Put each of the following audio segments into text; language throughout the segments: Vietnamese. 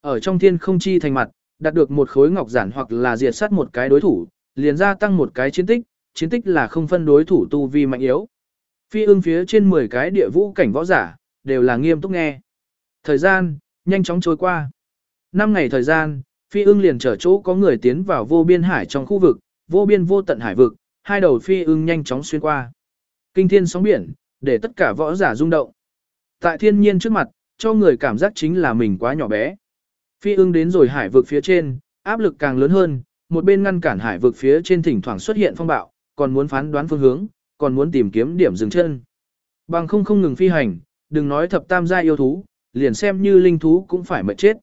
Ở trong thiên không chi thành mặt, đạt được một khối ngọc giản hoặc là diệt sát một cái đối thủ, liền gia tăng một cái chiến tích, chiến tích là không phân đối thủ tu vi mạnh yếu. Phi ương phía trên 10 cái địa vũ cảnh võ giả, đều là nghiêm túc nghe. Thời gian, nhanh chóng trôi qua. 5 ngày thời gian, phi ưng liền trở chỗ có người tiến vào vô biên hải trong khu vực, vô biên vô tận hải vực, hai đầu phi ưng nhanh chóng xuyên qua. Kinh thiên sóng biển, để tất cả võ giả rung động. Tại thiên nhiên trước mặt, cho người cảm giác chính là mình quá nhỏ bé. Phi ưng đến rồi hải vực phía trên, áp lực càng lớn hơn, một bên ngăn cản hải vực phía trên thỉnh thoảng xuất hiện phong bạo, còn muốn phán đoán phương hướng, còn muốn tìm kiếm điểm dừng chân. Bằng không không ngừng phi hành, đừng nói thập tam gia yêu thú, liền xem như linh thú cũng phải mệt chết.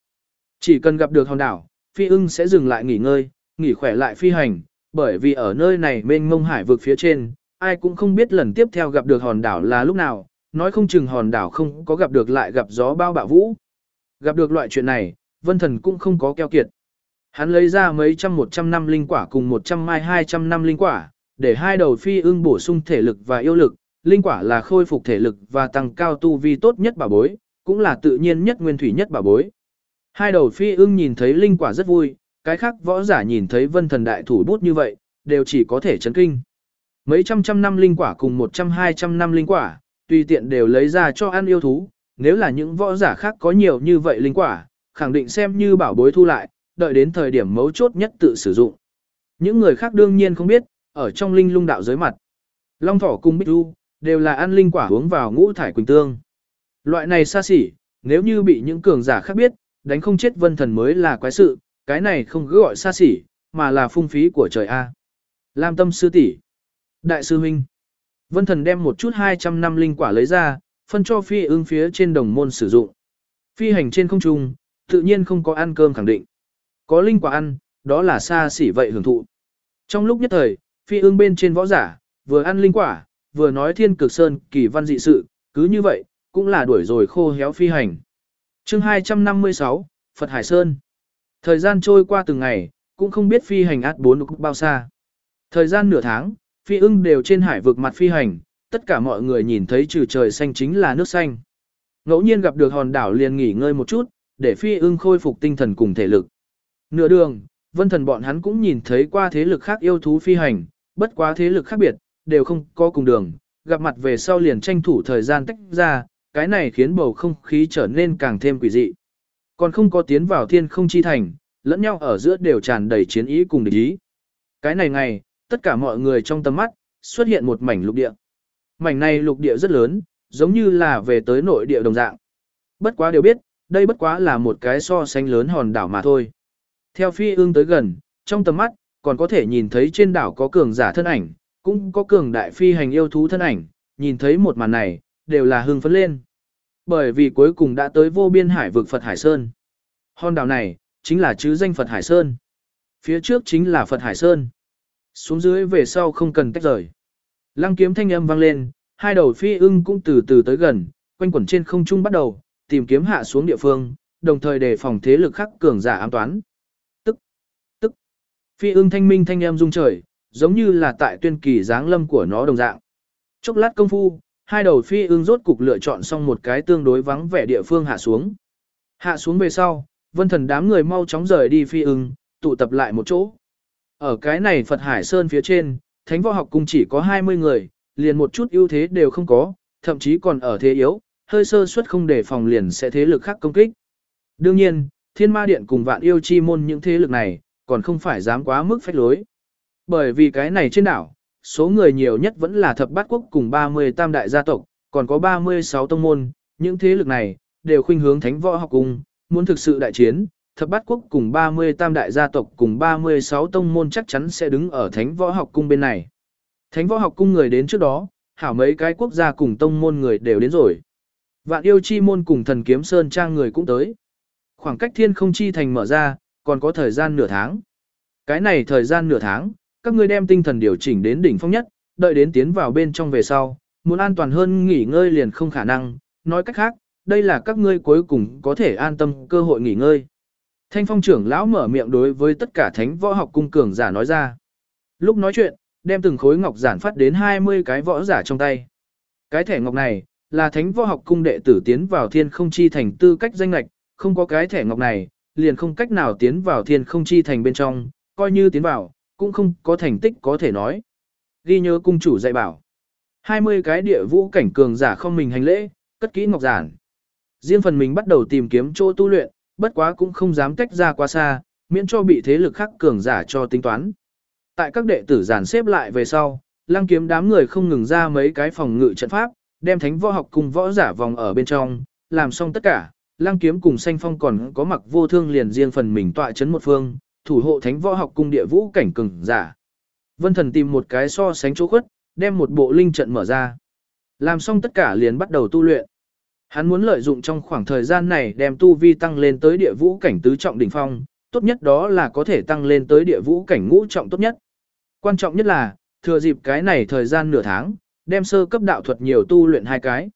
Chỉ cần gặp được hòn đảo, phi ưng sẽ dừng lại nghỉ ngơi, nghỉ khỏe lại phi hành, bởi vì ở nơi này mênh mông hải vực phía trên, ai cũng không biết lần tiếp theo gặp được hòn đảo là lúc nào, nói không chừng hòn đảo không có gặp được lại gặp gió bao bạo vũ. Gặp được loại chuyện này, vân thần cũng không có keo kiệt. Hắn lấy ra mấy trăm một trăm năm linh quả cùng một trăm mai hai trăm năm linh quả, để hai đầu phi ưng bổ sung thể lực và yêu lực, linh quả là khôi phục thể lực và tăng cao tu vi tốt nhất bảo bối, cũng là tự nhiên nhất nguyên thủy nhất bảo bối. Hai đầu phi ưng nhìn thấy linh quả rất vui, cái khác võ giả nhìn thấy vân thần đại thủ bút như vậy, đều chỉ có thể chấn kinh. Mấy trăm trăm năm linh quả cùng một trăm hai trăm năm linh quả, tùy tiện đều lấy ra cho ăn yêu thú, nếu là những võ giả khác có nhiều như vậy linh quả, khẳng định xem như bảo bối thu lại, đợi đến thời điểm mấu chốt nhất tự sử dụng. Những người khác đương nhiên không biết, ở trong linh lung đạo giới mặt. Long thỏ cùng bích du, đều là ăn linh quả uống vào ngũ thải quỳnh tương. Loại này xa xỉ, nếu như bị những cường giả khác biết, đánh không chết vân thần mới là quái sự, cái này không cứ gọi xa xỉ, mà là phung phí của trời A. Lam tâm sư tỷ Đại sư huynh. Vân thần đem một chút 200 năm linh quả lấy ra, phân cho phi ưng phía trên đồng môn sử dụng. Phi hành trên không trung, tự nhiên không có ăn cơm khẳng định. Có linh quả ăn, đó là xa xỉ vậy hưởng thụ. Trong lúc nhất thời, phi ương bên trên võ giả, vừa ăn linh quả, vừa nói thiên cực sơn kỳ văn dị sự, cứ như vậy, cũng là đuổi rồi khô héo phi hành. chương 256, Phật Hải Sơn. Thời gian trôi qua từng ngày, cũng không biết phi hành át bốn bao xa. Thời gian nửa tháng, phi ưng đều trên hải vực mặt phi hành, tất cả mọi người nhìn thấy trừ trời xanh chính là nước xanh. Ngẫu nhiên gặp được hòn đảo liền nghỉ ngơi một chút, để phi ưng khôi phục tinh thần cùng thể lực. Nửa đường, vân thần bọn hắn cũng nhìn thấy qua thế lực khác yêu thú phi hành, bất quá thế lực khác biệt, đều không có cùng đường, gặp mặt về sau liền tranh thủ thời gian tách ra, cái này khiến bầu không khí trở nên càng thêm quỷ dị. Còn không có tiến vào thiên không chi thành, lẫn nhau ở giữa đều tràn đầy chiến ý cùng địch ý. Cái này ngày, tất cả mọi người trong tầm mắt, xuất hiện một mảnh lục địa. Mảnh này lục địa rất lớn, giống như là về tới nội địa đồng dạng. Bất quá đều biết, đây bất quá là một cái so sánh lớn hòn đảo mà thôi. Theo phi ương tới gần, trong tầm mắt, còn có thể nhìn thấy trên đảo có cường giả thân ảnh, cũng có cường đại phi hành yêu thú thân ảnh, nhìn thấy một màn này, đều là hưng phấn lên. Bởi vì cuối cùng đã tới vô biên hải vực Phật Hải Sơn. Hòn đảo này, chính là chứ danh Phật Hải Sơn. Phía trước chính là Phật Hải Sơn. Xuống dưới về sau không cần tách rời. Lăng kiếm thanh âm vang lên, hai đầu phi ưng cũng từ từ tới gần, quanh quẩn trên không trung bắt đầu, tìm kiếm hạ xuống địa phương, đồng thời đề phòng thế lực khắc cường giả ám toán. Tức, tức, phi ưng thanh minh thanh em rung trời, giống như là tại tuyên kỳ giáng lâm của nó đồng dạng. Chốc lát công phu, hai đầu phi ưng rốt cục lựa chọn xong một cái tương đối vắng vẻ địa phương hạ xuống. Hạ xuống về sau, vân thần đám người mau chóng rời đi phi ưng, tụ tập lại một chỗ. Ở cái này Phật Hải Sơn phía trên, thánh võ học cung chỉ có 20 người, liền một chút ưu thế đều không có, thậm chí còn ở thế yếu, hơi sơ suất không để phòng liền sẽ thế lực khác công kích. Đương nhiên, thiên ma điện cùng vạn yêu chi môn những thế lực này, còn không phải dám quá mức phách lối. Bởi vì cái này trên đảo, số người nhiều nhất vẫn là thập bát quốc cùng 30 tam đại gia tộc, còn có 36 tông môn, những thế lực này, đều khuynh hướng thánh võ học cung, muốn thực sự đại chiến, thập bát quốc cùng 30 tam đại gia tộc cùng 36 tông môn chắc chắn sẽ đứng ở thánh võ học cung bên này. Thánh võ học cung người đến trước đó, hảo mấy cái quốc gia cùng tông môn người đều đến rồi. Vạn yêu chi môn cùng thần kiếm sơn trang người cũng tới. Khoảng cách thiên không chi thành mở ra, còn có thời gian nửa tháng. Cái này thời gian nửa tháng, các ngươi đem tinh thần điều chỉnh đến đỉnh phong nhất, đợi đến tiến vào bên trong về sau, muốn an toàn hơn nghỉ ngơi liền không khả năng, nói cách khác, đây là các ngươi cuối cùng có thể an tâm cơ hội nghỉ ngơi. Thanh phong trưởng lão mở miệng đối với tất cả thánh võ học cung cường giả nói ra. Lúc nói chuyện, đem từng khối ngọc giản phát đến 20 cái võ giả trong tay. Cái thẻ ngọc này, là thánh võ học cung đệ tử tiến vào thiên không chi thành tư cách danh lệch, không có cái thẻ ngọc này, liền không cách nào tiến vào thiên không chi thành bên trong, coi như tiến vào, cũng không có thành tích có thể nói. Ghi nhớ cung chủ dạy bảo. 20 cái địa vũ cảnh cường giả không mình hành lễ, cất kỹ ngọc giản. Riêng phần mình bắt đầu tìm kiếm chỗ tu luyện, bất quá cũng không dám cách ra quá xa, miễn cho bị thế lực khác cường giả cho tính toán. Tại các đệ tử giản xếp lại về sau, lăng kiếm đám người không ngừng ra mấy cái phòng ngự trận pháp, đem thánh võ học cùng võ giả vòng ở bên trong, làm xong tất cả, lăng kiếm cùng xanh phong còn có mặc vô thương liền riêng phần mình tọa chấn một phương, thủ hộ thánh võ học cung địa vũ cảnh cường giả. Vân thần tìm một cái so sánh chỗ khuất, đem một bộ linh trận mở ra. Làm xong tất cả liền bắt đầu tu luyện. Hắn muốn lợi dụng trong khoảng thời gian này đem tu vi tăng lên tới địa vũ cảnh tứ trọng đỉnh phong, tốt nhất đó là có thể tăng lên tới địa vũ cảnh ngũ trọng tốt nhất. Quan trọng nhất là, thừa dịp cái này thời gian nửa tháng, đem sơ cấp đạo thuật nhiều tu luyện hai cái.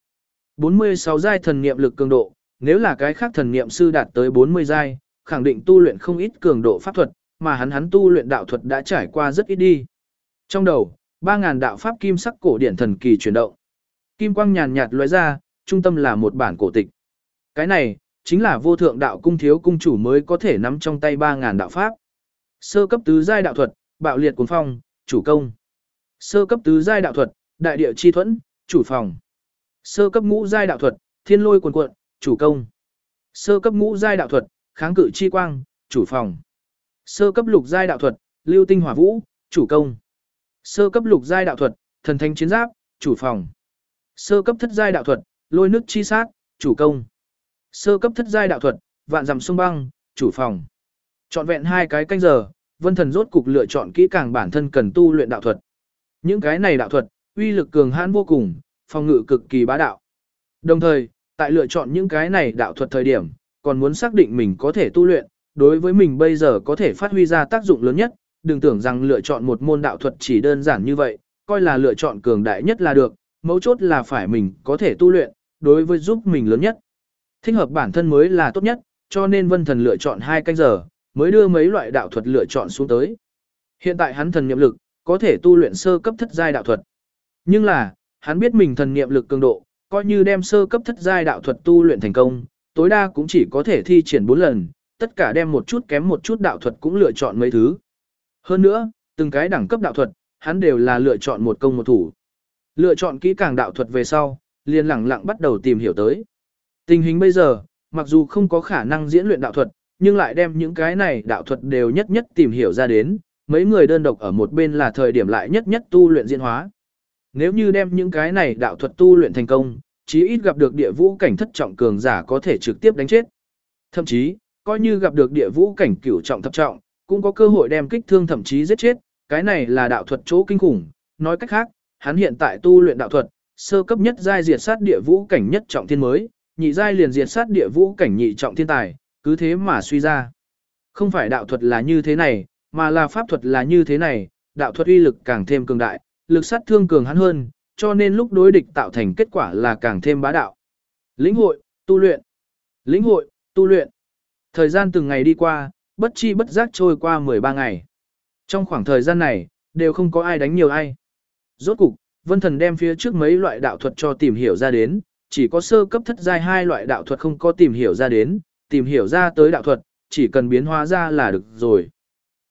46 giai thần niệm lực cường độ, nếu là cái khác thần niệm sư đạt tới 40 giai, khẳng định tu luyện không ít cường độ pháp thuật, mà hắn hắn tu luyện đạo thuật đã trải qua rất ít đi. Trong đầu, 3000 đạo pháp kim sắc cổ điển thần kỳ chuyển động. Kim quang nhàn nhạt lóe ra, trung tâm là một bản cổ tịch. Cái này chính là vô thượng đạo cung thiếu cung chủ mới có thể nắm trong tay 3000 đạo pháp. Sơ cấp tứ giai đạo thuật, bạo liệt cuồng phong, chủ công. Sơ cấp tứ giai đạo thuật, đại địa chi thuẫn, chủ phòng. Sơ cấp ngũ giai đạo thuật, thiên lôi cuồn cuộn, chủ công. Sơ cấp ngũ giai đạo thuật, kháng cự chi quang, chủ phòng. Sơ cấp lục giai đạo thuật, lưu tinh hỏa vũ, chủ công. Sơ cấp lục giai đạo thuật, thần thánh chiến giáp, chủ phòng. Sơ cấp thất giai đạo thuật, lôi nước chi sát, chủ công. Sơ cấp thất giai đạo thuật, vạn dặm sông băng, chủ phòng. Chọn vẹn hai cái canh giờ, Vân Thần rốt cục lựa chọn kỹ càng bản thân cần tu luyện đạo thuật. Những cái này đạo thuật, uy lực cường hãn vô cùng, phòng ngự cực kỳ bá đạo. Đồng thời, tại lựa chọn những cái này đạo thuật thời điểm, còn muốn xác định mình có thể tu luyện, đối với mình bây giờ có thể phát huy ra tác dụng lớn nhất, đừng tưởng rằng lựa chọn một môn đạo thuật chỉ đơn giản như vậy, coi là lựa chọn cường đại nhất là được, mấu chốt là phải mình có thể tu luyện, đối với giúp mình lớn nhất. Thích hợp bản thân mới là tốt nhất, cho nên vân thần lựa chọn hai canh giờ, mới đưa mấy loại đạo thuật lựa chọn xuống tới. Hiện tại hắn thần niệm lực, có thể tu luyện sơ cấp thất giai đạo thuật. Nhưng là, hắn biết mình thần niệm lực cường độ, coi như đem sơ cấp thất giai đạo thuật tu luyện thành công, tối đa cũng chỉ có thể thi triển 4 lần, tất cả đem một chút kém một chút đạo thuật cũng lựa chọn mấy thứ. Hơn nữa, từng cái đẳng cấp đạo thuật, hắn đều là lựa chọn một công một thủ. Lựa chọn kỹ càng đạo thuật về sau, liền lẳng lặng bắt đầu tìm hiểu tới. Tình hình bây giờ, mặc dù không có khả năng diễn luyện đạo thuật, nhưng lại đem những cái này đạo thuật đều nhất nhất tìm hiểu ra đến, mấy người đơn độc ở một bên là thời điểm lại nhất nhất tu luyện diễn hóa. Nếu như đem những cái này đạo thuật tu luyện thành công, chí ít gặp được địa vũ cảnh thất trọng cường giả có thể trực tiếp đánh chết. Thậm chí, coi như gặp được địa vũ cảnh cửu trọng thập trọng, cũng có cơ hội đem kích thương thậm chí giết chết, cái này là đạo thuật chỗ kinh khủng, nói cách khác, hắn hiện tại tu luyện đạo thuật, sơ cấp nhất giai diệt sát địa vũ cảnh nhất trọng thiên mới, nhị giai liền diệt sát địa vũ cảnh nhị trọng thiên tài, cứ thế mà suy ra. Không phải đạo thuật là như thế này, mà là pháp thuật là như thế này, đạo thuật uy lực càng thêm cường đại, lực sát thương cường hắn hơn, cho nên lúc đối địch tạo thành kết quả là càng thêm bá đạo. Lĩnh hội, tu luyện. Lĩnh hội, tu luyện. Thời gian từng ngày đi qua, bất chi bất giác trôi qua 13 ngày. Trong khoảng thời gian này, đều không có ai đánh nhiều ai. Rốt cục, Vân Thần đem phía trước mấy loại đạo thuật cho tìm hiểu ra đến, chỉ có sơ cấp thất giai hai loại đạo thuật không có tìm hiểu ra đến, tìm hiểu ra tới đạo thuật, chỉ cần biến hóa ra là được rồi.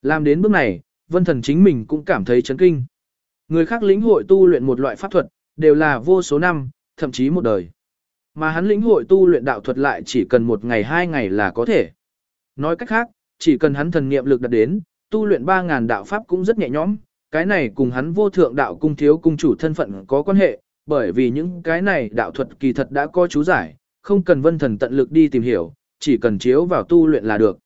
Làm đến bước này, Vân Thần chính mình cũng cảm thấy chấn kinh. Người khác lĩnh hội tu luyện một loại pháp thuật, đều là vô số năm, thậm chí một đời. Mà hắn lĩnh hội tu luyện đạo thuật lại chỉ cần một ngày hai ngày là có thể. Nói cách khác, chỉ cần hắn thần niệm lực đạt đến, tu luyện 3.000 đạo pháp cũng rất nhẹ nhõm, cái này cùng hắn vô thượng đạo cung thiếu cung chủ thân phận có quan hệ, bởi vì những cái này đạo thuật kỳ thật đã có chú giải, không cần vân thần tận lực đi tìm hiểu, chỉ cần chiếu vào tu luyện là được.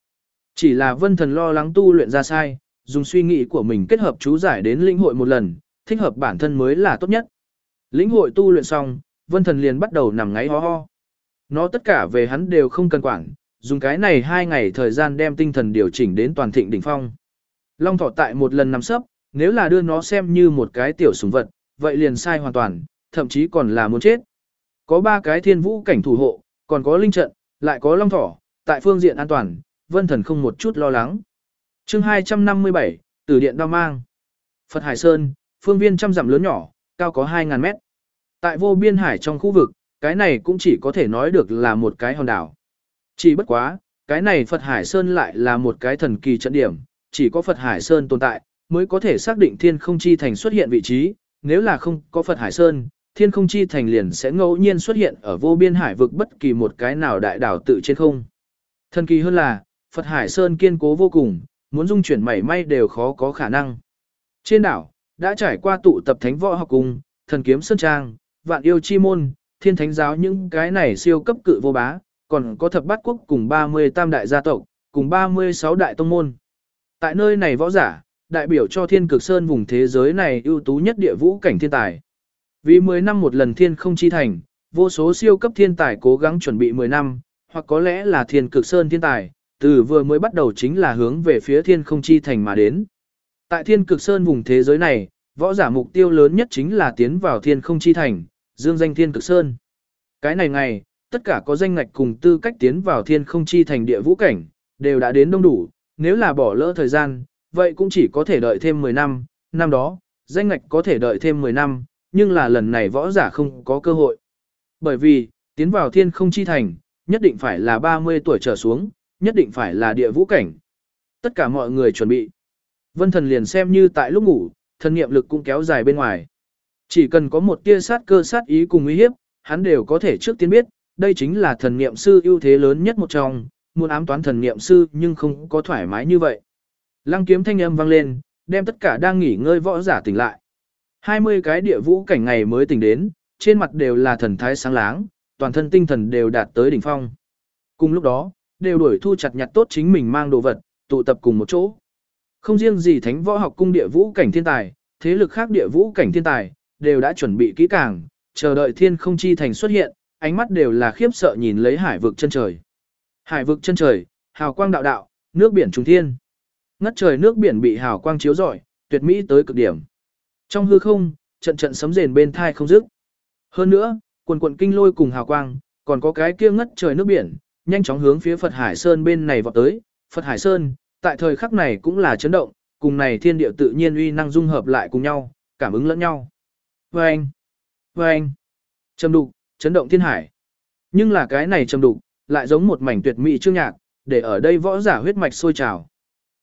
Chỉ là vân thần lo lắng tu luyện ra sai, dùng suy nghĩ của mình kết hợp chú giải đến linh hội một lần, thích hợp bản thân mới là tốt nhất. Lĩnh hội tu luyện xong, vân thần liền bắt đầu nằm ngáy ho ho. Nó tất cả về hắn đều không cần quản, dùng cái này hai ngày thời gian đem tinh thần điều chỉnh đến toàn thịnh đỉnh phong. Long thỏ tại một lần nằm sấp, nếu là đưa nó xem như một cái tiểu sủng vật, vậy liền sai hoàn toàn, thậm chí còn là muốn chết. Có ba cái thiên vũ cảnh thủ hộ, còn có linh trận, lại có long thỏ, tại phương diện an toàn, vân thần không một chút lo lắng. chương 257, Tử Điện Đao Mang Phật Hải Sơn, phương viên trăm dặm lớn nhỏ, cao có 2.000 mét. Tại vô biên hải trong khu vực, cái này cũng chỉ có thể nói được là một cái hòn đảo. Chỉ bất quá, cái này Phật Hải Sơn lại là một cái thần kỳ trận điểm, chỉ có Phật Hải Sơn tồn tại, mới có thể xác định thiên không chi thành xuất hiện vị trí, nếu là không có Phật Hải Sơn, thiên không chi thành liền sẽ ngẫu nhiên xuất hiện ở vô biên hải vực bất kỳ một cái nào đại đảo tự trên không. Thần kỳ hơn là, Phật Hải Sơn kiên cố vô cùng, muốn dung chuyển mảy may đều khó có khả năng. Trên đảo, đã trải qua tụ tập thánh võ học cùng, thần kiếm sơn trang, vạn yêu chi môn, thiên thánh giáo những cái này siêu cấp cự vô bá, còn có thập bát quốc cùng 30 tam đại gia tộc, cùng 36 đại tông môn. Tại nơi này võ giả, đại biểu cho thiên cực sơn vùng thế giới này ưu tú nhất địa vũ cảnh thiên tài. Vì 10 năm một lần thiên không chi thành, vô số siêu cấp thiên tài cố gắng chuẩn bị 10 năm, hoặc có lẽ là thiên cực sơn thiên tài, từ vừa mới bắt đầu chính là hướng về phía thiên không chi thành mà đến. Tại thiên cực sơn vùng thế giới này, võ giả mục tiêu lớn nhất chính là tiến vào thiên không chi thành, dương danh thiên cực sơn. Cái này ngày, tất cả có danh ngạch cùng tư cách tiến vào thiên không chi thành địa vũ cảnh, đều đã đến đông đủ, nếu là bỏ lỡ thời gian, vậy cũng chỉ có thể đợi thêm 10 năm, năm đó, danh ngạch có thể đợi thêm 10 năm, nhưng là lần này võ giả không có cơ hội. Bởi vì, tiến vào thiên không chi thành, nhất định phải là 30 tuổi trở xuống, nhất định phải là địa vũ cảnh. Tất cả mọi người chuẩn bị. Vân thần liền xem như tại lúc ngủ, thần niệm lực cũng kéo dài bên ngoài. Chỉ cần có một tia sát cơ sát ý cùng uy hiếp, hắn đều có thể trước tiên biết, đây chính là thần niệm sư ưu thế lớn nhất một trong, muốn ám toán thần niệm sư nhưng không có thoải mái như vậy. Lăng kiếm thanh âm vang lên, đem tất cả đang nghỉ ngơi võ giả tỉnh lại. 20 cái địa vũ cảnh ngày mới tỉnh đến, trên mặt đều là thần thái sáng láng, toàn thân tinh thần đều đạt tới đỉnh phong. Cùng lúc đó, đều đuổi thu chặt nhặt tốt chính mình mang đồ vật, tụ tập cùng một chỗ. Không riêng gì thánh võ học cung địa vũ cảnh thiên tài, thế lực khác địa vũ cảnh thiên tài, đều đã chuẩn bị kỹ càng, chờ đợi thiên không chi thành xuất hiện, ánh mắt đều là khiếp sợ nhìn lấy hải vực chân trời. Hải vực chân trời, hào quang đạo đạo, nước biển trùng thiên. Ngất trời nước biển bị hào quang chiếu rọi, tuyệt mỹ tới cực điểm. Trong hư không, trận trận sấm rền bên thai không dứt. Hơn nữa, quần quần kinh lôi cùng hào quang, còn có cái kia ngất trời nước biển, nhanh chóng hướng phía Phật Hải Sơn bên này vọt tới. Phật Hải Sơn, tại thời khắc này cũng là chấn động, cùng này thiên địa tự nhiên uy năng dung hợp lại cùng nhau, cảm ứng lẫn nhau. Vâng! Vâng! Trầm đục, chấn động thiên hải. Nhưng là cái này trầm đục, lại giống một mảnh tuyệt mỹ chương nhạc, để ở đây võ giả huyết mạch sôi trào.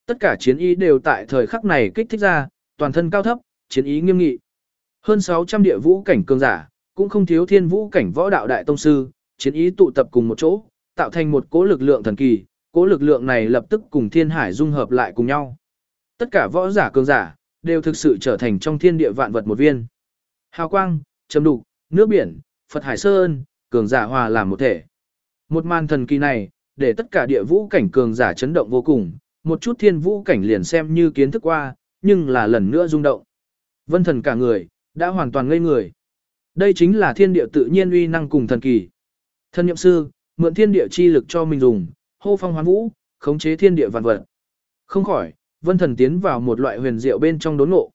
Tất cả chiến ý đều tại thời khắc này kích thích ra, toàn thân cao thấp, chiến ý nghiêm nghị. Hơn 600 địa vũ cảnh cường giả, cũng không thiếu thiên vũ cảnh võ đạo đại tông sư, chiến ý tụ tập cùng một chỗ, tạo thành một cỗ lực lượng thần kỳ, cỗ lực lượng này lập tức cùng thiên hải dung hợp lại cùng nhau. Tất cả võ giả cường giả, đều thực sự trở thành trong thiên địa vạn vật một viên. Hào quang, trầm đục, nước biển, Phật Hải Sơn, cường giả hòa làm một thể. Một màn thần kỳ này, để tất cả địa vũ cảnh cường giả chấn động vô cùng, một chút thiên vũ cảnh liền xem như kiến thức qua, nhưng là lần nữa rung động. Vân thần cả người, đã hoàn toàn ngây người. Đây chính là thiên địa tự nhiên uy năng cùng thần kỳ. Thân nhậm sư, mượn thiên địa chi lực cho mình dùng, hô phong hoán vũ, khống chế thiên địa vạn vật. Không khỏi, vân thần tiến vào một loại huyền diệu bên trong đốn ngộ.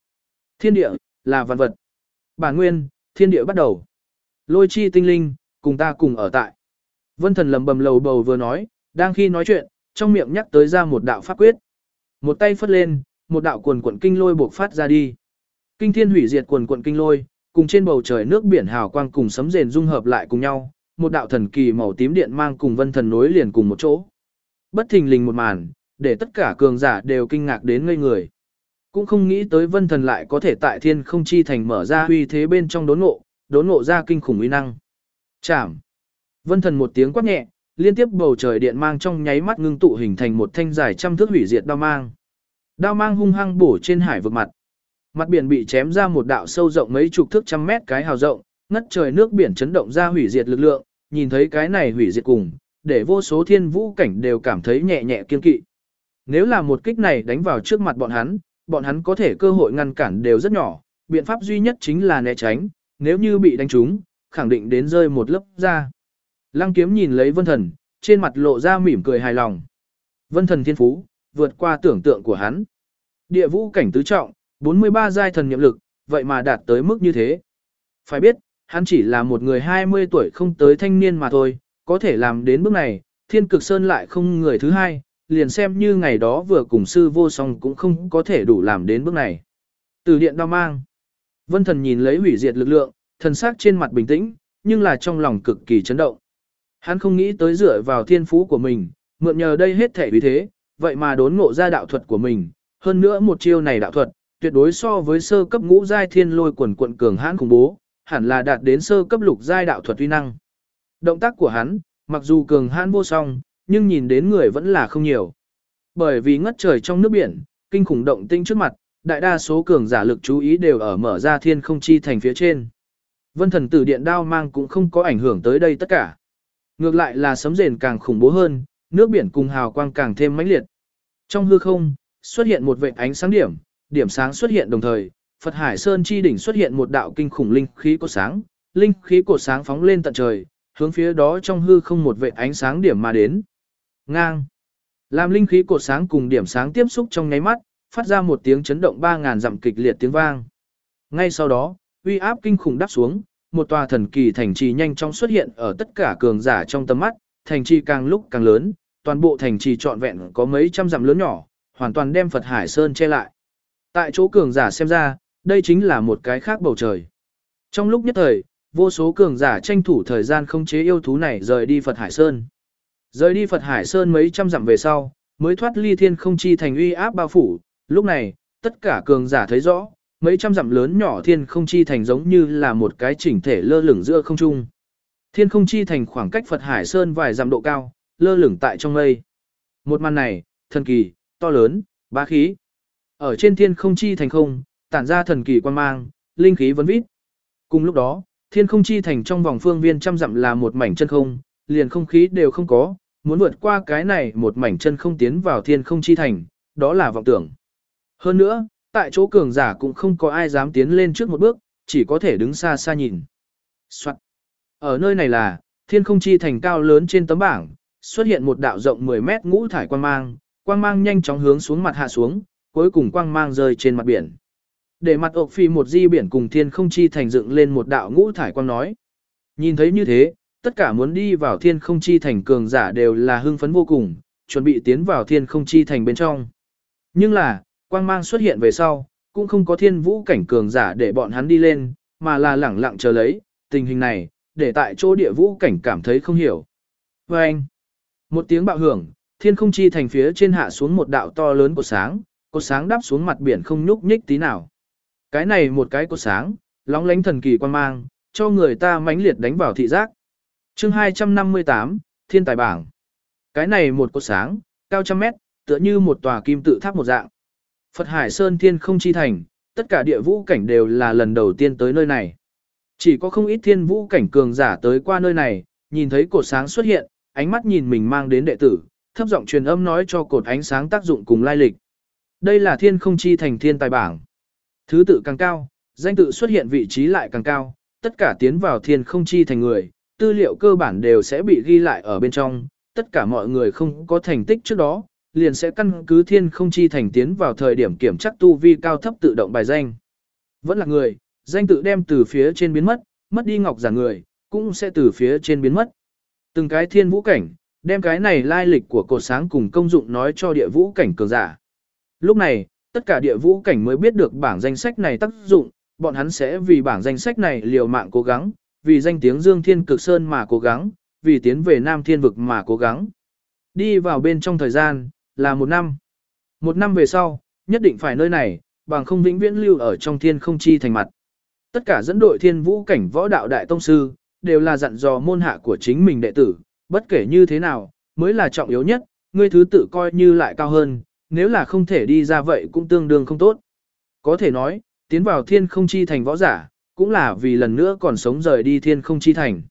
Thiên địa, là vạn vật. Bản nguyên, thiên địa bắt đầu. Lôi chi tinh linh, cùng ta cùng ở tại. Vân thần lầm bầm lầu bầu vừa nói, đang khi nói chuyện, trong miệng nhắc tới ra một đạo pháp quyết. Một tay phất lên, một đạo quần cuộn kinh lôi buộc phát ra đi. Kinh thiên hủy diệt quần cuộn kinh lôi, cùng trên bầu trời nước biển hào quang cùng sấm rền dung hợp lại cùng nhau, một đạo thần kỳ màu tím điện mang cùng vân thần nối liền cùng một chỗ. Bất thình lình một màn, để tất cả cường giả đều kinh ngạc đến ngây người. Cũng không nghĩ tới vân thần lại có thể tại thiên không chi thành mở ra uy thế bên trong đốn ngộ, đốn ngộ ra kinh khủng uy năng. chảm Vân thần một tiếng quát nhẹ, liên tiếp bầu trời điện mang trong nháy mắt ngưng tụ hình thành một thanh dài trăm thước hủy diệt đao mang. Đao mang hung hăng bổ trên hải vực mặt. Mặt biển bị chém ra một đạo sâu rộng mấy chục thước trăm mét cái hào rộng, ngất trời nước biển chấn động ra hủy diệt lực lượng, nhìn thấy cái này hủy diệt cùng, để vô số thiên vũ cảnh đều cảm thấy nhẹ nhẹ kiên kỵ. Nếu là một kích này đánh vào trước mặt bọn hắn, bọn hắn có thể cơ hội ngăn cản đều rất nhỏ, biện pháp duy nhất chính là né tránh, nếu như bị đánh trúng, khẳng định đến rơi một lớp ra. Lăng kiếm nhìn lấy vân thần, trên mặt lộ ra mỉm cười hài lòng. Vân thần thiên phú, vượt qua tưởng tượng của hắn. Địa vũ cảnh tứ trọng, 43 giai thần nhiệm lực, vậy mà đạt tới mức như thế. Phải biết, hắn chỉ là một người 20 tuổi không tới thanh niên mà thôi, có thể làm đến bước này, thiên cực sơn lại không người thứ hai, liền xem như ngày đó vừa cùng sư vô song cũng không có thể đủ làm đến bước này. Từ điện đao mang, vân thần nhìn lấy hủy diệt lực lượng, thần sắc trên mặt bình tĩnh, nhưng là trong lòng cực kỳ chấn động. Hắn không nghĩ tới dựa vào thiên phú của mình, mượn nhờ đây hết thể vì thế, vậy mà đốn ngộ ra đạo thuật của mình, hơn nữa một chiêu này đạo thuật, tuyệt đối so với sơ cấp ngũ giai thiên lôi quần quận cường hãn khủng bố, hẳn là đạt đến sơ cấp lục giai đạo thuật uy năng. Động tác của hắn, mặc dù cường hãn vô song, nhưng nhìn đến người vẫn là không nhiều. Bởi vì ngất trời trong nước biển, kinh khủng động tinh trước mặt, đại đa số cường giả lực chú ý đều ở mở ra thiên không chi thành phía trên. Vân thần tử điện đao mang cũng không có ảnh hưởng tới đây tất cả. Ngược lại là sấm rền càng khủng bố hơn, nước biển cùng hào quang càng thêm mãnh liệt. Trong hư không, xuất hiện một vệt ánh sáng điểm, điểm sáng xuất hiện đồng thời, Phật Hải Sơn chi đỉnh xuất hiện một đạo kinh khủng linh khí cột sáng, linh khí cột sáng phóng lên tận trời, hướng phía đó trong hư không một vệt ánh sáng điểm mà đến. Ngang. Làm linh khí cột sáng cùng điểm sáng tiếp xúc trong nháy mắt, phát ra một tiếng chấn động 3000 dặm kịch liệt tiếng vang. Ngay sau đó, uy áp kinh khủng đắp xuống, một tòa thần kỳ thành trì nhanh chóng xuất hiện ở tất cả cường giả trong tầm mắt, thành trì càng lúc càng lớn, toàn bộ thành trì trọn vẹn có mấy trăm dặm lớn nhỏ, hoàn toàn đem Phật Hải Sơn che lại. Tại chỗ cường giả xem ra, đây chính là một cái khác bầu trời. Trong lúc nhất thời, vô số cường giả tranh thủ thời gian không chế yêu thú này rời đi Phật Hải Sơn. Rời đi Phật Hải Sơn mấy trăm dặm về sau, mới thoát ly thiên không chi thành uy áp bao phủ, lúc này, tất cả cường giả thấy rõ, mấy trăm dặm lớn nhỏ thiên không chi thành giống như là một cái chỉnh thể lơ lửng giữa không trung. Thiên không chi thành khoảng cách Phật Hải Sơn vài dặm độ cao, lơ lửng tại trong mây. Một màn này, thần kỳ, to lớn, bá khí. Ở trên thiên không chi thành không, tản ra thần kỳ quan mang, linh khí vấn vít. Cùng lúc đó, thiên không chi thành trong vòng phương viên trăm dặm là một mảnh chân không, liền không khí đều không có, muốn vượt qua cái này một mảnh chân không tiến vào thiên không chi thành, đó là vọng tưởng. Hơn nữa, tại chỗ cường giả cũng không có ai dám tiến lên trước một bước, chỉ có thể đứng xa xa nhìn. Soạn. Ở nơi này là, thiên không chi thành cao lớn trên tấm bảng, xuất hiện một đạo rộng 10 mét ngũ thải quang mang, quang mang nhanh chóng hướng xuống mặt hạ xuống, cuối cùng quang mang rơi trên mặt biển. Để mặt ộc phi một di biển cùng thiên không chi thành dựng lên một đạo ngũ thải quang nói. Nhìn thấy như thế, tất cả muốn đi vào thiên không chi thành cường giả đều là hưng phấn vô cùng, chuẩn bị tiến vào thiên không chi thành bên trong. Nhưng là, quang mang xuất hiện về sau, cũng không có thiên vũ cảnh cường giả để bọn hắn đi lên, mà là lẳng lặng chờ lấy, tình hình này, để tại chỗ địa vũ cảnh cảm thấy không hiểu. Và anh, một tiếng bạo hưởng, thiên không chi thành phía trên hạ xuống một đạo to lớn của sáng, cột sáng đắp xuống mặt biển không nhúc nhích tí nào. Cái này một cái cột sáng, lóng lánh thần kỳ quan mang, cho người ta mãnh liệt đánh vào thị giác. chương 258, Thiên tài bảng. Cái này một cột sáng, cao trăm mét, tựa như một tòa kim tự tháp một dạng. Phật Hải Sơn Thiên không chi thành, tất cả địa vũ cảnh đều là lần đầu tiên tới nơi này. Chỉ có không ít thiên vũ cảnh cường giả tới qua nơi này, nhìn thấy cột sáng xuất hiện, ánh mắt nhìn mình mang đến đệ tử, thấp giọng truyền âm nói cho cột ánh sáng tác dụng cùng lai lịch. Đây là thiên không chi thành thiên tài bảng. Thứ tự càng cao, danh tự xuất hiện vị trí lại càng cao, tất cả tiến vào thiên không chi thành người, tư liệu cơ bản đều sẽ bị ghi lại ở bên trong, tất cả mọi người không có thành tích trước đó, liền sẽ căn cứ thiên không chi thành tiến vào thời điểm kiểm chắc tu vi cao thấp tự động bài danh. Vẫn là người, danh tự đem từ phía trên biến mất, mất đi ngọc giả người, cũng sẽ từ phía trên biến mất. Từng cái thiên vũ cảnh, đem cái này lai lịch của cột sáng cùng công dụng nói cho địa vũ cảnh cường giả. Lúc này, tất cả địa vũ cảnh mới biết được bảng danh sách này tác dụng, bọn hắn sẽ vì bảng danh sách này liều mạng cố gắng, vì danh tiếng Dương Thiên Cực Sơn mà cố gắng, vì tiến về Nam Thiên Vực mà cố gắng. Đi vào bên trong thời gian, là một năm. Một năm về sau, nhất định phải nơi này, bằng không vĩnh viễn lưu ở trong thiên không chi thành mặt. Tất cả dẫn đội thiên vũ cảnh võ đạo đại tông sư, đều là dặn dò môn hạ của chính mình đệ tử, bất kể như thế nào, mới là trọng yếu nhất, ngươi thứ tự coi như lại cao hơn, nếu là không thể đi ra vậy cũng tương đương không tốt. Có thể nói, tiến vào thiên không chi thành võ giả, cũng là vì lần nữa còn sống rời đi thiên không chi thành.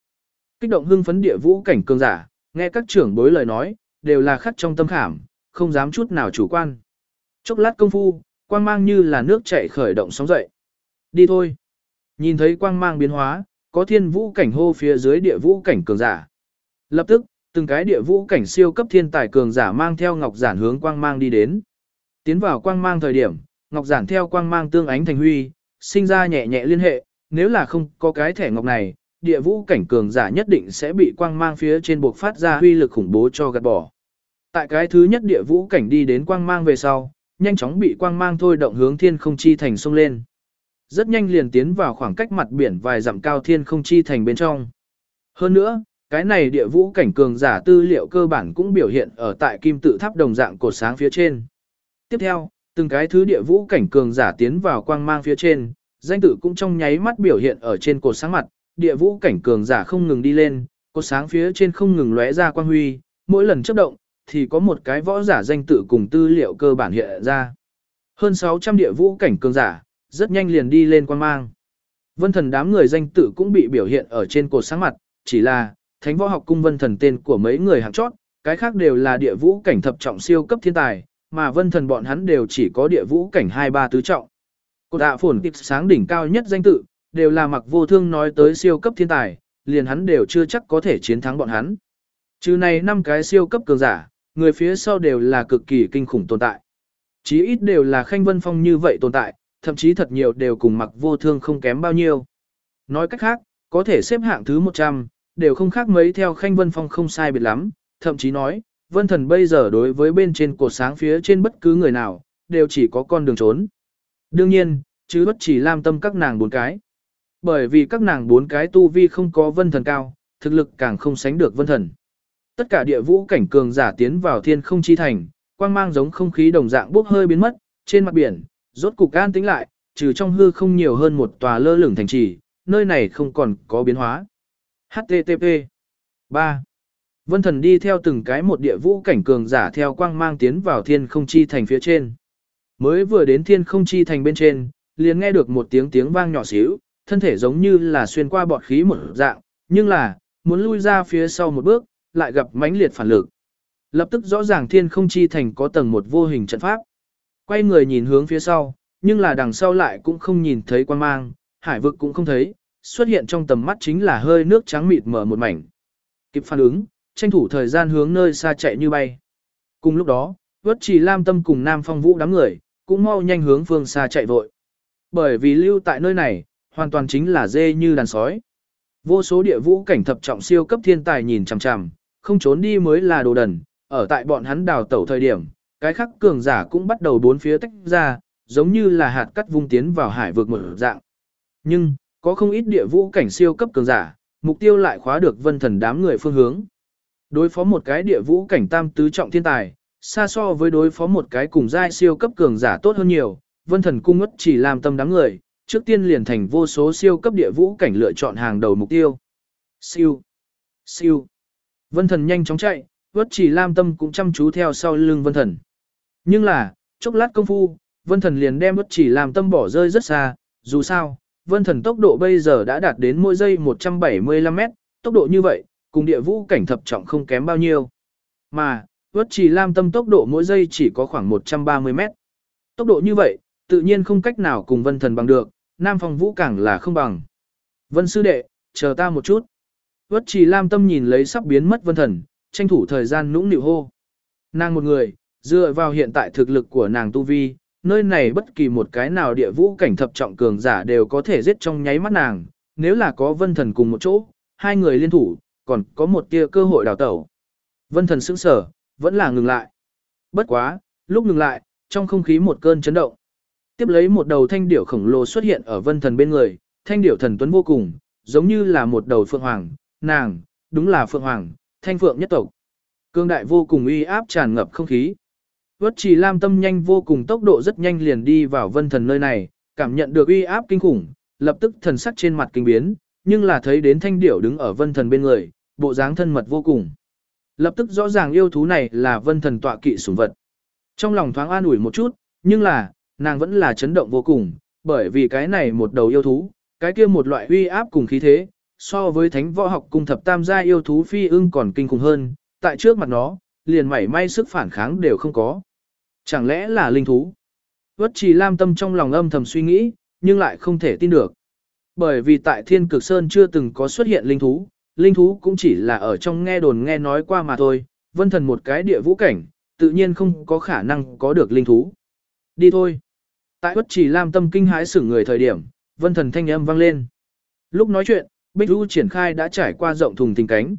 Kích động hưng phấn địa vũ cảnh cường giả, nghe các trưởng bối lời nói, đều là khắc trong tâm khảm, không dám chút nào chủ quan. Chốc lát công phu, quang mang như là nước chảy khởi động sóng dậy. Đi thôi. Nhìn thấy quang mang biến hóa, có thiên vũ cảnh hô phía dưới địa vũ cảnh cường giả. Lập tức, từng cái địa vũ cảnh siêu cấp thiên tài cường giả mang theo ngọc giản hướng quang mang đi đến. Tiến vào quang mang thời điểm, ngọc giản theo quang mang tương ánh thành huy, sinh ra nhẹ nhẹ liên hệ, nếu là không có cái thẻ ngọc này, địa vũ cảnh cường giả nhất định sẽ bị quang mang phía trên buộc phát ra huy lực khủng bố cho gạt bỏ. Tại cái thứ nhất địa vũ cảnh đi đến quang mang về sau, nhanh chóng bị quang mang thôi động hướng thiên không chi thành sông lên. Rất nhanh liền tiến vào khoảng cách mặt biển vài dặm cao thiên không chi thành bên trong. Hơn nữa, cái này địa vũ cảnh cường giả tư liệu cơ bản cũng biểu hiện ở tại kim tự tháp đồng dạng cột sáng phía trên. Tiếp theo, từng cái thứ địa vũ cảnh cường giả tiến vào quang mang phía trên, danh tự cũng trong nháy mắt biểu hiện ở trên cột sáng mặt, địa vũ cảnh cường giả không ngừng đi lên, cột sáng phía trên không ngừng lóe ra quang huy, mỗi lần chấp động thì có một cái võ giả danh tự cùng tư liệu cơ bản hiện ra. Hơn 600 địa vũ cảnh cường giả, rất nhanh liền đi lên quang mang. Vân thần đám người danh tự cũng bị biểu hiện ở trên cột sáng mặt, chỉ là thánh võ học cung vân thần tên của mấy người hạng chót, cái khác đều là địa vũ cảnh thập trọng siêu cấp thiên tài, mà vân thần bọn hắn đều chỉ có địa vũ cảnh 2-3 tứ trọng. Cột ạ phồn kịp sáng đỉnh cao nhất danh tự, đều là mặc vô thương nói tới siêu cấp thiên tài, liền hắn đều chưa chắc có thể chiến thắng bọn hắn. Trừ này năm cái siêu cấp cường giả, người phía sau đều là cực kỳ kinh khủng tồn tại. Chí ít đều là khanh vân phong như vậy tồn tại, thậm chí thật nhiều đều cùng mặc vô thương không kém bao nhiêu. Nói cách khác, có thể xếp hạng thứ 100, đều không khác mấy theo khanh vân phong không sai biệt lắm, thậm chí nói, vân thần bây giờ đối với bên trên cột sáng phía trên bất cứ người nào, đều chỉ có con đường trốn. Đương nhiên, chứ bất chỉ lam tâm các nàng bốn cái. Bởi vì các nàng bốn cái tu vi không có vân thần cao, thực lực càng không sánh được vân thần. Tất cả địa vũ cảnh cường giả tiến vào thiên không chi thành, quang mang giống không khí đồng dạng bốc hơi biến mất, trên mặt biển, rốt cục an tĩnh lại, trừ trong hư không nhiều hơn một tòa lơ lửng thành trì, nơi này không còn có biến hóa. HTTP 3. Vân thần đi theo từng cái một địa vũ cảnh cường giả theo quang mang tiến vào thiên không chi thành phía trên. Mới vừa đến thiên không chi thành bên trên, liền nghe được một tiếng tiếng vang nhỏ xíu, thân thể giống như là xuyên qua bọt khí một dạng, nhưng là, muốn lui ra phía sau một bước, lại gặp mãnh liệt phản lực. Lập tức rõ ràng thiên không chi thành có tầng một vô hình trận pháp. Quay người nhìn hướng phía sau, nhưng là đằng sau lại cũng không nhìn thấy quan mang, hải vực cũng không thấy, xuất hiện trong tầm mắt chính là hơi nước trắng mịt mở một mảnh. Kịp phản ứng, tranh thủ thời gian hướng nơi xa chạy như bay. Cùng lúc đó, vất trì lam tâm cùng Nam Phong Vũ đám người, cũng mau nhanh hướng phương xa chạy vội. Bởi vì lưu tại nơi này, hoàn toàn chính là dê như đàn sói. Vô số địa vũ cảnh thập trọng siêu cấp thiên tài nhìn chằm chằm, không trốn đi mới là đồ đần, ở tại bọn hắn đào tẩu thời điểm, cái khắc cường giả cũng bắt đầu bốn phía tách ra, giống như là hạt cắt vung tiến vào hải vực một dạng. Nhưng, có không ít địa vũ cảnh siêu cấp cường giả, mục tiêu lại khóa được vân thần đám người phương hướng. Đối phó một cái địa vũ cảnh tam tứ trọng thiên tài, xa so với đối phó một cái cùng giai siêu cấp cường giả tốt hơn nhiều, vân thần cung ngất chỉ làm tâm đám người, trước tiên liền thành vô số siêu cấp địa vũ cảnh lựa chọn hàng đầu mục tiêu. Siêu, siêu, vân thần nhanh chóng chạy, ngất chỉ lam tâm cũng chăm chú theo sau lưng vân thần. Nhưng là, chốc lát công phu, vân thần liền đem ngất chỉ làm tâm bỏ rơi rất xa, dù sao, vân thần tốc độ bây giờ đã đạt đến mỗi giây 175 mét, tốc độ như vậy, cùng địa vũ cảnh thập trọng không kém bao nhiêu. Mà, vất chỉ lam tâm tốc độ mỗi giây chỉ có khoảng 130 mét. Tốc độ như vậy, tự nhiên không cách nào cùng vân thần bằng được, nam phong vũ càng là không bằng. Vân sư đệ, chờ ta một chút. Vất chỉ lam tâm nhìn lấy sắp biến mất vân thần, tranh thủ thời gian nũng nịu hô. Nàng một người, dựa vào hiện tại thực lực của nàng tu vi, nơi này bất kỳ một cái nào địa vũ cảnh thập trọng cường giả đều có thể giết trong nháy mắt nàng, nếu là có vân thần cùng một chỗ, hai người liên thủ, còn có một tia cơ hội đào tẩu. Vân thần sững sờ vẫn là ngừng lại. Bất quá, lúc ngừng lại, trong không khí một cơn chấn động. Tiếp lấy một đầu thanh điểu khổng lồ xuất hiện ở vân thần bên người, thanh điểu thần tuấn vô cùng, giống như là một đầu phượng hoàng, nàng, đúng là phượng hoàng, thanh phượng nhất tộc. Cương đại vô cùng uy áp tràn ngập không khí. Vất trì lam tâm nhanh vô cùng tốc độ rất nhanh liền đi vào vân thần nơi này, cảm nhận được uy áp kinh khủng, lập tức thần sắc trên mặt kinh biến, nhưng là thấy đến thanh điểu đứng ở vân thần bên người, bộ dáng thân mật vô cùng. Lập tức rõ ràng yêu thú này là vân thần tọa kỵ sủng vật. Trong lòng thoáng an ủi một chút, nhưng là, nàng vẫn là chấn động vô cùng, bởi vì cái này một đầu yêu thú, cái kia một loại uy áp cùng khí thế, so với thánh võ học cung thập tam gia yêu thú phi ưng còn kinh khủng hơn, tại trước mặt nó, liền mảy may sức phản kháng đều không có. Chẳng lẽ là linh thú? Vất trì lam tâm trong lòng âm thầm suy nghĩ, nhưng lại không thể tin được. Bởi vì tại thiên cực sơn chưa từng có xuất hiện linh thú, linh thú cũng chỉ là ở trong nghe đồn nghe nói qua mà thôi, vân thần một cái địa vũ cảnh, tự nhiên không có khả năng có được linh thú. Đi thôi. Tại bất chỉ lam tâm kinh hãi xử người thời điểm, vân thần thanh âm vang lên. Lúc nói chuyện, Bích Du triển khai đã trải qua rộng thùng tình cánh.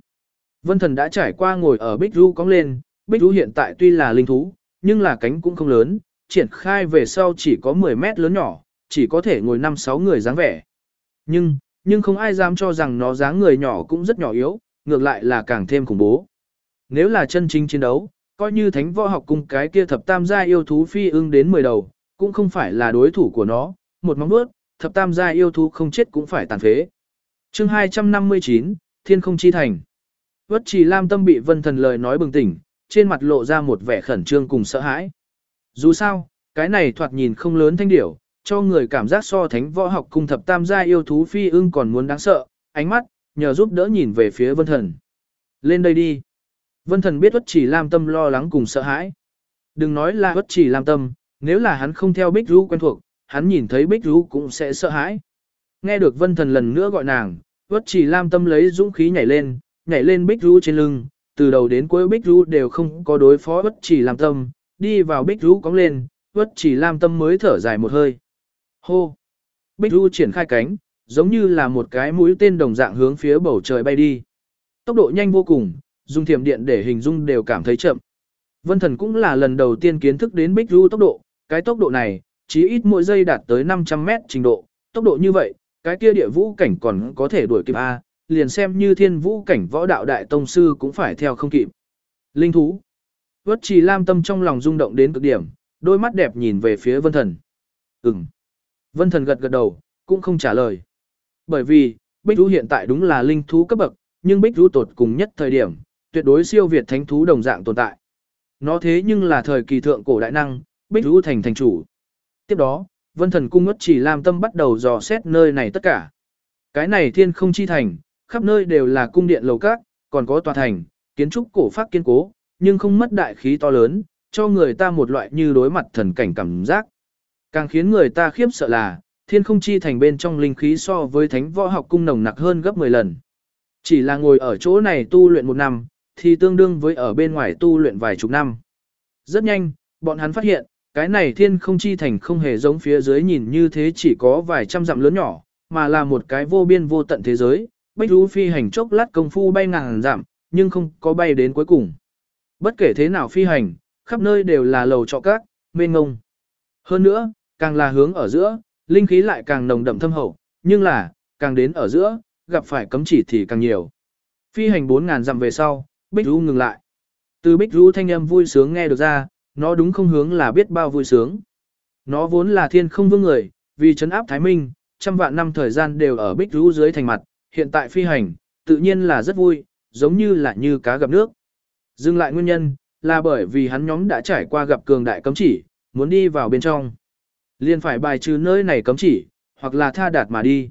Vân thần đã trải qua ngồi ở Bích Du cong lên, Bích Du hiện tại tuy là linh thú, nhưng là cánh cũng không lớn, triển khai về sau chỉ có 10 mét lớn nhỏ, chỉ có thể ngồi 5-6 người dáng vẻ. Nhưng, nhưng không ai dám cho rằng nó dáng người nhỏ cũng rất nhỏ yếu, ngược lại là càng thêm khủng bố. Nếu là chân chính chiến đấu, coi như thánh võ học cung cái kia thập tam gia yêu thú phi ưng đến 10 đầu, cũng không phải là đối thủ của nó, một móng bước, thập tam gia yêu thú không chết cũng phải tàn phế. Chương 259, Thiên không chi thành. Vất Trì Lam tâm bị Vân Thần lời nói bừng tỉnh, trên mặt lộ ra một vẻ khẩn trương cùng sợ hãi. Dù sao, cái này thoạt nhìn không lớn thanh điểu, cho người cảm giác so thánh võ học cung thập tam gia yêu thú phi ưng còn muốn đáng sợ, ánh mắt, nhờ giúp đỡ nhìn về phía Vân Thần. Lên đây đi. Vân Thần biết Vất chỉ Lam tâm lo lắng cùng sợ hãi. Đừng nói là Vất chỉ Lam tâm, nếu là hắn không theo Bích Rú quen thuộc, hắn nhìn thấy Bích Rú cũng sẽ sợ hãi. Nghe được Vân Thần lần nữa gọi nàng, Vất chỉ Lam tâm lấy dũng khí nhảy lên, nhảy lên Bích Rú trên lưng, từ đầu đến cuối Bích Ru đều không có đối phó Vất Chỉ Lam tâm, đi vào Bích Ru cóng lên, Vất Chỉ Lam tâm mới thở dài một hơi. Hô! Bích Ru triển khai cánh, giống như là một cái mũi tên đồng dạng hướng phía bầu trời bay đi. Tốc độ nhanh vô cùng, dùng thiểm điện để hình dung đều cảm thấy chậm. Vân Thần cũng là lần đầu tiên kiến thức đến Bích Du tốc độ, cái tốc độ này, chỉ ít mỗi giây đạt tới 500 mét trình độ, tốc độ như vậy, cái kia địa vũ cảnh còn có thể đuổi kịp A, liền xem như thiên vũ cảnh võ đạo đại tông sư cũng phải theo không kịp. Linh thú. Vất trì lam tâm trong lòng rung động đến cực điểm, đôi mắt đẹp nhìn về phía vân thần. Ừm. Vân thần gật gật đầu, cũng không trả lời. Bởi vì, bích thú hiện tại đúng là linh thú cấp bậc, nhưng bích thú tột cùng nhất thời điểm, tuyệt đối siêu việt thánh thú đồng dạng tồn tại. Nó thế nhưng là thời kỳ thượng cổ đại năng, bích thú thành thành chủ. Tiếp đó, vân thần cung ngất chỉ lam tâm bắt đầu dò xét nơi này tất cả. Cái này thiên không chi thành, khắp nơi đều là cung điện lầu các, còn có tòa thành, kiến trúc cổ phát kiên cố, nhưng không mất đại khí to lớn, cho người ta một loại như đối mặt thần cảnh cảm giác. Càng khiến người ta khiếp sợ là, thiên không chi thành bên trong linh khí so với thánh võ học cung nồng nặc hơn gấp 10 lần. Chỉ là ngồi ở chỗ này tu luyện một năm, thì tương đương với ở bên ngoài tu luyện vài chục năm. Rất nhanh, bọn hắn phát hiện, cái này thiên không chi thành không hề giống phía dưới nhìn như thế chỉ có vài trăm dặm lớn nhỏ, mà là một cái vô biên vô tận thế giới, Bách Du phi hành chốc lát công phu bay ngàn giảm, nhưng không có bay đến cuối cùng. Bất kể thế nào phi hành, khắp nơi đều là lầu trọ cát, mênh ngông. Hơn nữa, càng là hướng ở giữa, linh khí lại càng nồng đậm thâm hậu, nhưng là, càng đến ở giữa, gặp phải cấm chỉ thì càng nhiều. Phi hành 4.000 dặm về sau, Bích Du ngừng lại. Từ Bích Du thanh âm vui sướng nghe được ra, nó đúng không hướng là biết bao vui sướng. Nó vốn là thiên không vương người, vì chấn áp Thái Minh, trăm vạn năm thời gian đều ở Bích Du dưới thành mặt, hiện tại phi hành, tự nhiên là rất vui, giống như là như cá gặp nước. Dừng lại nguyên nhân, là bởi vì hắn nhóm đã trải qua gặp cường đại cấm chỉ, muốn đi vào bên trong. liền phải bài trừ nơi này cấm chỉ, hoặc là tha đạt mà đi.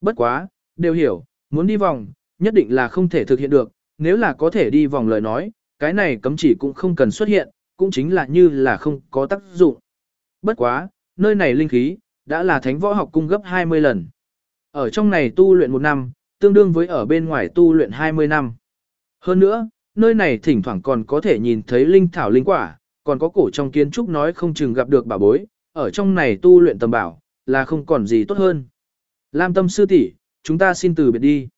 Bất quá, đều hiểu, muốn đi vòng, nhất định là không thể thực hiện được, nếu là có thể đi vòng lời nói, cái này cấm chỉ cũng không cần xuất hiện, cũng chính là như là không có tác dụng. Bất quá, nơi này linh khí, đã là thánh võ học cung gấp 20 lần. Ở trong này tu luyện một năm, tương đương với ở bên ngoài tu luyện 20 năm. Hơn nữa, nơi này thỉnh thoảng còn có thể nhìn thấy linh thảo linh quả, còn có cổ trong kiến trúc nói không chừng gặp được bảo bối, ở trong này tu luyện tầm bảo, là không còn gì tốt hơn. Lam tâm sư tỷ, chúng ta xin từ biệt đi.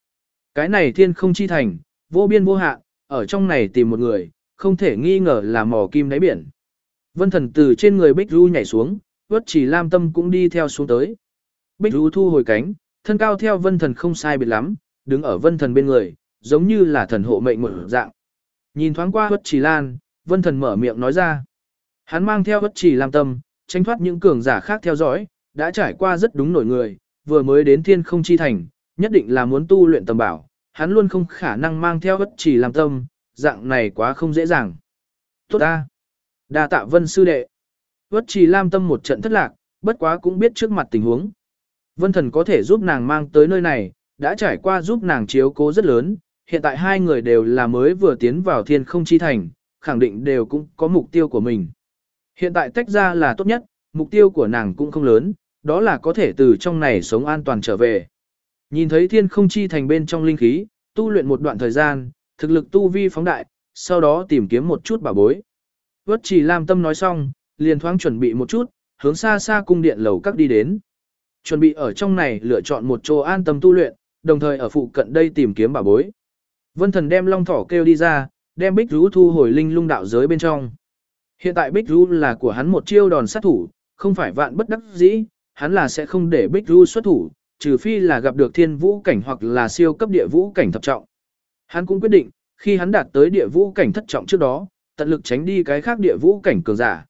Cái này thiên không chi thành, vô biên vô hạn, ở trong này tìm một người, không thể nghi ngờ là mò kim đáy biển. Vân thần từ trên người Bích Du nhảy xuống, vớt chỉ Lam tâm cũng đi theo xuống tới. Bích Du thu hồi cánh, thân cao theo vân thần không sai biệt lắm, đứng ở vân thần bên người, giống như là thần hộ mệnh một dạng. Nhìn thoáng qua bất trì lan, vân thần mở miệng nói ra. Hắn mang theo bất trì lam tâm, tránh thoát những cường giả khác theo dõi, đã trải qua rất đúng nổi người, vừa mới đến thiên không chi thành, nhất định là muốn tu luyện tầm bảo, hắn luôn không khả năng mang theo bất trì lam tâm, dạng này quá không dễ dàng. Tốt ta! đa tạ vân sư đệ. Bất trì lam tâm một trận thất lạc, bất quá cũng biết trước mặt tình huống. Vân thần có thể giúp nàng mang tới nơi này, đã trải qua giúp nàng chiếu cố rất lớn, hiện tại hai người đều là mới vừa tiến vào thiên không chi thành, khẳng định đều cũng có mục tiêu của mình. Hiện tại tách ra là tốt nhất, mục tiêu của nàng cũng không lớn, đó là có thể từ trong này sống an toàn trở về. Nhìn thấy thiên không chi thành bên trong linh khí, tu luyện một đoạn thời gian, thực lực tu vi phóng đại, sau đó tìm kiếm một chút bảo bối. Vất chỉ Lam Tâm nói xong, liền thoáng chuẩn bị một chút, hướng xa xa cung điện lầu các đi đến chuẩn bị ở trong này lựa chọn một chỗ an tâm tu luyện, đồng thời ở phụ cận đây tìm kiếm bảo bối. Vân Thần đem long thỏ kêu đi ra, đem Bích Rú thu hồi linh lung đạo giới bên trong. Hiện tại Bích Rú là của hắn một chiêu đòn sát thủ, không phải vạn bất đắc dĩ, hắn là sẽ không để Bích Rú xuất thủ, trừ phi là gặp được thiên vũ cảnh hoặc là siêu cấp địa vũ cảnh thập trọng. Hắn cũng quyết định, khi hắn đạt tới địa vũ cảnh thất trọng trước đó, tận lực tránh đi cái khác địa vũ cảnh cường giả.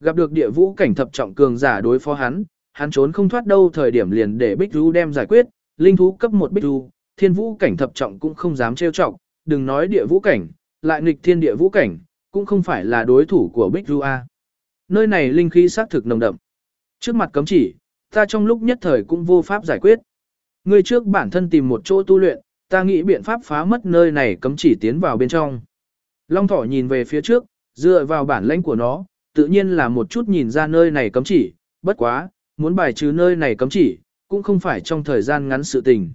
Gặp được địa vũ cảnh thập trọng cường giả đối phó hắn, hắn trốn không thoát đâu thời điểm liền để Bích Du đem giải quyết, linh thú cấp một Bích Du, thiên vũ cảnh thập trọng cũng không dám trêu chọc, đừng nói địa vũ cảnh, lại nghịch thiên địa vũ cảnh, cũng không phải là đối thủ của Bích Du A. Nơi này linh khí xác thực nồng đậm. Trước mặt cấm chỉ, ta trong lúc nhất thời cũng vô pháp giải quyết. Ngươi trước bản thân tìm một chỗ tu luyện, ta nghĩ biện pháp phá mất nơi này cấm chỉ tiến vào bên trong. Long thỏ nhìn về phía trước, dựa vào bản lãnh của nó, tự nhiên là một chút nhìn ra nơi này cấm chỉ, bất quá, muốn bài trừ nơi này cấm chỉ, cũng không phải trong thời gian ngắn sự tình.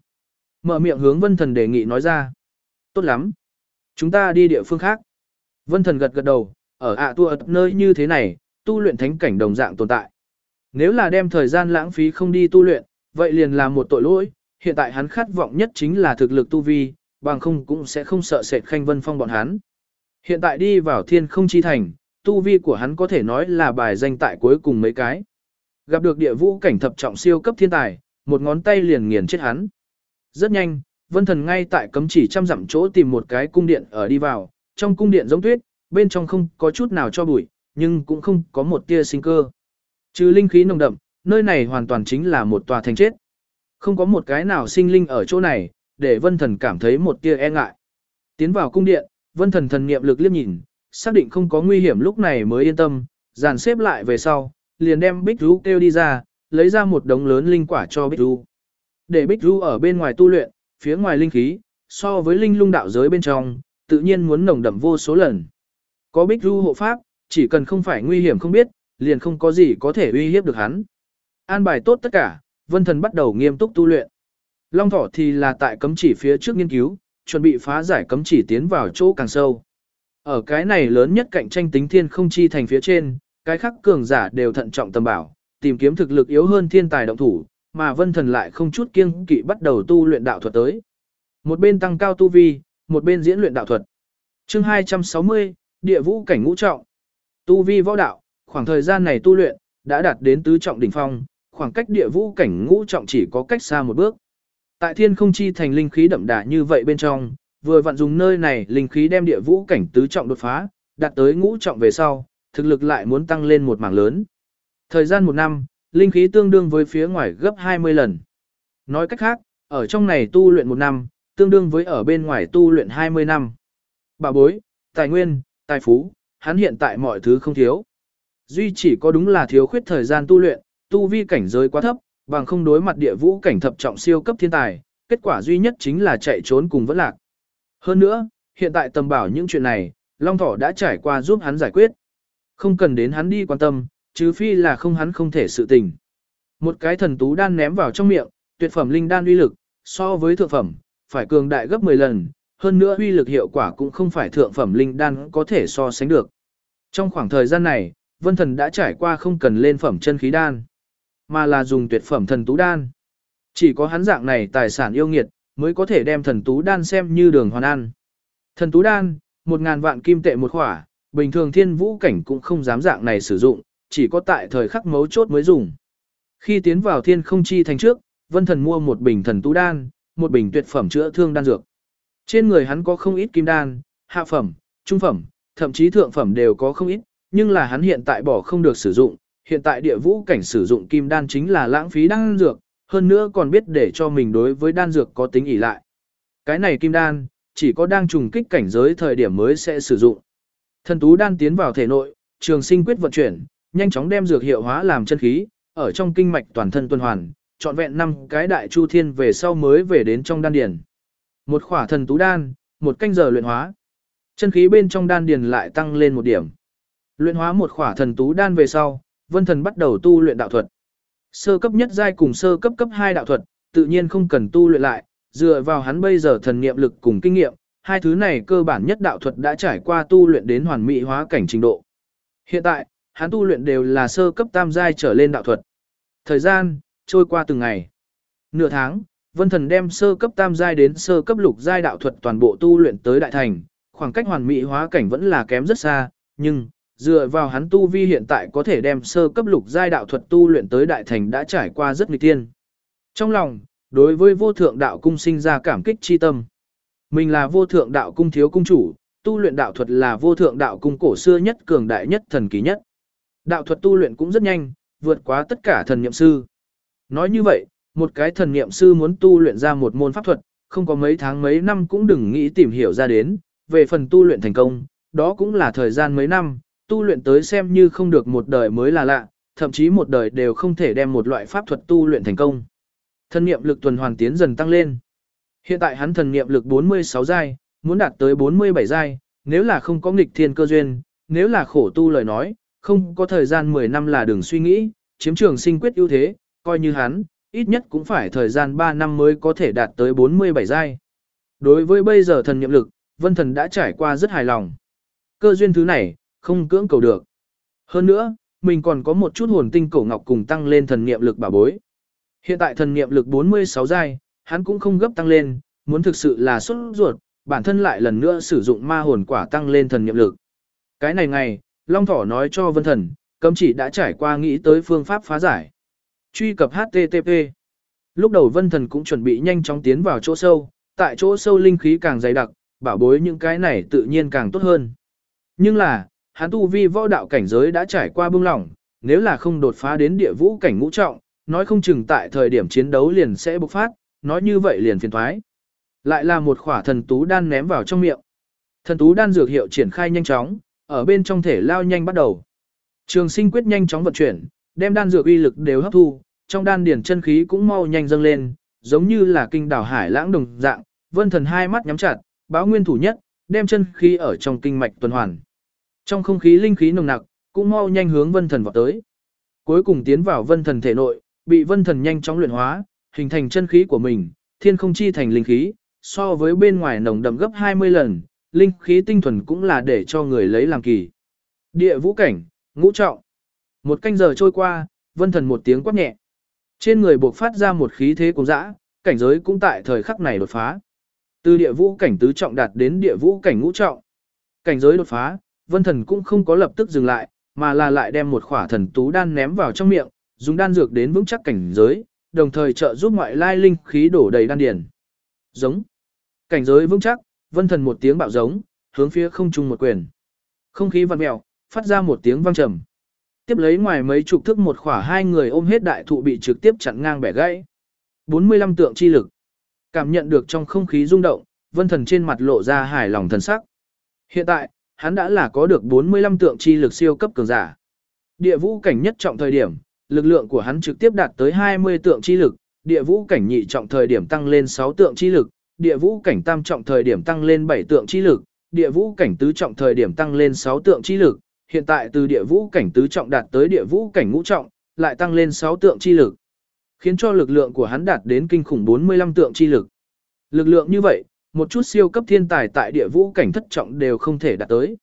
Mở miệng hướng vân thần đề nghị nói ra. Tốt lắm. Chúng ta đi địa phương khác. Vân thần gật gật đầu, ở ạ à tua nơi như thế này, tu luyện thánh cảnh đồng dạng tồn tại. Nếu là đem thời gian lãng phí không đi tu luyện, vậy liền là một tội lỗi, hiện tại hắn khát vọng nhất chính là thực lực tu vi, bằng không cũng sẽ không sợ sệt khanh vân phong bọn hắn. Hiện tại đi vào thiên không chi thành, tu vi của hắn có thể nói là bài danh tại cuối cùng mấy cái. Gặp được địa vũ cảnh thập trọng siêu cấp thiên tài, một ngón tay liền nghiền chết hắn. Rất nhanh, vân thần ngay tại cấm chỉ trăm dặm chỗ tìm một cái cung điện ở đi vào, trong cung điện giống tuyết, bên trong không có chút nào cho bụi, nhưng cũng không có một tia sinh cơ. Trừ linh khí nồng đậm, nơi này hoàn toàn chính là một tòa thành chết. Không có một cái nào sinh linh ở chỗ này, để vân thần cảm thấy một tia e ngại. Tiến vào cung điện, vân thần thần niệm lực liếc nhìn, xác định không có nguy hiểm lúc này mới yên tâm, dàn xếp lại về sau, liền đem Bích Ru kêu đi ra, lấy ra một đống lớn linh quả cho Bích Ru. Để Bích Ru ở bên ngoài tu luyện, phía ngoài linh khí, so với linh lung đạo giới bên trong, tự nhiên muốn nồng đậm vô số lần. Có Bích Ru hộ pháp, chỉ cần không phải nguy hiểm không biết, liền không có gì có thể uy hiếp được hắn. An bài tốt tất cả, vân thần bắt đầu nghiêm túc tu luyện. Long thỏ thì là tại cấm chỉ phía trước nghiên cứu, chuẩn bị phá giải cấm chỉ tiến vào chỗ càng sâu. Ở cái này lớn nhất cạnh tranh tính thiên không chi thành phía trên, cái khác cường giả đều thận trọng tầm bảo, tìm kiếm thực lực yếu hơn thiên tài động thủ, mà vân thần lại không chút kiêng kỵ bắt đầu tu luyện đạo thuật tới. Một bên tăng cao tu vi, một bên diễn luyện đạo thuật. Chương 260, Địa vũ cảnh ngũ trọng. Tu vi võ đạo, khoảng thời gian này tu luyện đã đạt đến tứ trọng đỉnh phong, khoảng cách địa vũ cảnh ngũ trọng chỉ có cách xa một bước. Tại thiên không chi thành linh khí đậm đà như vậy bên trong, vừa vặn dùng nơi này linh khí đem địa vũ cảnh tứ trọng đột phá, đạt tới ngũ trọng về sau, thực lực lại muốn tăng lên một mảng lớn. Thời gian một năm, linh khí tương đương với phía ngoài gấp 20 lần. Nói cách khác, ở trong này tu luyện một năm, tương đương với ở bên ngoài tu luyện 20 năm. Bà bối, tài nguyên, tài phú, hắn hiện tại mọi thứ không thiếu. Duy chỉ có đúng là thiếu khuyết thời gian tu luyện, tu vi cảnh giới quá thấp, bằng không đối mặt địa vũ cảnh thập trọng siêu cấp thiên tài, kết quả duy nhất chính là chạy trốn cùng vẫn lạc. Hơn nữa, hiện tại tầm bảo những chuyện này, Long Thỏ đã trải qua giúp hắn giải quyết. Không cần đến hắn đi quan tâm, chứ phi là không hắn không thể sự tình. Một cái thần tú đan ném vào trong miệng, tuyệt phẩm linh đan uy lực, so với thượng phẩm, phải cường đại gấp 10 lần, hơn nữa uy lực hiệu quả cũng không phải thượng phẩm linh đan có thể so sánh được. Trong khoảng thời gian này, Vân Thần đã trải qua không cần lên phẩm chân khí đan, mà là dùng tuyệt phẩm thần tú đan. Chỉ có hắn dạng này tài sản yêu nghiệt, mới có thể đem thần tú đan xem như đường hoàn ăn. Thần tú đan, một ngàn vạn kim tệ một khỏa, bình thường thiên vũ cảnh cũng không dám dạng này sử dụng, chỉ có tại thời khắc mấu chốt mới dùng. Khi tiến vào thiên không chi thành trước, vân thần mua một bình thần Tu đan, một bình tuyệt phẩm chữa thương đan dược. Trên người hắn có không ít kim đan, hạ phẩm, trung phẩm, thậm chí thượng phẩm đều có không ít, nhưng là hắn hiện tại bỏ không được sử dụng, hiện tại địa vũ cảnh sử dụng kim đan chính là lãng phí đan dược, hơn nữa còn biết để cho mình đối với đan dược có tính ỷ lại. Cái này kim đan, chỉ có đang trùng kích cảnh giới thời điểm mới sẽ sử dụng. Thần tú đan tiến vào thể nội, trường sinh quyết vận chuyển, nhanh chóng đem dược hiệu hóa làm chân khí, ở trong kinh mạch toàn thân tuần hoàn, trọn vẹn năm cái đại chu thiên về sau mới về đến trong đan điền. Một khỏa thần tú đan, một canh giờ luyện hóa. Chân khí bên trong đan điền lại tăng lên một điểm. Luyện hóa một khỏa thần tú đan về sau, Vân Thần bắt đầu tu luyện đạo thuật. Sơ cấp nhất giai cùng sơ cấp cấp 2 đạo thuật, tự nhiên không cần tu luyện lại, dựa vào hắn bây giờ thần niệm lực cùng kinh nghiệm, hai thứ này cơ bản nhất đạo thuật đã trải qua tu luyện đến hoàn mỹ hóa cảnh trình độ. Hiện tại, hắn tu luyện đều là sơ cấp tam giai trở lên đạo thuật. Thời gian trôi qua từng ngày. Nửa tháng, Vân Thần đem sơ cấp tam giai đến sơ cấp lục giai đạo thuật toàn bộ tu luyện tới đại thành, khoảng cách hoàn mỹ hóa cảnh vẫn là kém rất xa, nhưng dựa vào hắn tu vi hiện tại có thể đem sơ cấp lục giai đạo thuật tu luyện tới đại thành đã trải qua rất nghịch tiên. Trong lòng, đối với vô thượng đạo cung sinh ra cảm kích chi tâm. Mình là vô thượng đạo cung thiếu cung chủ, tu luyện đạo thuật là vô thượng đạo cung cổ xưa nhất cường đại nhất thần kỳ nhất. Đạo thuật tu luyện cũng rất nhanh, vượt quá tất cả thần niệm sư. Nói như vậy, một cái thần niệm sư muốn tu luyện ra một môn pháp thuật, không có mấy tháng mấy năm cũng đừng nghĩ tìm hiểu ra đến, về phần tu luyện thành công, đó cũng là thời gian mấy năm, tu luyện tới xem như không được một đời mới là lạ, thậm chí một đời đều không thể đem một loại pháp thuật tu luyện thành công. Thần niệm lực tuần hoàn tiến dần tăng lên. Hiện tại hắn thần niệm lực 46 giai, muốn đạt tới 47 giai, nếu là không có nghịch thiên cơ duyên, nếu là khổ tu lời nói, không có thời gian 10 năm là đừng suy nghĩ, chiếm trường sinh quyết ưu thế, coi như hắn, ít nhất cũng phải thời gian 3 năm mới có thể đạt tới 47 giai. Đối với bây giờ thần niệm lực, vân thần đã trải qua rất hài lòng. Cơ duyên thứ này, không cưỡng cầu được. Hơn nữa, mình còn có một chút hồn tinh cổ ngọc cùng tăng lên thần niệm lực bảo bối. Hiện tại thần niệm lực 46 giai, hắn cũng không gấp tăng lên, muốn thực sự là xuất ruột, bản thân lại lần nữa sử dụng ma hồn quả tăng lên thần nhiệm lực. Cái này ngày, Long Thỏ nói cho Vân Thần, cấm chỉ đã trải qua nghĩ tới phương pháp phá giải. Truy cập HTTP. Lúc đầu Vân Thần cũng chuẩn bị nhanh chóng tiến vào chỗ sâu, tại chỗ sâu linh khí càng dày đặc, bảo bối những cái này tự nhiên càng tốt hơn. Nhưng là, hắn tu vi võ đạo cảnh giới đã trải qua bưng lỏng, nếu là không đột phá đến địa vũ cảnh ngũ trọng, nói không chừng tại thời điểm chiến đấu liền sẽ bộc phát, nói như vậy liền phiền thoái. Lại là một khỏa thần tú đan ném vào trong miệng. Thần tú đan dược hiệu triển khai nhanh chóng, ở bên trong thể lao nhanh bắt đầu. Trường sinh quyết nhanh chóng vận chuyển, đem đan dược uy lực đều hấp thu, trong đan điển chân khí cũng mau nhanh dâng lên, giống như là kinh đảo hải lãng đồng dạng, vân thần hai mắt nhắm chặt, báo nguyên thủ nhất, đem chân khí ở trong kinh mạch tuần hoàn. Trong không khí linh khí nồng nặc, cũng mau nhanh hướng vân thần vọt tới. Cuối cùng tiến vào vân thần thể nội, bị vân thần nhanh chóng luyện hóa, hình thành chân khí của mình, thiên không chi thành linh khí, so với bên ngoài nồng đậm gấp 20 lần, linh khí tinh thuần cũng là để cho người lấy làm kỳ. Địa vũ cảnh, ngũ trọng. Một canh giờ trôi qua, vân thần một tiếng quát nhẹ. Trên người buộc phát ra một khí thế cùng dã, cảnh giới cũng tại thời khắc này đột phá. Từ địa vũ cảnh tứ trọng đạt đến địa vũ cảnh ngũ trọng. Cảnh giới đột phá, vân thần cũng không có lập tức dừng lại, mà là lại đem một khỏa thần tú đan ném vào trong miệng, dùng đan dược đến vững chắc cảnh giới, đồng thời trợ giúp ngoại lai linh khí đổ đầy đan điển. Giống. Cảnh giới vững chắc, vân thần một tiếng bạo giống, hướng phía không trung một quyền. Không khí vặn mèo, phát ra một tiếng vang trầm. Tiếp lấy ngoài mấy chục thước một khỏa hai người ôm hết đại thụ bị trực tiếp chặn ngang bẻ gãy. 45 tượng chi lực. Cảm nhận được trong không khí rung động, vân thần trên mặt lộ ra hài lòng thần sắc. Hiện tại, hắn đã là có được 45 tượng chi lực siêu cấp cường giả. Địa vũ cảnh nhất trọng thời điểm, lực lượng của hắn trực tiếp đạt tới 20 tượng chi lực, địa vũ cảnh nhị trọng thời điểm tăng lên 6 tượng chi lực, địa vũ cảnh tam trọng thời điểm tăng lên 7 tượng chi lực, địa vũ cảnh tứ trọng thời điểm tăng lên 6 tượng chi lực, hiện tại từ địa vũ cảnh tứ trọng đạt tới địa vũ cảnh ngũ trọng, lại tăng lên 6 tượng chi lực, khiến cho lực lượng của hắn đạt đến kinh khủng 45 tượng chi lực. Lực lượng như vậy, một chút siêu cấp thiên tài tại địa vũ cảnh thất trọng đều không thể đạt tới.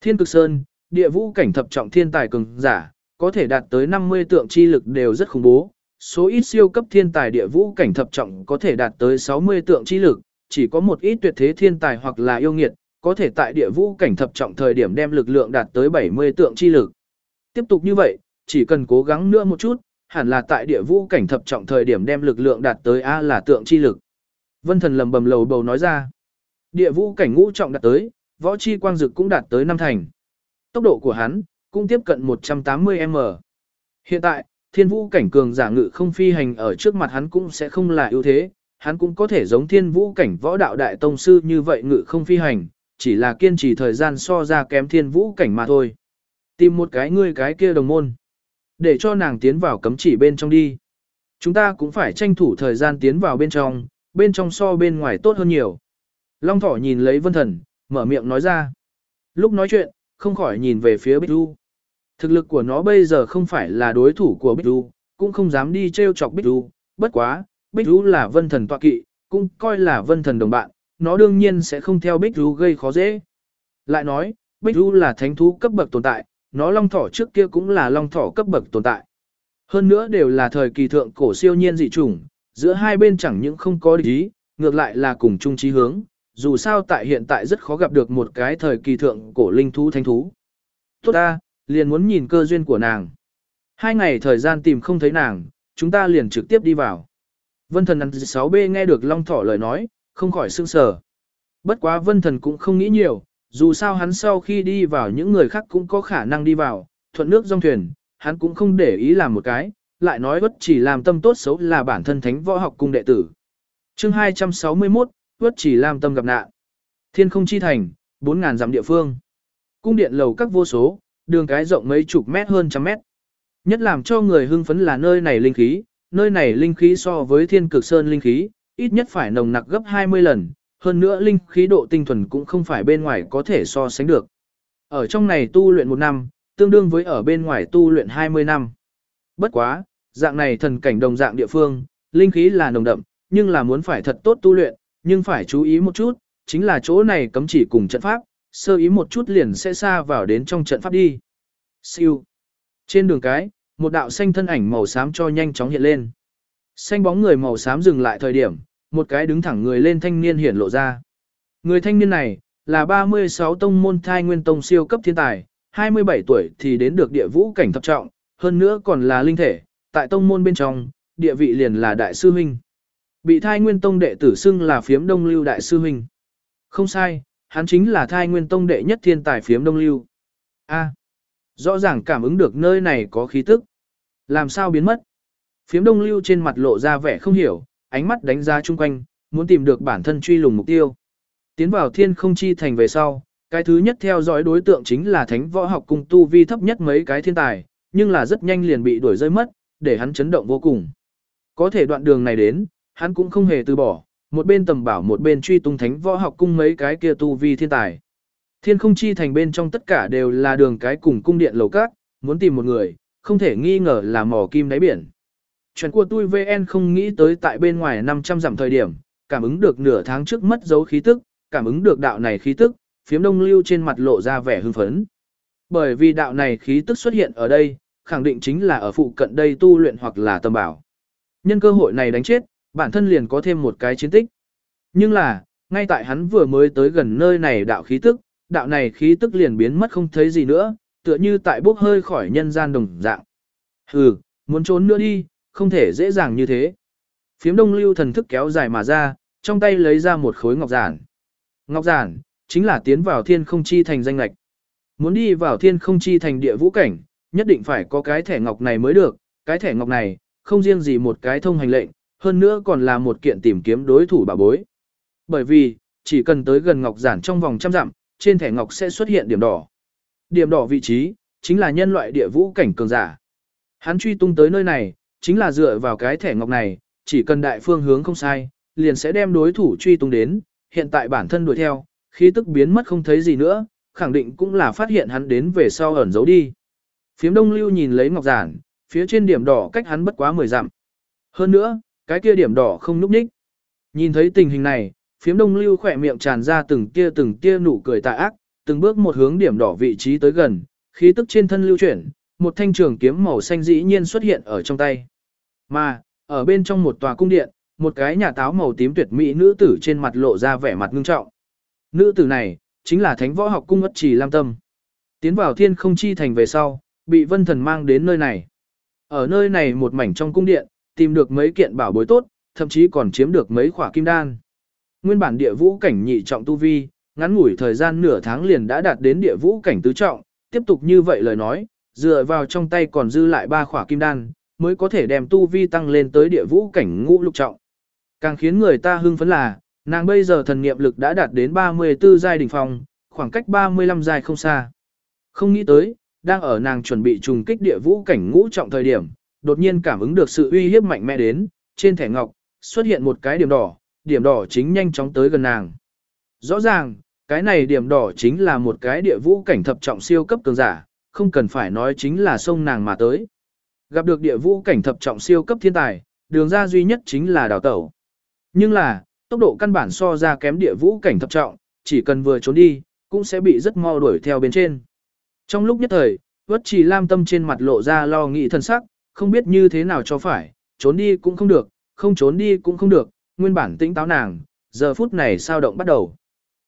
Thiên cực sơn, địa vũ cảnh thập trọng thiên tài cường giả, có thể đạt tới 50 tượng chi lực đều rất khủng bố. Số ít siêu cấp thiên tài địa vũ cảnh thập trọng có thể đạt tới 60 tượng chi lực, chỉ có một ít tuyệt thế thiên tài hoặc là yêu nghiệt, có thể tại địa vũ cảnh thập trọng thời điểm đem lực lượng đạt tới 70 tượng chi lực. Tiếp tục như vậy, chỉ cần cố gắng nữa một chút, hẳn là tại địa vũ cảnh thập trọng thời điểm đem lực lượng đạt tới A là tượng chi lực. Vân thần lầm bầm lầu bầu nói ra. Địa vũ cảnh ngũ trọng đạt tới, võ chi quang dực cũng đạt tới năm thành. Tốc độ của hắn, cũng tiếp cận 180m. Hiện tại, thiên vũ cảnh cường giả ngự không phi hành ở trước mặt hắn cũng sẽ không là ưu thế, hắn cũng có thể giống thiên vũ cảnh võ đạo đại tông sư như vậy ngự không phi hành, chỉ là kiên trì thời gian so ra kém thiên vũ cảnh mà thôi. Tìm một cái ngươi cái kia đồng môn, để cho nàng tiến vào cấm chỉ bên trong đi. Chúng ta cũng phải tranh thủ thời gian tiến vào bên trong, bên trong so bên ngoài tốt hơn nhiều. Long thỏ nhìn lấy vân thần, mở miệng nói ra. Lúc nói chuyện, không khỏi nhìn về phía Bích Du. Thực lực của nó bây giờ không phải là đối thủ của Bích Du, cũng không dám đi trêu chọc Bích Du, bất quá, Bích Du là vân thần tọa kỵ, cũng coi là vân thần đồng bạn, nó đương nhiên sẽ không theo Bích Du gây khó dễ. Lại nói, Bích Du là thánh thú cấp bậc tồn tại, nó long thỏ trước kia cũng là long thỏ cấp bậc tồn tại. Hơn nữa đều là thời kỳ thượng cổ siêu nhiên dị chủng, giữa hai bên chẳng những không có địch ý, ngược lại là cùng chung chí hướng, dù sao tại hiện tại rất khó gặp được một cái thời kỳ thượng cổ linh thú thánh thú. Tốt ta, liền muốn nhìn cơ duyên của nàng. Hai ngày thời gian tìm không thấy nàng, chúng ta liền trực tiếp đi vào. Vân thần ăn 6B nghe được Long Thỏ lời nói, không khỏi sương sờ. Bất quá vân thần cũng không nghĩ nhiều, dù sao hắn sau khi đi vào những người khác cũng có khả năng đi vào, thuận nước dòng thuyền, hắn cũng không để ý làm một cái, lại nói bất chỉ làm tâm tốt xấu là bản thân thánh võ học cung đệ tử. chương 261, bất chỉ làm tâm gặp nạn. Thiên không chi thành, 4.000 dặm địa phương. Cung điện lầu các vô số, đường cái rộng mấy chục mét hơn trăm mét. Nhất làm cho người hưng phấn là nơi này linh khí, nơi này linh khí so với thiên cực sơn linh khí, ít nhất phải nồng nặc gấp 20 lần, hơn nữa linh khí độ tinh thuần cũng không phải bên ngoài có thể so sánh được. Ở trong này tu luyện một năm, tương đương với ở bên ngoài tu luyện 20 năm. Bất quá, dạng này thần cảnh đồng dạng địa phương, linh khí là nồng đậm, nhưng là muốn phải thật tốt tu luyện, nhưng phải chú ý một chút, chính là chỗ này cấm chỉ cùng trận pháp, sơ ý một chút liền sẽ xa vào đến trong trận pháp đi. Siêu. Trên đường cái, một đạo xanh thân ảnh màu xám cho nhanh chóng hiện lên. Xanh bóng người màu xám dừng lại thời điểm, một cái đứng thẳng người lên thanh niên hiển lộ ra. Người thanh niên này, là 36 tông môn thai nguyên tông siêu cấp thiên tài, 27 tuổi thì đến được địa vũ cảnh thập trọng, hơn nữa còn là linh thể, tại tông môn bên trong, địa vị liền là đại sư huynh. Bị thai nguyên tông đệ tử xưng là phiếm đông lưu đại sư huynh. Không sai, hắn chính là thai nguyên tông đệ nhất thiên tài phiếm đông lưu. A, rõ ràng cảm ứng được nơi này có khí tức. Làm sao biến mất? Phiếm đông lưu trên mặt lộ ra vẻ không hiểu, ánh mắt đánh giá chung quanh, muốn tìm được bản thân truy lùng mục tiêu. Tiến vào thiên không chi thành về sau, cái thứ nhất theo dõi đối tượng chính là thánh võ học cùng tu vi thấp nhất mấy cái thiên tài, nhưng là rất nhanh liền bị đuổi rơi mất, để hắn chấn động vô cùng. Có thể đoạn đường này đến, hắn cũng không hề từ bỏ, một bên tầm bảo một bên truy tung thánh võ học cung mấy cái kia tu vi thiên tài. Thiên không chi thành bên trong tất cả đều là đường cái cùng cung điện lầu các, muốn tìm một người, không thể nghi ngờ là mỏ kim đáy biển. Chuyện của tôi VN không nghĩ tới tại bên ngoài 500 dặm thời điểm, cảm ứng được nửa tháng trước mất dấu khí tức, cảm ứng được đạo này khí tức, phiếm đông lưu trên mặt lộ ra vẻ hưng phấn. Bởi vì đạo này khí tức xuất hiện ở đây, khẳng định chính là ở phụ cận đây tu luyện hoặc là tâm bảo. Nhân cơ hội này đánh chết, bản thân liền có thêm một cái chiến tích. Nhưng là, ngay tại hắn vừa mới tới gần nơi này đạo khí tức, đạo này khí tức liền biến mất không thấy gì nữa, tựa như tại bốc hơi khỏi nhân gian đồng dạng. Hừ, muốn trốn nữa đi, không thể dễ dàng như thế. Phiếm đông lưu thần thức kéo dài mà ra, trong tay lấy ra một khối ngọc giản. Ngọc giản, chính là tiến vào thiên không chi thành danh lạch. Muốn đi vào thiên không chi thành địa vũ cảnh, nhất định phải có cái thẻ ngọc này mới được, cái thẻ ngọc này, không riêng gì một cái thông hành lệnh, hơn nữa còn là một kiện tìm kiếm đối thủ bà bối. Bởi vì, chỉ cần tới gần ngọc giản trong vòng trăm dặm, trên thẻ ngọc sẽ xuất hiện điểm đỏ. Điểm đỏ vị trí, chính là nhân loại địa vũ cảnh cường giả. Hắn truy tung tới nơi này, chính là dựa vào cái thẻ ngọc này, chỉ cần đại phương hướng không sai, liền sẽ đem đối thủ truy tung đến, hiện tại bản thân đuổi theo, khí tức biến mất không thấy gì nữa, khẳng định cũng là phát hiện hắn đến về sau ẩn giấu đi. Phiếm đông lưu nhìn lấy ngọc giản, phía trên điểm đỏ cách hắn bất quá 10 dặm. Hơn nữa, cái kia điểm đỏ không núp ních. Nhìn thấy tình hình này, phiếm đông lưu khỏe miệng tràn ra từng tia từng tia nụ cười tà ác, từng bước một hướng điểm đỏ vị trí tới gần, khí tức trên thân lưu chuyển, một thanh trường kiếm màu xanh dĩ nhiên xuất hiện ở trong tay. Mà, ở bên trong một tòa cung điện, một cái nhà táo màu tím tuyệt mỹ nữ tử trên mặt lộ ra vẻ mặt ngưng trọng. Nữ tử này, chính là thánh võ học cung ất trì lam tâm. Tiến vào thiên không chi thành về sau, bị vân thần mang đến nơi này. Ở nơi này một mảnh trong cung điện, tìm được mấy kiện bảo bối tốt, thậm chí còn chiếm được mấy khỏa kim đan. Nguyên bản địa vũ cảnh nhị trọng tu vi, ngắn ngủi thời gian nửa tháng liền đã đạt đến địa vũ cảnh tứ trọng, tiếp tục như vậy lời nói, dựa vào trong tay còn dư lại ba khỏa kim đan, mới có thể đem tu vi tăng lên tới địa vũ cảnh ngũ lục trọng. Càng khiến người ta hưng phấn là, nàng bây giờ thần nghiệm lực đã đạt đến 34 giai đỉnh phong, khoảng cách 35 giai không xa. Không nghĩ tới, đang ở nàng chuẩn bị trùng kích địa vũ cảnh ngũ trọng thời điểm, đột nhiên cảm ứng được sự uy hiếp mạnh mẽ đến, trên thẻ ngọc xuất hiện một cái điểm đỏ, điểm đỏ chính nhanh chóng tới gần nàng. Rõ ràng, cái này điểm đỏ chính là một cái địa vũ cảnh thập trọng siêu cấp cường giả, không cần phải nói chính là sông nàng mà tới. Gặp được địa vũ cảnh thập trọng siêu cấp thiên tài, đường ra duy nhất chính là đào tẩu. Nhưng là, tốc độ căn bản so ra kém địa vũ cảnh thập trọng, chỉ cần vừa trốn đi, cũng sẽ bị rất mau đuổi theo bên trên. Trong lúc nhất thời, vất trì lam tâm trên mặt lộ ra lo nghĩ thân sắc, không biết như thế nào cho phải, trốn đi cũng không được, không trốn đi cũng không được, nguyên bản tĩnh táo nàng, giờ phút này sao động bắt đầu.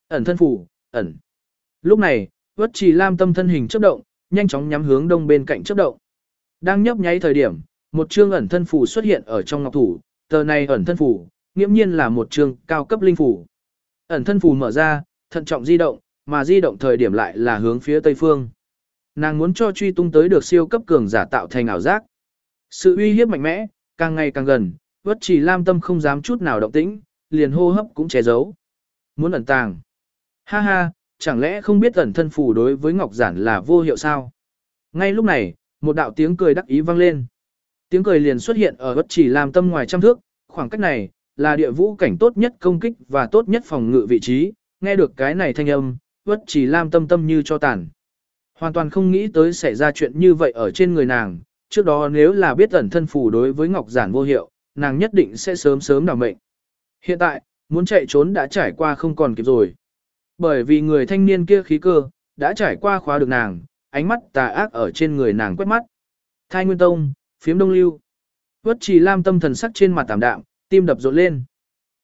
Ẩn thân phủ, ẩn. Lúc này, vất trì lam tâm thân hình chớp động, nhanh chóng nhắm hướng đông bên cạnh chớp động. Đang nhấp nháy thời điểm, một chương ẩn thân phủ xuất hiện ở trong ngọc thủ, tờ này ẩn thân phủ, nghiêm nhiên là một chương cao cấp linh phủ. Ẩn thân phủ mở ra, thận trọng di động, mà di động thời điểm lại là hướng phía tây phương. Nàng muốn cho truy tung tới được siêu cấp cường giả tạo thành ảo giác. Sự uy hiếp mạnh mẽ, càng ngày càng gần, Vất Chỉ Lam Tâm không dám chút nào động tĩnh, liền hô hấp cũng che giấu. Muốn ẩn tàng. Ha ha, chẳng lẽ không biết ẩn thân phù đối với Ngọc Giản là vô hiệu sao? Ngay lúc này, một đạo tiếng cười đắc ý vang lên. Tiếng cười liền xuất hiện ở Vất Chỉ Lam Tâm ngoài trăm thước, khoảng cách này là địa vũ cảnh tốt nhất công kích và tốt nhất phòng ngự vị trí, nghe được cái này thanh âm, Vất Chỉ Lam Tâm tâm như cho tàn. Hoàn toàn không nghĩ tới xảy ra chuyện như vậy ở trên người nàng, trước đó nếu là biết ẩn thân phù đối với Ngọc Giản vô hiệu, nàng nhất định sẽ sớm sớm đảm mệnh. Hiện tại, muốn chạy trốn đã trải qua không còn kịp rồi. Bởi vì người thanh niên kia khí cơ, đã trải qua khóa được nàng, ánh mắt tà ác ở trên người nàng quét mắt. Thai Nguyên Tông, phiếm đông lưu. Vất trì lam tâm thần sắc trên mặt tạm đạm, tim đập rộn lên.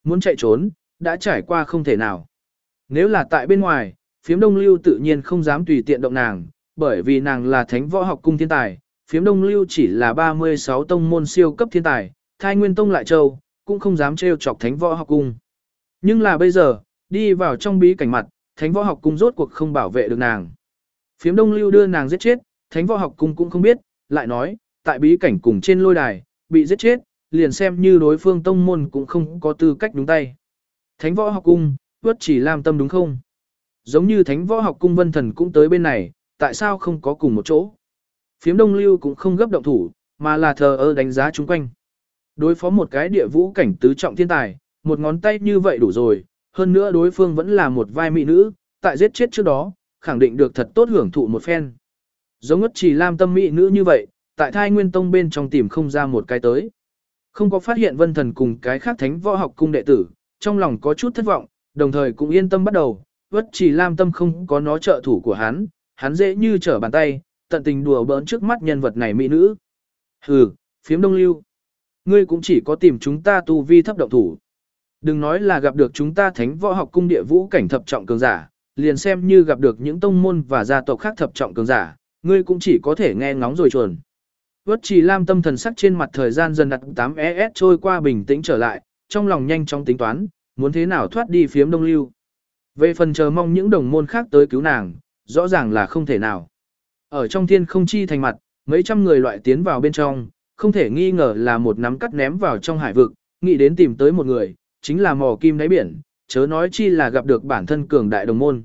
Muốn chạy trốn, đã trải qua không thể nào. Nếu là tại bên ngoài, phiếm đông lưu tự nhiên không dám tùy tiện động nàng, bởi vì nàng là thánh võ học cung thiên tài, phiếm đông lưu chỉ là 36 tông môn siêu cấp thiên tài, thai nguyên tông lại châu, cũng không dám trêu chọc thánh võ học cung. Nhưng là bây giờ, đi vào trong bí cảnh mặt, thánh võ học cung rốt cuộc không bảo vệ được nàng. Phiếm đông lưu đưa nàng giết chết, thánh võ học cung cũng không biết, lại nói, tại bí cảnh cùng trên lôi đài, bị giết chết, liền xem như đối phương tông môn cũng không có tư cách đúng tay. Thánh võ học cung, vất chỉ làm tâm đúng không? Giống như thánh võ học cung vân thần cũng tới bên này, tại sao không có cùng một chỗ? Phiếm đông lưu cũng không gấp động thủ, mà là thờ ơ đánh giá chung quanh. Đối phó một cái địa vũ cảnh tứ trọng thiên tài, một ngón tay như vậy đủ rồi, hơn nữa đối phương vẫn là một vai mỹ nữ, tại giết chết trước đó, khẳng định được thật tốt hưởng thụ một phen. Giống ngất chỉ Lam tâm mỹ nữ như vậy, tại thai nguyên tông bên trong tìm không ra một cái tới. Không có phát hiện vân thần cùng cái khác thánh võ học cung đệ tử, trong lòng có chút thất vọng, đồng thời cũng yên tâm bắt đầu, vất chỉ lam tâm không có nó trợ thủ của hắn, hắn dễ như trở bàn tay, tận tình đùa bỡn trước mắt nhân vật này mỹ nữ. Hừ, phiếm đông lưu. Ngươi cũng chỉ có tìm chúng ta tu vi thấp động thủ. Đừng nói là gặp được chúng ta thánh võ học cung địa vũ cảnh thập trọng cường giả, liền xem như gặp được những tông môn và gia tộc khác thập trọng cường giả, ngươi cũng chỉ có thể nghe ngóng rồi chuồn. Vất trì lam tâm thần sắc trên mặt thời gian dần đặt 8 ES trôi qua bình tĩnh trở lại, trong lòng nhanh chóng tính toán, muốn thế nào thoát đi phiếm đông lưu. Về phần chờ mong những đồng môn khác tới cứu nàng, rõ ràng là không thể nào. Ở trong thiên không chi thành mặt, mấy trăm người loại tiến vào bên trong, không thể nghi ngờ là một nắm cắt ném vào trong hải vực, nghĩ đến tìm tới một người, chính là mò kim đáy biển, chớ nói chi là gặp được bản thân cường đại đồng môn.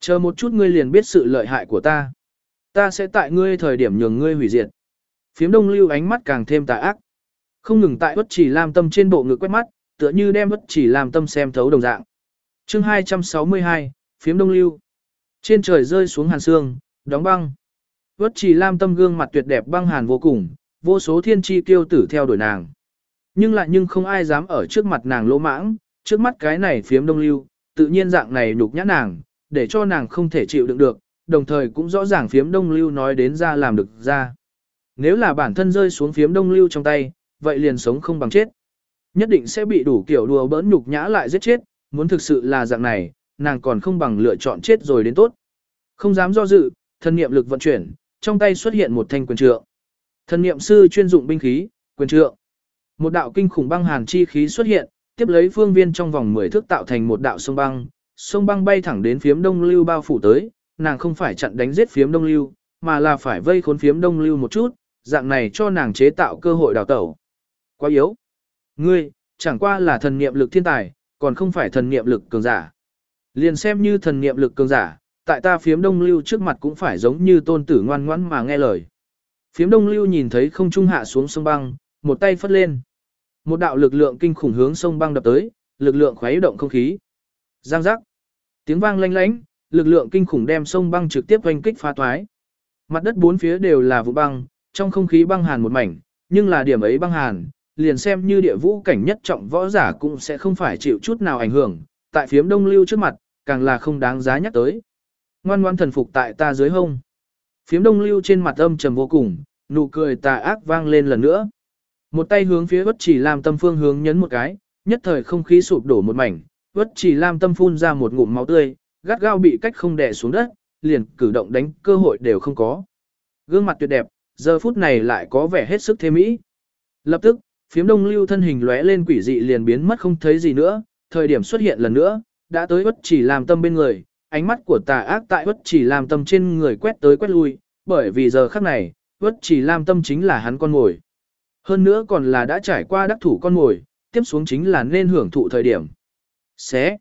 Chờ một chút ngươi liền biết sự lợi hại của ta. Ta sẽ tại ngươi thời điểm nhường ngươi hủy diệt. Phiếm đông lưu ánh mắt càng thêm tà ác. Không ngừng tại bất chỉ làm tâm trên bộ ngực quét mắt, tựa như đem bất chỉ làm tâm xem thấu đồng dạng. chương 262, phiếm đông lưu. Trên trời rơi xuống hàn sương, đóng băng. Vất chỉ lam tâm gương mặt tuyệt đẹp băng hàn vô cùng, vô số thiên tri tiêu tử theo đuổi nàng. Nhưng lại nhưng không ai dám ở trước mặt nàng lỗ mãng, trước mắt cái này phiếm đông lưu, tự nhiên dạng này nhục nhã nàng, để cho nàng không thể chịu đựng được, đồng thời cũng rõ ràng phiếm đông lưu nói đến ra làm được ra. Nếu là bản thân rơi xuống phiếm đông lưu trong tay, vậy liền sống không bằng chết. Nhất định sẽ bị đủ kiểu đùa bỡn nhục nhã lại giết chết, muốn thực sự là dạng này, nàng còn không bằng lựa chọn chết rồi đến tốt. Không dám do dự, thân niệm lực vận chuyển, trong tay xuất hiện một thanh quyền trượng. Thần niệm sư chuyên dụng binh khí, quyền trượng. Một đạo kinh khủng băng hàn chi khí xuất hiện, tiếp lấy phương viên trong vòng 10 thước tạo thành một đạo sông băng, sông băng bay thẳng đến phiếm Đông Lưu bao phủ tới, nàng không phải chặn đánh giết phiếm Đông Lưu, mà là phải vây khốn phiếm Đông Lưu một chút, dạng này cho nàng chế tạo cơ hội đào tẩu. Quá yếu. Ngươi, chẳng qua là thần niệm lực thiên tài, còn không phải thần niệm lực cường giả. Liền xem như thần niệm lực cường giả, tại ta phiếm Đông Lưu trước mặt cũng phải giống như tôn tử ngoan ngoãn mà nghe lời. Phiếm đông lưu nhìn thấy không trung hạ xuống sông băng, một tay phất lên. Một đạo lực lượng kinh khủng hướng sông băng đập tới, lực lượng khuấy động không khí. Giang giác. Tiếng vang lanh lánh, lực lượng kinh khủng đem sông băng trực tiếp oanh kích phá toái. Mặt đất bốn phía đều là vụ băng, trong không khí băng hàn một mảnh, nhưng là điểm ấy băng hàn, liền xem như địa vũ cảnh nhất trọng võ giả cũng sẽ không phải chịu chút nào ảnh hưởng, tại phiếm đông lưu trước mặt, càng là không đáng giá nhắc tới. Ngoan ngoan thần phục tại ta dưới hông. Phiếm đông lưu trên mặt âm trầm vô cùng, nụ cười tà ác vang lên lần nữa. Một tay hướng phía bất chỉ làm tâm phương hướng nhấn một cái, nhất thời không khí sụp đổ một mảnh, bất chỉ làm tâm phun ra một ngụm máu tươi, gắt gao bị cách không đè xuống đất, liền cử động đánh cơ hội đều không có. Gương mặt tuyệt đẹp, giờ phút này lại có vẻ hết sức thế mỹ. Lập tức, phiếm đông lưu thân hình lóe lên quỷ dị liền biến mất không thấy gì nữa, thời điểm xuất hiện lần nữa, đã tới bất chỉ làm tâm bên người, ánh mắt của tà ác tại bất chỉ làm tâm trên người quét tới quét lui, bởi vì giờ khắc này, bất chỉ làm tâm chính là hắn con mồi. Hơn nữa còn là đã trải qua đắc thủ con mồi, tiếp xuống chính là nên hưởng thụ thời điểm. Xé.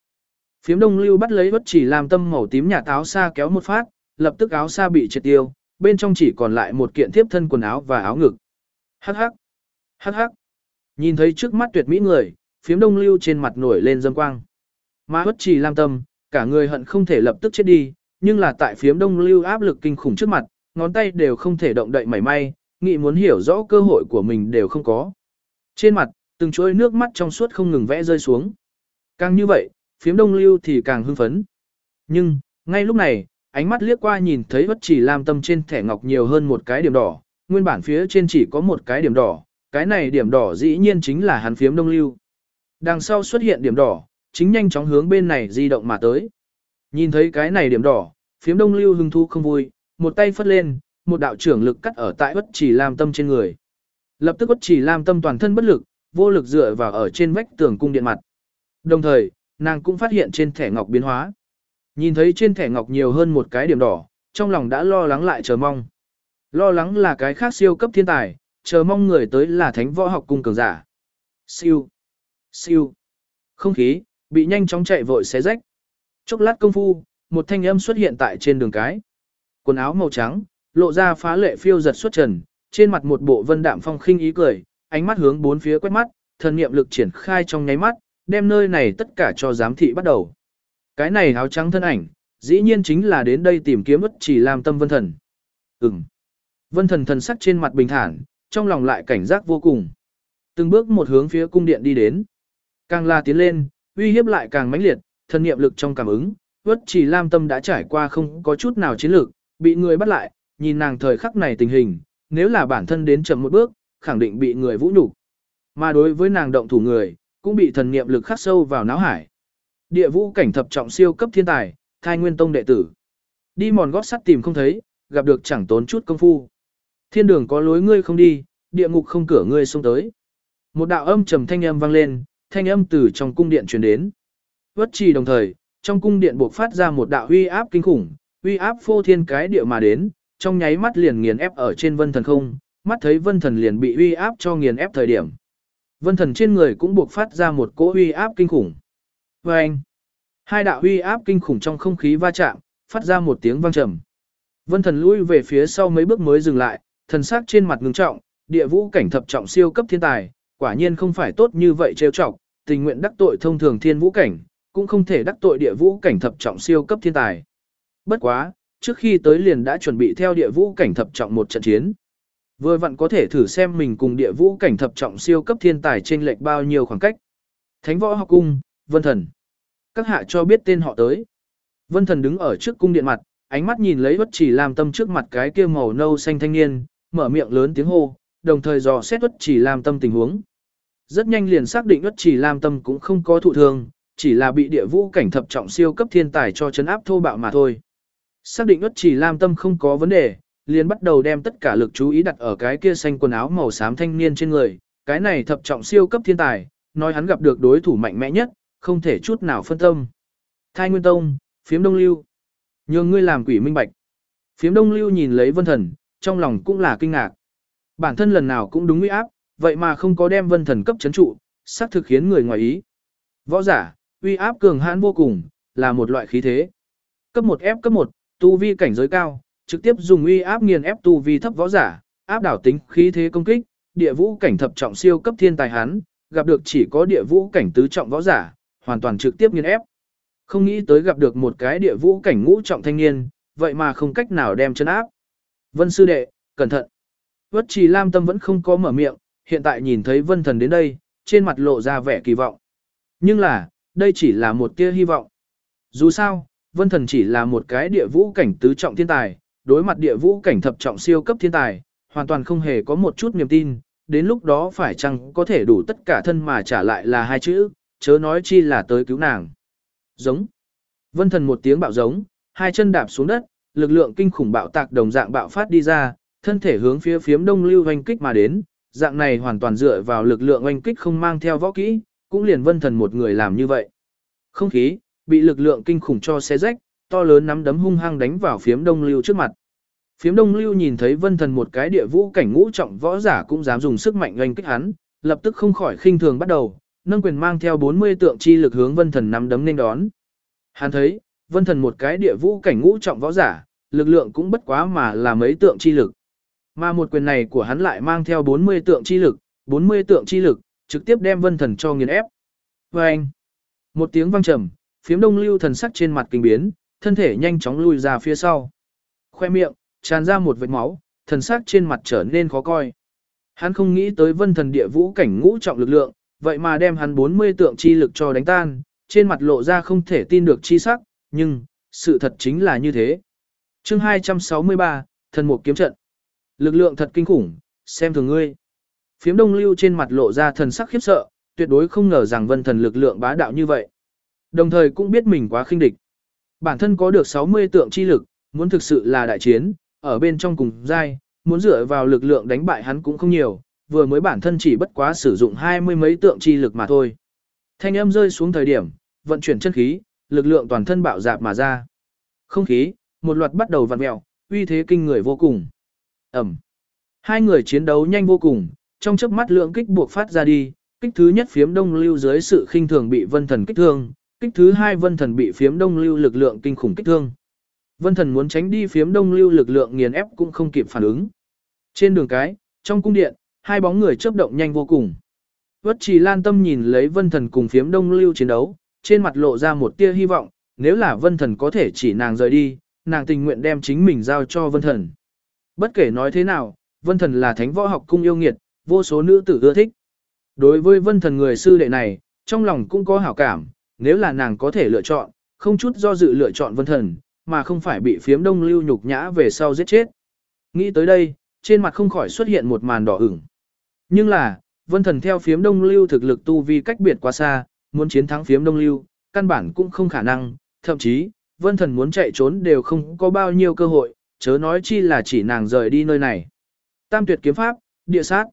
Phiếm đông lưu bắt lấy bất chỉ làm tâm màu tím nhà táo xa kéo một phát, lập tức áo xa bị triệt tiêu, bên trong chỉ còn lại một kiện tiếp thân quần áo và áo ngực. Hắc hắc. Hắc hắc. Nhìn thấy trước mắt tuyệt mỹ người, phiếm đông lưu trên mặt nổi lên dâm quang. Mà bất chỉ làm tâm, cả người hận không thể lập tức chết đi, nhưng là tại phiếm đông lưu áp lực kinh khủng trước mặt, ngón tay đều không thể động đậy mảy may, nghĩ muốn hiểu rõ cơ hội của mình đều không có. Trên mặt, từng chuỗi nước mắt trong suốt không ngừng vẽ rơi xuống. Càng như vậy, phiếm đông lưu thì càng hưng phấn. Nhưng, ngay lúc này, ánh mắt liếc qua nhìn thấy bất chỉ làm tâm trên thẻ ngọc nhiều hơn một cái điểm đỏ, nguyên bản phía trên chỉ có một cái điểm đỏ, cái này điểm đỏ dĩ nhiên chính là hắn phiếm đông lưu. Đằng sau xuất hiện điểm đỏ, chính nhanh chóng hướng bên này di động mà tới. Nhìn thấy cái này điểm đỏ, phiếm đông lưu hưng thu không vui, một tay phất lên, một đạo trưởng lực cắt ở tại bất chỉ làm tâm trên người. Lập tức bất chỉ làm tâm toàn thân bất lực, vô lực dựa vào ở trên vách tường cung điện mặt. Đồng thời, nàng cũng phát hiện trên thẻ ngọc biến hóa. Nhìn thấy trên thẻ ngọc nhiều hơn một cái điểm đỏ, trong lòng đã lo lắng lại chờ mong. Lo lắng là cái khác siêu cấp thiên tài, chờ mong người tới là thánh võ học cung cường giả. Siêu, siêu, không khí, bị nhanh chóng chạy vội xé rách. Chốc lát công phu, một thanh âm xuất hiện tại trên đường cái. Quần áo màu trắng, lộ ra phá lệ phiêu giật xuất trần, trên mặt một bộ vân đạm phong khinh ý cười, ánh mắt hướng bốn phía quét mắt, thần niệm lực triển khai trong nháy mắt, đem nơi này tất cả cho giám thị bắt đầu. Cái này áo trắng thân ảnh, dĩ nhiên chính là đến đây tìm kiếm ức chỉ làm tâm vân thần. Ừm. Vân thần thần sắc trên mặt bình thản, trong lòng lại cảnh giác vô cùng. Từng bước một hướng phía cung điện đi đến. Càng la tiến lên, uy hiếp lại càng mãnh liệt, thần niệm lực trong cảm ứng, bất chỉ lam tâm đã trải qua không có chút nào chiến lược, bị người bắt lại, nhìn nàng thời khắc này tình hình, nếu là bản thân đến chậm một bước, khẳng định bị người vũ nhục. Mà đối với nàng động thủ người, cũng bị thần niệm lực khắc sâu vào não hải. Địa vũ cảnh thập trọng siêu cấp thiên tài, thai nguyên tông đệ tử. Đi mòn gót sắt tìm không thấy, gặp được chẳng tốn chút công phu. Thiên đường có lối ngươi không đi, địa ngục không cửa ngươi xông tới. Một đạo âm trầm thanh âm vang lên, thanh âm từ trong cung điện truyền đến. Vất trì đồng thời, trong cung điện buộc phát ra một đạo huy áp kinh khủng, huy áp phô thiên cái địa mà đến, trong nháy mắt liền nghiền ép ở trên vân thần không, mắt thấy vân thần liền bị huy áp cho nghiền ép thời điểm. Vân thần trên người cũng buộc phát ra một cỗ huy áp kinh khủng. Và anh, hai đạo huy áp kinh khủng trong không khí va chạm, phát ra một tiếng vang trầm. Vân thần lui về phía sau mấy bước mới dừng lại, thần sắc trên mặt ngưng trọng, địa vũ cảnh thập trọng siêu cấp thiên tài, quả nhiên không phải tốt như vậy trêu chọc tình nguyện đắc tội thông thường thiên vũ cảnh, cũng không thể đắc tội địa vũ cảnh thập trọng siêu cấp thiên tài. Bất quá, trước khi tới liền đã chuẩn bị theo địa vũ cảnh thập trọng một trận chiến. Vừa vặn có thể thử xem mình cùng địa vũ cảnh thập trọng siêu cấp thiên tài trên lệch bao nhiêu khoảng cách. Thánh võ học cung, Vân Thần. Các hạ cho biết tên họ tới. Vân Thần đứng ở trước cung điện mặt, ánh mắt nhìn lấy bất chỉ làm tâm trước mặt cái kia màu nâu xanh thanh niên, mở miệng lớn tiếng hô, đồng thời dò xét bất chỉ làm tâm tình huống. Rất nhanh liền xác định bất chỉ làm tâm cũng không có thụ thương, chỉ là bị địa vũ cảnh thập trọng siêu cấp thiên tài cho chấn áp thô bạo mà thôi. Xác định bất chỉ làm tâm không có vấn đề, liền bắt đầu đem tất cả lực chú ý đặt ở cái kia xanh quần áo màu xám thanh niên trên người, cái này thập trọng siêu cấp thiên tài, nói hắn gặp được đối thủ mạnh mẽ nhất, không thể chút nào phân tâm. Thai Nguyên Tông, phiếm Đông Lưu. Nhường ngươi làm quỷ minh bạch. Phiếm Đông Lưu nhìn lấy Vân Thần, trong lòng cũng là kinh ngạc. Bản thân lần nào cũng đúng uy áp, vậy mà không có đem Vân Thần cấp chấn trụ, xác thực khiến người ngoài ý. Võ giả, uy áp cường hãn vô cùng, là một loại khí thế. Cấp 1 ép cấp 1, tu vi cảnh giới cao, trực tiếp dùng uy áp nghiền ép tu vi thấp võ giả, áp đảo tính khí thế công kích, địa vũ cảnh thập trọng siêu cấp thiên tài hắn, gặp được chỉ có địa vũ cảnh tứ trọng võ giả, hoàn toàn trực tiếp nghiền ép. Không nghĩ tới gặp được một cái địa vũ cảnh ngũ trọng thanh niên, vậy mà không cách nào đem chân áp. Vân sư đệ, cẩn thận. Vất trì lam tâm vẫn không có mở miệng, hiện tại nhìn thấy vân thần đến đây, trên mặt lộ ra vẻ kỳ vọng. Nhưng là, đây chỉ là một tia hy vọng. Dù sao, vân thần chỉ là một cái địa vũ cảnh tứ trọng thiên tài, đối mặt địa vũ cảnh thập trọng siêu cấp thiên tài, hoàn toàn không hề có một chút niềm tin, đến lúc đó phải chăng có thể đủ tất cả thân mà trả lại là hai chữ, chớ nói chi là tới cứu nàng. Giống. Vân thần một tiếng bạo giống, hai chân đạp xuống đất, lực lượng kinh khủng bạo tạc đồng dạng bạo phát đi ra, thân thể hướng phía phiếm đông lưu oanh kích mà đến, dạng này hoàn toàn dựa vào lực lượng oanh kích không mang theo võ kỹ, cũng liền vân thần một người làm như vậy. Không khí, bị lực lượng kinh khủng cho xé rách, to lớn nắm đấm hung hăng đánh vào phiếm đông lưu trước mặt. Phiếm đông lưu nhìn thấy vân thần một cái địa vũ cảnh ngũ trọng võ giả cũng dám dùng sức mạnh oanh kích hắn, lập tức không khỏi khinh thường bắt đầu, nâng quyền mang theo 40 tượng chi lực hướng vân thần nắm đấm nên đón. Hắn thấy, vân thần một cái địa vũ cảnh ngũ trọng võ giả, lực lượng cũng bất quá mà là mấy tượng chi lực. Mà một quyền này của hắn lại mang theo 40 tượng chi lực, 40 tượng chi lực, trực tiếp đem vân thần cho nghiền ép. Và anh, một tiếng vang trầm, phiếm đông lưu thần sắc trên mặt kinh biến, thân thể nhanh chóng lùi ra phía sau. Khoe miệng, tràn ra một vệt máu, thần sắc trên mặt trở nên khó coi. Hắn không nghĩ tới vân thần địa vũ cảnh ngũ trọng lực lượng, vậy mà đem hắn 40 tượng chi lực cho đánh tan, trên mặt lộ ra không thể tin được chi sắc, nhưng, sự thật chính là như thế. chương 263, thần mục kiếm trận. Lực lượng thật kinh khủng, xem thường ngươi. Phiếm đông lưu trên mặt lộ ra thần sắc khiếp sợ, tuyệt đối không ngờ rằng vân thần lực lượng bá đạo như vậy. Đồng thời cũng biết mình quá khinh địch. Bản thân có được 60 tượng chi lực, muốn thực sự là đại chiến, ở bên trong cùng giai, muốn dựa vào lực lượng đánh bại hắn cũng không nhiều, vừa mới bản thân chỉ bất quá sử dụng hai mươi mấy tượng chi lực mà thôi. Thanh âm rơi xuống thời điểm, vận chuyển chân khí, lực lượng toàn thân bạo dạp mà ra. Không khí, một loạt bắt đầu vặn mèo, uy thế kinh người vô cùng. Ẩm. Hai người chiến đấu nhanh vô cùng, trong chớp mắt lượng kích buộc phát ra đi, kích thứ nhất phiếm đông lưu dưới sự khinh thường bị vân thần kích thương, kích thứ hai vân thần bị phiếm đông lưu lực lượng kinh khủng kích thương. Vân thần muốn tránh đi phiếm đông lưu lực lượng nghiền ép cũng không kịp phản ứng. Trên đường cái, trong cung điện, hai bóng người chớp động nhanh vô cùng. Vất trì lan tâm nhìn lấy vân thần cùng phiếm đông lưu chiến đấu, trên mặt lộ ra một tia hy vọng, nếu là vân thần có thể chỉ nàng rời đi, nàng tình nguyện đem chính mình giao cho vân thần. Bất kể nói thế nào, vân thần là thánh võ học cung yêu nghiệt, vô số nữ tử ưa thích. Đối với vân thần người sư đệ này, trong lòng cũng có hảo cảm, nếu là nàng có thể lựa chọn, không chút do dự lựa chọn vân thần, mà không phải bị phiếm đông lưu nhục nhã về sau giết chết. Nghĩ tới đây, trên mặt không khỏi xuất hiện một màn đỏ ửng. Nhưng là, vân thần theo phiếm đông lưu thực lực tu vi cách biệt quá xa, muốn chiến thắng phiếm đông lưu, căn bản cũng không khả năng, thậm chí, vân thần muốn chạy trốn đều không có bao nhiêu cơ hội, chớ nói chi là chỉ nàng rời đi nơi này. Tam tuyệt kiếm pháp, địa sát.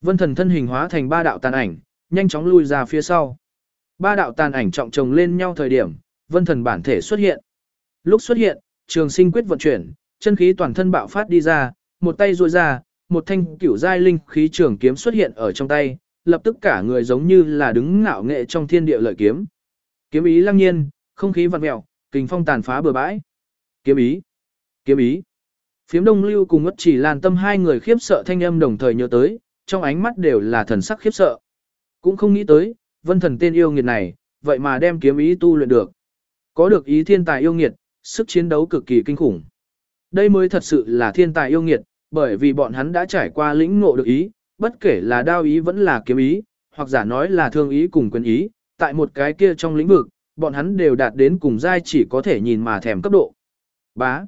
Vân thần thân hình hóa thành ba đạo tàn ảnh, nhanh chóng lui ra phía sau. Ba đạo tàn ảnh trọng chồng lên nhau thời điểm, vân thần bản thể xuất hiện. Lúc xuất hiện, trường sinh quyết vận chuyển, chân khí toàn thân bạo phát đi ra, một tay ruôi ra, một thanh cửu giai linh khí trường kiếm xuất hiện ở trong tay, lập tức cả người giống như là đứng ngạo nghệ trong thiên địa lợi kiếm. Kiếm ý lăng nhiên, không khí vặn mèo, kình phong tàn phá bừa bãi. Kiếm ý, kiếm ý. Phiếm Đông Lưu cùng Ngất Chỉ Lan Tâm hai người khiếp sợ thanh âm đồng thời nhớ tới, trong ánh mắt đều là thần sắc khiếp sợ. Cũng không nghĩ tới, Vân Thần tên yêu nghiệt này, vậy mà đem kiếm ý tu luyện được. Có được ý thiên tài yêu nghiệt, sức chiến đấu cực kỳ kinh khủng. Đây mới thật sự là thiên tài yêu nghiệt, bởi vì bọn hắn đã trải qua lĩnh ngộ được ý, bất kể là đao ý vẫn là kiếm ý, hoặc giả nói là thương ý cùng quyền ý, tại một cái kia trong lĩnh vực, bọn hắn đều đạt đến cùng giai chỉ có thể nhìn mà thèm cấp độ. Bá.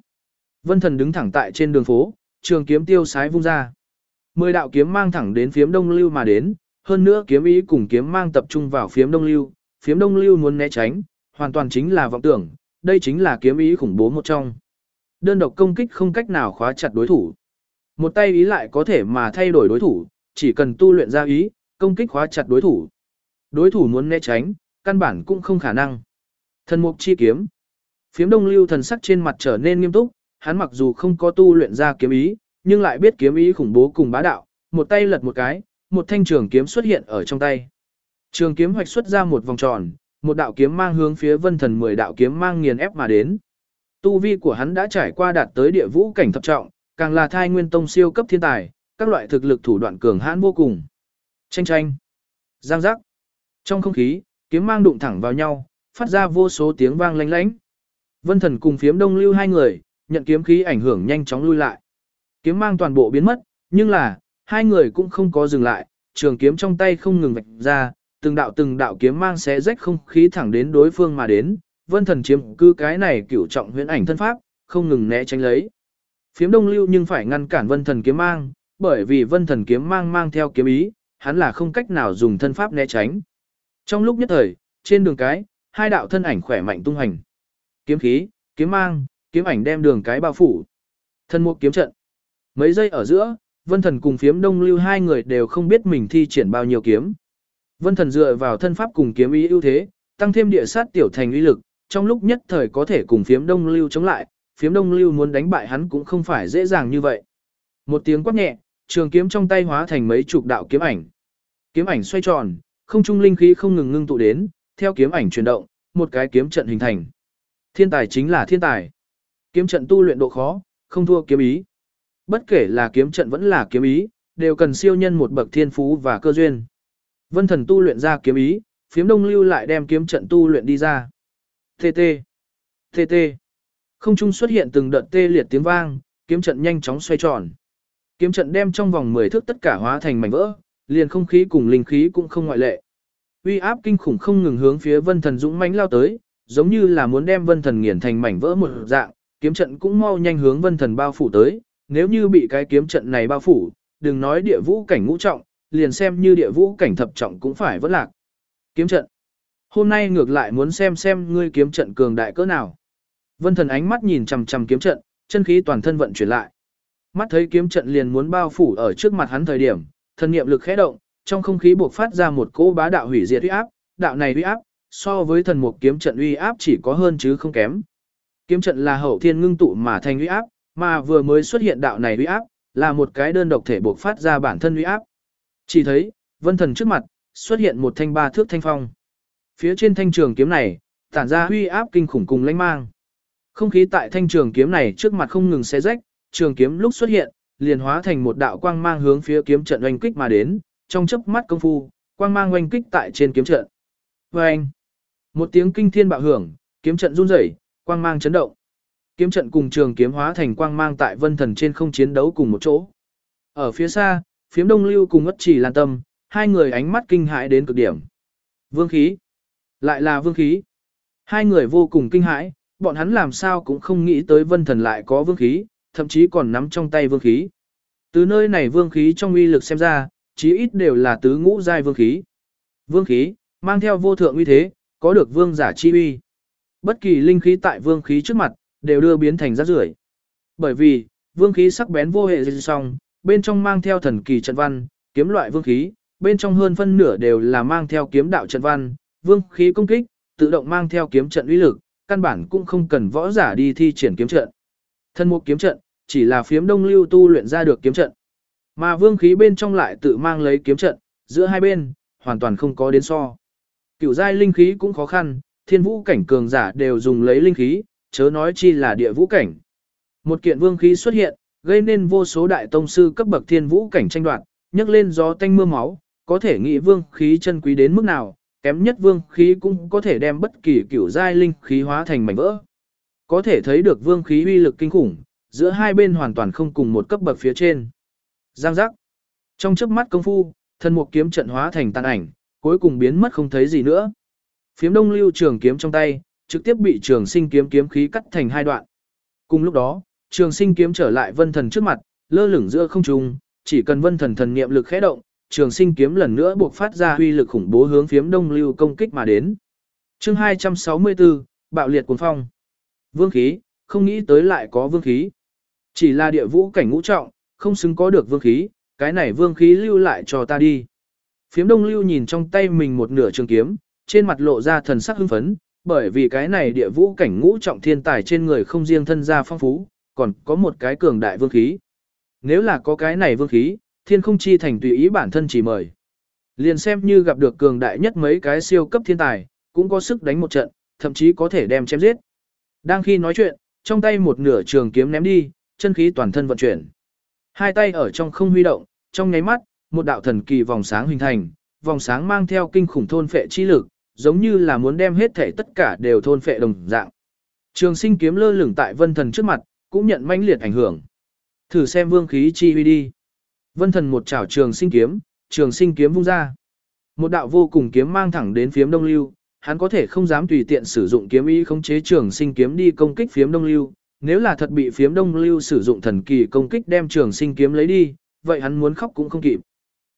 Vân thần đứng thẳng tại trên đường phố, trường kiếm tiêu sái vung ra. Mười đạo kiếm mang thẳng đến phiếm đông lưu mà đến, hơn nữa kiếm ý cùng kiếm mang tập trung vào phiếm đông lưu, phiếm đông lưu muốn né tránh, hoàn toàn chính là vọng tưởng, đây chính là kiếm ý khủng bố một trong. Đơn độc công kích không cách nào khóa chặt đối thủ. Một tay ý lại có thể mà thay đổi đối thủ, chỉ cần tu luyện ra ý, công kích khóa chặt đối thủ. Đối thủ muốn né tránh, căn bản cũng không khả năng. Thần mục chi kiếm. Phiếm đông lưu thần sắc trên mặt trở nên nghiêm túc, hắn mặc dù không có tu luyện ra kiếm ý, nhưng lại biết kiếm ý khủng bố cùng bá đạo, một tay lật một cái, một thanh trường kiếm xuất hiện ở trong tay. Trường kiếm hoạch xuất ra một vòng tròn, một đạo kiếm mang hướng phía vân thần 10 đạo kiếm mang nghiền ép mà đến. Tu vi của hắn đã trải qua đạt tới địa vũ cảnh thập trọng, càng là thai nguyên tông siêu cấp thiên tài, các loại thực lực thủ đoạn cường hãn vô cùng. Chanh chanh, giang giác. Trong không khí, kiếm mang đụng thẳng vào nhau, phát ra vô số tiếng vang lanh lánh. Vân thần cùng phiếm đông lưu hai người, nhận kiếm khí ảnh hưởng nhanh chóng lui lại. Kiếm mang toàn bộ biến mất, nhưng là, hai người cũng không có dừng lại, trường kiếm trong tay không ngừng vạch ra, từng đạo từng đạo kiếm mang xé rách không khí thẳng đến đối phương mà đến, vân thần chiếm cứ cái này cửu trọng huyễn ảnh thân pháp, không ngừng né tránh lấy. Phiếm đông lưu nhưng phải ngăn cản vân thần kiếm mang, bởi vì vân thần kiếm mang mang theo kiếm ý, hắn là không cách nào dùng thân pháp né tránh. Trong lúc nhất thời, trên đường cái, hai đạo thân ảnh khỏe mạnh tung hành. Kiếm khí, kiếm mang, kiếm ảnh đem đường cái bao phủ. Thân mục kiếm trận. Mấy giây ở giữa, Vân Thần cùng Phiếm Đông Lưu hai người đều không biết mình thi triển bao nhiêu kiếm. Vân Thần dựa vào thân pháp cùng kiếm ý ưu thế, tăng thêm địa sát tiểu thành uy lực, trong lúc nhất thời có thể cùng phiếm đông lưu chống lại, phiếm đông lưu muốn đánh bại hắn cũng không phải dễ dàng như vậy. Một tiếng quát nhẹ, trường kiếm trong tay hóa thành mấy chục đạo kiếm ảnh. Kiếm ảnh xoay tròn, không trung linh khí không ngừng ngưng tụ đến, theo kiếm ảnh chuyển động, một cái kiếm trận hình thành. Thiên tài chính là thiên tài. Kiếm trận tu luyện độ khó, không thua kiếm ý. Bất kể là kiếm trận vẫn là kiếm ý, đều cần siêu nhân một bậc thiên phú và cơ duyên. Vân thần tu luyện ra kiếm ý, phiếm đông lưu lại đem kiếm trận tu luyện đi ra. TT. TT. Không trung xuất hiện từng đợt tê liệt tiếng vang, kiếm trận nhanh chóng xoay tròn. Kiếm trận đem trong vòng 10 thước tất cả hóa thành mảnh vỡ, liền không khí cùng linh khí cũng không ngoại lệ. Uy áp kinh khủng không ngừng hướng phía Vân Thần dũng mãnh lao tới, giống như là muốn đem Vân Thần nghiền thành mảnh vỡ một dạng, kiếm trận cũng mau nhanh hướng Vân Thần bao phủ tới, nếu như bị cái kiếm trận này bao phủ, đừng nói địa vũ cảnh ngũ trọng, liền xem như địa vũ cảnh thập trọng cũng phải vẫn lạc. Kiếm trận. Hôm nay ngược lại muốn xem xem ngươi kiếm trận cường đại cỡ nào. Vân Thần ánh mắt nhìn chằm chằm kiếm trận, chân khí toàn thân vận chuyển lại. Mắt thấy kiếm trận liền muốn bao phủ ở trước mặt hắn thời điểm, thần niệm lực khẽ động, trong không khí bộc phát ra một cỗ bá đạo hủy diệt uy áp, đạo này uy áp, so với thần mục kiếm trận uy áp chỉ có hơn chứ không kém. Kiếm trận là hậu thiên ngưng tụ mà thành uy áp, mà vừa mới xuất hiện đạo này uy áp, là một cái đơn độc thể buộc phát ra bản thân uy áp. Chỉ thấy, vân thần trước mặt, xuất hiện một thanh ba thước thanh phong. Phía trên thanh trường kiếm này, tản ra uy áp kinh khủng cùng lãnh mang. Không khí tại thanh trường kiếm này trước mặt không ngừng xé rách, trường kiếm lúc xuất hiện, liền hóa thành một đạo quang mang hướng phía kiếm trận oanh kích mà đến, trong chớp mắt công phu, quang mang oanh kích tại trên kiếm trận. Oanh! Một tiếng kinh thiên bạo hưởng, kiếm trận run rẩy, quang mang chấn động. Kiếm trận cùng trường kiếm hóa thành quang mang tại vân thần trên không chiến đấu cùng một chỗ. Ở phía xa, phiếm đông lưu cùng ngất chỉ lan tâm, hai người ánh mắt kinh hãi đến cực điểm. Vương khí! Lại là vương khí! Hai người vô cùng kinh hãi, bọn hắn làm sao cũng không nghĩ tới vân thần lại có vương khí, thậm chí còn nắm trong tay vương khí. Từ nơi này vương khí trong uy lực xem ra, chí ít đều là tứ ngũ giai vương khí. Vương khí, mang theo vô thượng uy thế, có được vương giả chi uy. Bất kỳ linh khí tại vương khí trước mặt, đều đưa biến thành rác rưởi. Bởi vì, vương khí sắc bén vô hệ dư song, bên trong mang theo thần kỳ trận văn, kiếm loại vương khí, bên trong hơn phân nửa đều là mang theo kiếm đạo trận văn, vương khí công kích, tự động mang theo kiếm trận uy lực, căn bản cũng không cần võ giả đi thi triển kiếm trận. Thân mục kiếm trận, chỉ là phiếm đông lưu tu luyện ra được kiếm trận. Mà vương khí bên trong lại tự mang lấy kiếm trận, giữa hai bên, hoàn toàn không có đến so. Cửu giai linh khí cũng khó khăn, thiên vũ cảnh cường giả đều dùng lấy linh khí, chớ nói chi là địa vũ cảnh. Một kiện vương khí xuất hiện, gây nên vô số đại tông sư cấp bậc thiên vũ cảnh tranh đoạt, nhấc lên gió tanh mưa máu, có thể nghĩ vương khí chân quý đến mức nào, kém nhất vương khí cũng có thể đem bất kỳ kiểu giai linh khí hóa thành mảnh vỡ. Có thể thấy được vương khí uy lực kinh khủng, giữa hai bên hoàn toàn không cùng một cấp bậc phía trên. Giang giác. Trong chớp mắt công phu, thân một kiếm trận hóa thành tàn ảnh, cuối cùng biến mất không thấy gì nữa. Phiếm đông lưu trường kiếm trong tay, trực tiếp bị trường sinh kiếm kiếm khí cắt thành hai đoạn. Cùng lúc đó, trường sinh kiếm trở lại vân thần trước mặt, lơ lửng giữa không trung, chỉ cần vân thần thần niệm lực khẽ động, trường sinh kiếm lần nữa buộc phát ra huy lực khủng bố hướng phiếm đông lưu công kích mà đến. chương 264, bạo liệt cuốn phong. Vương khí, không nghĩ tới lại có vương khí. Chỉ là địa vũ cảnh ngũ trọng, không xứng có được vương khí, cái này vương khí lưu lại cho ta đi. Phiếm đông lưu nhìn trong tay mình một nửa trường kiếm, trên mặt lộ ra thần sắc hưng phấn, bởi vì cái này địa vũ cảnh ngũ trọng thiên tài trên người không riêng thân gia phong phú, còn có một cái cường đại vương khí. Nếu là có cái này vương khí, thiên không chi thành tùy ý bản thân chỉ mời. Liền xem như gặp được cường đại nhất mấy cái siêu cấp thiên tài, cũng có sức đánh một trận, thậm chí có thể đem chém giết. Đang khi nói chuyện, trong tay một nửa trường kiếm ném đi, chân khí toàn thân vận chuyển. Hai tay ở trong không huy động, trong nháy mắt, một đạo thần kỳ vòng sáng hình thành, vòng sáng mang theo kinh khủng thôn phệ chi lực, giống như là muốn đem hết thể tất cả đều thôn phệ đồng dạng. Trường sinh kiếm lơ lửng tại vân thần trước mặt, cũng nhận mãnh liệt ảnh hưởng. Thử xem vương khí chi huy đi. Vân thần một chảo trường sinh kiếm, trường sinh kiếm vung ra. Một đạo vô cùng kiếm mang thẳng đến phiếm đông lưu, hắn có thể không dám tùy tiện sử dụng kiếm ý khống chế trường sinh kiếm đi công kích phiếm đông lưu, nếu là thật bị phiếm đông lưu sử dụng thần kỳ công kích đem trường sinh kiếm lấy đi, vậy hắn muốn khóc cũng không kịp.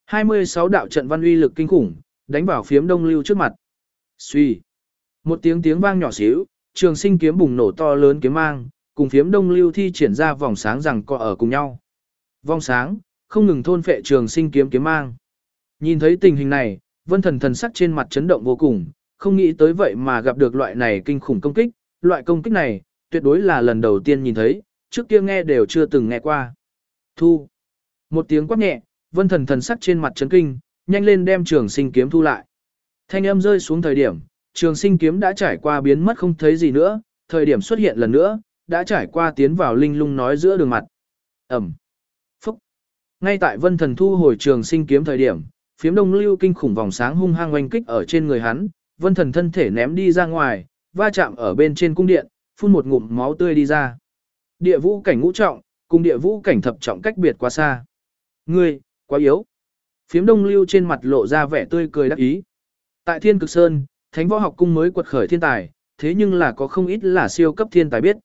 26 đạo trận văn uy lực kinh khủng, đánh vào phiếm đông lưu trước mặt. Suy. Một tiếng tiếng vang nhỏ xíu, trường sinh kiếm bùng nổ to lớn kiếm mang, cùng phiếm đông lưu thi triển ra vòng sáng rằng co ở cùng nhau. Vòng sáng, không ngừng thôn phệ trường sinh kiếm kiếm mang. Nhìn thấy tình hình này, vân thần thần sắc trên mặt chấn động vô cùng, không nghĩ tới vậy mà gặp được loại này kinh khủng công kích, loại công kích này, tuyệt đối là lần đầu tiên nhìn thấy, trước kia nghe đều chưa từng nghe qua. Thu. Một tiếng quát nhẹ, vân thần thần sắc trên mặt chấn kinh, nhanh lên đem trường sinh kiếm thu lại. Thanh âm rơi xuống thời điểm, trường sinh kiếm đã trải qua biến mất không thấy gì nữa, thời điểm xuất hiện lần nữa, đã trải qua tiến vào linh lung nói giữa đường mặt. Ẩm. Phúc. Ngay tại vân thần thu hồi trường sinh kiếm thời điểm, phiếm đông lưu kinh khủng vòng sáng hung hăng oanh kích ở trên người hắn, vân thần thân thể ném đi ra ngoài, va chạm ở bên trên cung điện, phun một ngụm máu tươi đi ra. Địa vũ cảnh ngũ trọng, cùng địa vũ cảnh thập trọng cách biệt quá xa. Ngươi, quá yếu. Phiếm đông lưu trên mặt lộ ra vẻ tươi cười đắc ý. Tại thiên cực sơn, thánh võ học cung mới quật khởi thiên tài, thế nhưng là có không ít là siêu cấp thiên tài biết.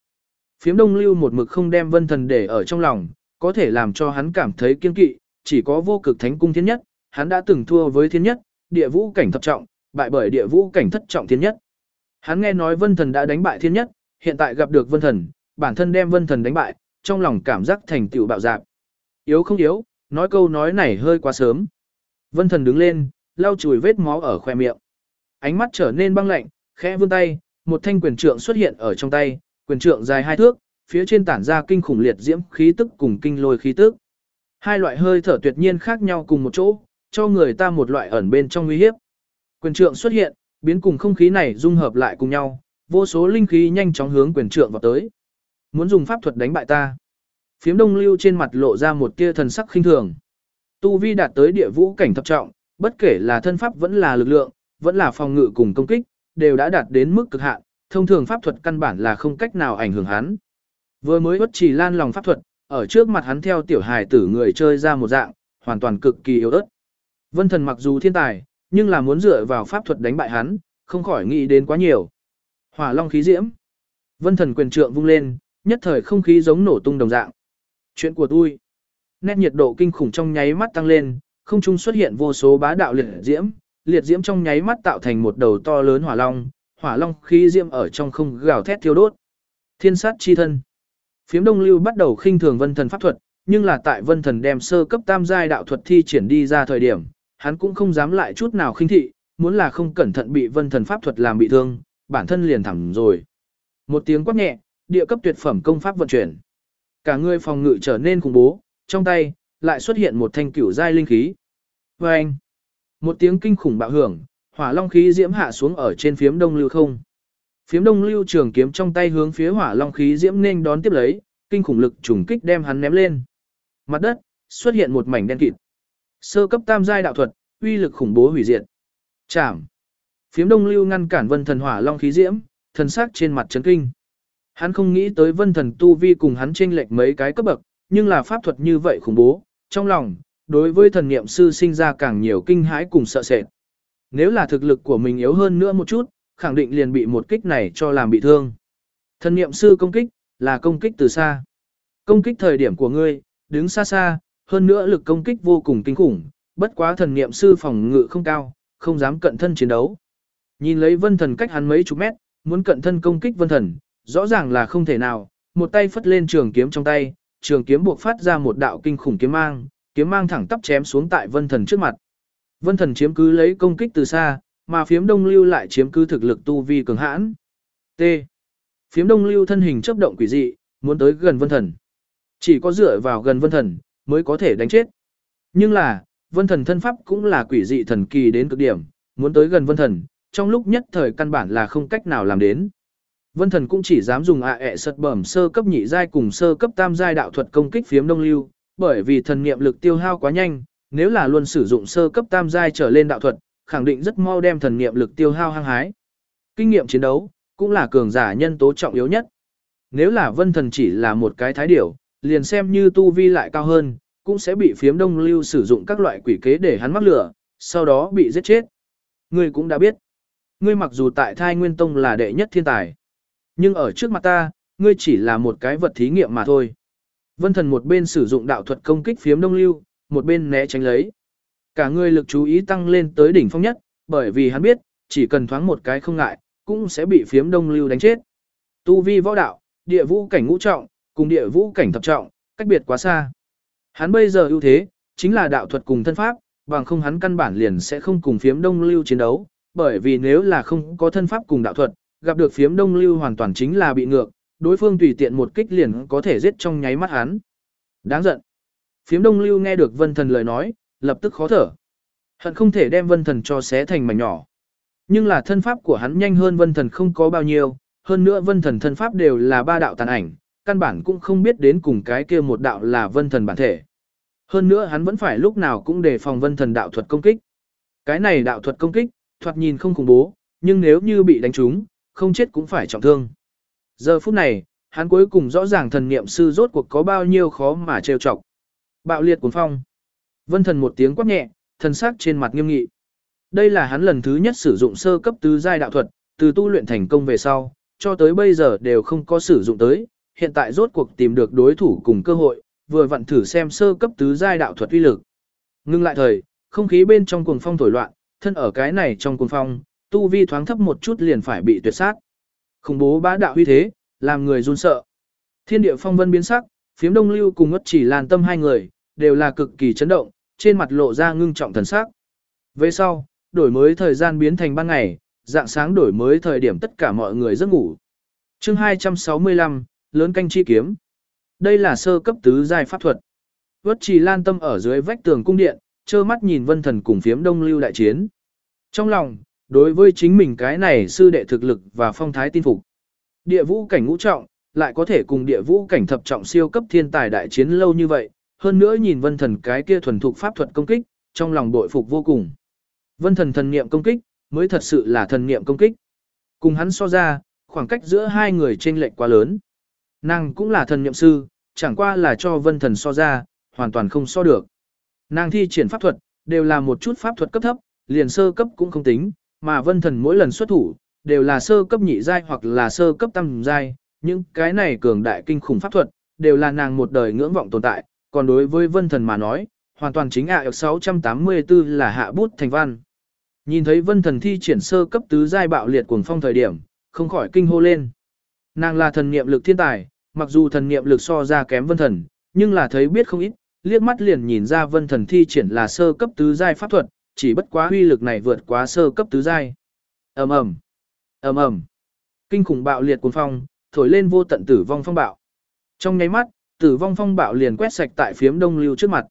Phiếm đông lưu một mực không đem vân thần để ở trong lòng, có thể làm cho hắn cảm thấy kiên kỵ, chỉ có vô cực thánh cung thiên nhất, hắn đã từng thua với thiên nhất, địa vũ cảnh thập trọng, bại bởi địa vũ cảnh thất trọng thiên nhất. Hắn nghe nói vân thần đã đánh bại thiên nhất, hiện tại gặp được vân thần, bản thân đem vân thần đánh bại, trong lòng cảm giác thành tựu bạo dạp. Yếu không yếu, nói câu nói này hơi quá sớm. Vân thần đứng lên, lau chùi vết máu ở khoe miệng. Ánh mắt trở nên băng lạnh, khẽ vươn tay, một thanh quyền trượng xuất hiện ở trong tay, quyền trượng dài hai thước, phía trên tản ra kinh khủng liệt diễm khí tức cùng kinh lôi khí tức. Hai loại hơi thở tuyệt nhiên khác nhau cùng một chỗ, cho người ta một loại ẩn bên trong nguy hiếp. Quyền trượng xuất hiện, biến cùng không khí này dung hợp lại cùng nhau, vô số linh khí nhanh chóng hướng quyền trượng vào tới. Muốn dùng pháp thuật đánh bại ta. Phiếm đông lưu trên mặt lộ ra một tia thần sắc khinh thường. Tu vi đạt tới địa vũ cảnh thập trọng, bất kể là thân pháp vẫn là lực lượng, vẫn là phòng ngự cùng công kích, đều đã đạt đến mức cực hạn, thông thường pháp thuật căn bản là không cách nào ảnh hưởng hắn. Vừa mới bất chỉ lan lòng pháp thuật, ở trước mặt hắn theo tiểu hài tử người chơi ra một dạng, hoàn toàn cực kỳ yếu ớt. Vân thần mặc dù thiên tài, nhưng là muốn dựa vào pháp thuật đánh bại hắn, không khỏi nghĩ đến quá nhiều. Hỏa long khí diễm. Vân thần quyền trượng vung lên, nhất thời không khí giống nổ tung đồng dạng. Chuyện của tôi. Nét nhiệt độ kinh khủng trong nháy mắt tăng lên, không trung xuất hiện vô số bá đạo liệt diễm, liệt diễm trong nháy mắt tạo thành một đầu to lớn hỏa long, hỏa long khí diễm ở trong không gào thét thiêu đốt. Thiên sát chi thân. Phiếm Đông Lưu bắt đầu khinh thường Vân Thần pháp thuật, nhưng là tại Vân Thần đem sơ cấp tam giai đạo thuật thi triển đi ra thời điểm, hắn cũng không dám lại chút nào khinh thị, muốn là không cẩn thận bị Vân Thần pháp thuật làm bị thương, bản thân liền thẳng rồi. Một tiếng quát nhẹ, địa cấp tuyệt phẩm công pháp vận chuyển. Cả người phòng ngự trở nên khủng bố, trong tay lại xuất hiện một thanh cửu giai linh khí. Và anh, một tiếng kinh khủng bạo hưởng, hỏa long khí diễm hạ xuống ở trên phiếm đông lưu không. Phiếm đông lưu trường kiếm trong tay hướng phía hỏa long khí diễm nên đón tiếp lấy, kinh khủng lực trùng kích đem hắn ném lên. Mặt đất xuất hiện một mảnh đen kịt. Sơ cấp tam giai đạo thuật, uy lực khủng bố hủy diệt. Chạm. Phiếm đông lưu ngăn cản vân thần hỏa long khí diễm, thần sắc trên mặt chấn kinh. Hắn không nghĩ tới vân thần tu vi cùng hắn chênh lệch mấy cái cấp bậc, nhưng là pháp thuật như vậy khủng bố, trong lòng, đối với thần niệm sư sinh ra càng nhiều kinh hãi cùng sợ sệt. Nếu là thực lực của mình yếu hơn nữa một chút, khẳng định liền bị một kích này cho làm bị thương. Thần niệm sư công kích, là công kích từ xa. Công kích thời điểm của ngươi, đứng xa xa, hơn nữa lực công kích vô cùng kinh khủng, bất quá thần niệm sư phòng ngự không cao, không dám cận thân chiến đấu. Nhìn lấy vân thần cách hắn mấy chục mét, muốn cận thân công kích vân thần, rõ ràng là không thể nào, một tay phất lên trường kiếm trong tay, trường kiếm buộc phát ra một đạo kinh khủng kiếm mang, kiếm mang thẳng tắp chém xuống tại vân thần trước mặt. Vân thần chiếm cứ lấy công kích từ xa, mà phiếm đông lưu lại chiếm cứ thực lực tu vi cường hãn. T. Phiếm đông lưu thân hình chấp động quỷ dị, muốn tới gần vân thần. Chỉ có dựa vào gần vân thần, mới có thể đánh chết. Nhưng là, vân thần thân pháp cũng là quỷ dị thần kỳ đến cực điểm, muốn tới gần vân thần, trong lúc nhất thời căn bản là không cách nào làm đến. Vân thần cũng chỉ dám dùng ạ ẹ sật bẩm sơ cấp nhị giai cùng sơ cấp tam giai đạo thuật công kích phiếm đông lưu, bởi vì thần niệm lực tiêu hao quá nhanh, nếu là luôn sử dụng sơ cấp tam giai trở lên đạo thuật, khẳng định rất mau đem thần niệm lực tiêu hao hăng hái. Kinh nghiệm chiến đấu cũng là cường giả nhân tố trọng yếu nhất. Nếu là vân thần chỉ là một cái thái điểu, liền xem như tu vi lại cao hơn, cũng sẽ bị phiếm đông lưu sử dụng các loại quỷ kế để hắn mắc lửa, sau đó bị giết chết. Ngươi cũng đã biết. Ngươi mặc dù tại thai nguyên tông là đệ nhất thiên tài, nhưng ở trước mặt ta, ngươi chỉ là một cái vật thí nghiệm mà thôi. Vân thần một bên sử dụng đạo thuật công kích phiếm đông lưu, một bên né tránh lấy. Cả người lực chú ý tăng lên tới đỉnh phong nhất, bởi vì hắn biết, chỉ cần thoáng một cái không ngại, cũng sẽ bị phiếm đông lưu đánh chết. Tu vi võ đạo, địa vũ cảnh ngũ trọng, cùng địa vũ cảnh thập trọng, cách biệt quá xa. Hắn bây giờ ưu thế, chính là đạo thuật cùng thân pháp, bằng không hắn căn bản liền sẽ không cùng phiếm đông lưu chiến đấu, bởi vì nếu là không có thân pháp cùng đạo thuật, gặp được phiếm đông lưu hoàn toàn chính là bị ngược, đối phương tùy tiện một kích liền có thể giết trong nháy mắt hắn. Đáng giận. Phiếm đông lưu nghe được vân thần lời nói, lập tức khó thở. Hận không thể đem vân thần cho xé thành mảnh nhỏ. Nhưng là thân pháp của hắn nhanh hơn vân thần không có bao nhiêu, hơn nữa vân thần thân pháp đều là ba đạo tàn ảnh, căn bản cũng không biết đến cùng cái kia một đạo là vân thần bản thể. Hơn nữa hắn vẫn phải lúc nào cũng đề phòng vân thần đạo thuật công kích. Cái này đạo thuật công kích, thoạt nhìn không khủng bố, nhưng nếu như bị đánh trúng, không chết cũng phải trọng thương. Giờ phút này, hắn cuối cùng rõ ràng thần niệm sư rốt cuộc có bao nhiêu khó mà trêu chọc. Bạo liệt cuốn phong. Vân thần một tiếng quát nhẹ, thần sắc trên mặt nghiêm nghị. Đây là hắn lần thứ nhất sử dụng sơ cấp tứ giai đạo thuật, từ tu luyện thành công về sau, cho tới bây giờ đều không có sử dụng tới, hiện tại rốt cuộc tìm được đối thủ cùng cơ hội, vừa vặn thử xem sơ cấp tứ giai đạo thuật uy lực. Ngưng lại thời, không khí bên trong cuồng phong thổi loạn, thân ở cái này trong cuồng phong, tu vi thoáng thấp một chút liền phải bị tuyệt sát. Khủng bố bá đạo uy thế, làm người run sợ. Thiên địa phong vân biến sắc, phiếm đông lưu cùng ngất chỉ lan tâm hai người, đều là cực kỳ chấn động, trên mặt lộ ra ngưng trọng thần sắc. Về sau, đổi mới thời gian biến thành ban ngày, dạng sáng đổi mới thời điểm tất cả mọi người giấc ngủ. chương 265, lớn canh chi kiếm. Đây là sơ cấp tứ giai pháp thuật. Vất trì lan tâm ở dưới vách tường cung điện, trơ mắt nhìn vân thần cùng phiếm đông lưu đại chiến. Trong lòng, đối với chính mình cái này sư đệ thực lực và phong thái tin phục. Địa vũ cảnh ngũ trọng, lại có thể cùng địa vũ cảnh thập trọng siêu cấp thiên tài đại chiến lâu như vậy, hơn nữa nhìn vân thần cái kia thuần thục pháp thuật công kích, trong lòng bội phục vô cùng. Vân thần thần niệm công kích, mới thật sự là thần niệm công kích. Cùng hắn so ra, khoảng cách giữa hai người chênh lệch quá lớn. Nàng cũng là thần niệm sư, chẳng qua là cho vân thần so ra, hoàn toàn không so được. Nàng thi triển pháp thuật, đều là một chút pháp thuật cấp thấp, liền sơ cấp cũng không tính, mà vân thần mỗi lần xuất thủ, đều là sơ cấp nhị giai hoặc là sơ cấp tam giai, những cái này cường đại kinh khủng pháp thuật, đều là nàng một đời ngưỡng vọng tồn tại, còn đối với vân thần mà nói, hoàn toàn chính ạ à 684 là hạ bút thành văn. Nhìn thấy vân thần thi triển sơ cấp tứ giai bạo liệt cuồng phong thời điểm, không khỏi kinh hô lên. Nàng là thần niệm lực thiên tài, mặc dù thần niệm lực so ra kém vân thần, nhưng là thấy biết không ít, liếc mắt liền nhìn ra vân thần thi triển là sơ cấp tứ giai pháp thuật, chỉ bất quá huy lực này vượt quá sơ cấp tứ giai. Ầm ầm, ầm ầm. Kinh khủng bạo liệt cuồng phong, thổi lên vô tận tử vong phong bạo. Trong nháy mắt, tử vong phong bạo liền quét sạch tại phiếm đông lưu trước mặt.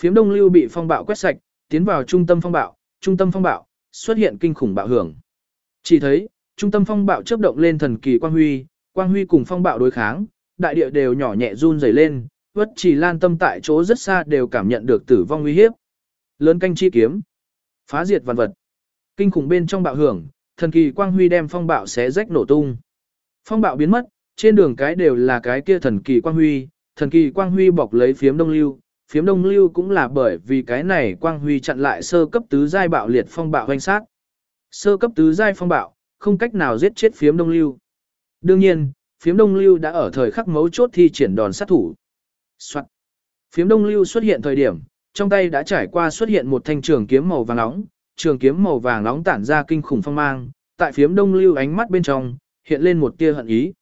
Phiếm đông lưu bị phong bạo quét sạch, tiến vào trung tâm phong bạo, trung tâm phong bạo, xuất hiện kinh khủng bạo hưởng. Chỉ thấy, trung tâm phong bạo chớp động lên thần kỳ quang huy, quang huy cùng phong bạo đối kháng, đại địa đều nhỏ nhẹ run rẩy lên, vất chỉ lan tâm tại chỗ rất xa đều cảm nhận được tử vong nguy hiếp. Lớn canh chi kiếm, phá diệt vạn vật. Kinh khủng bên trong bạo hưởng, thần kỳ quang huy đem phong bạo xé rách nổ tung. Phong bạo biến mất, trên đường cái đều là cái kia thần kỳ quang huy, thần kỳ quang huy bọc lấy phiếm đông lưu, phiếm đông lưu cũng là bởi vì cái này quang huy chặn lại sơ cấp tứ giai bạo liệt phong bạo hoành sát. Sơ cấp tứ giai phong bạo, không cách nào giết chết phiếm đông lưu. Đương nhiên, phiếm đông lưu đã ở thời khắc mấu chốt thi triển đòn sát thủ. Soạn. Phiếm đông lưu xuất hiện thời điểm, trong tay đã trải qua xuất hiện một thanh trường kiếm màu vàng nóng, trường kiếm màu vàng nóng tản ra kinh khủng phong mang, tại phiếm đông lưu ánh mắt bên trong, hiện lên một tia hận ý.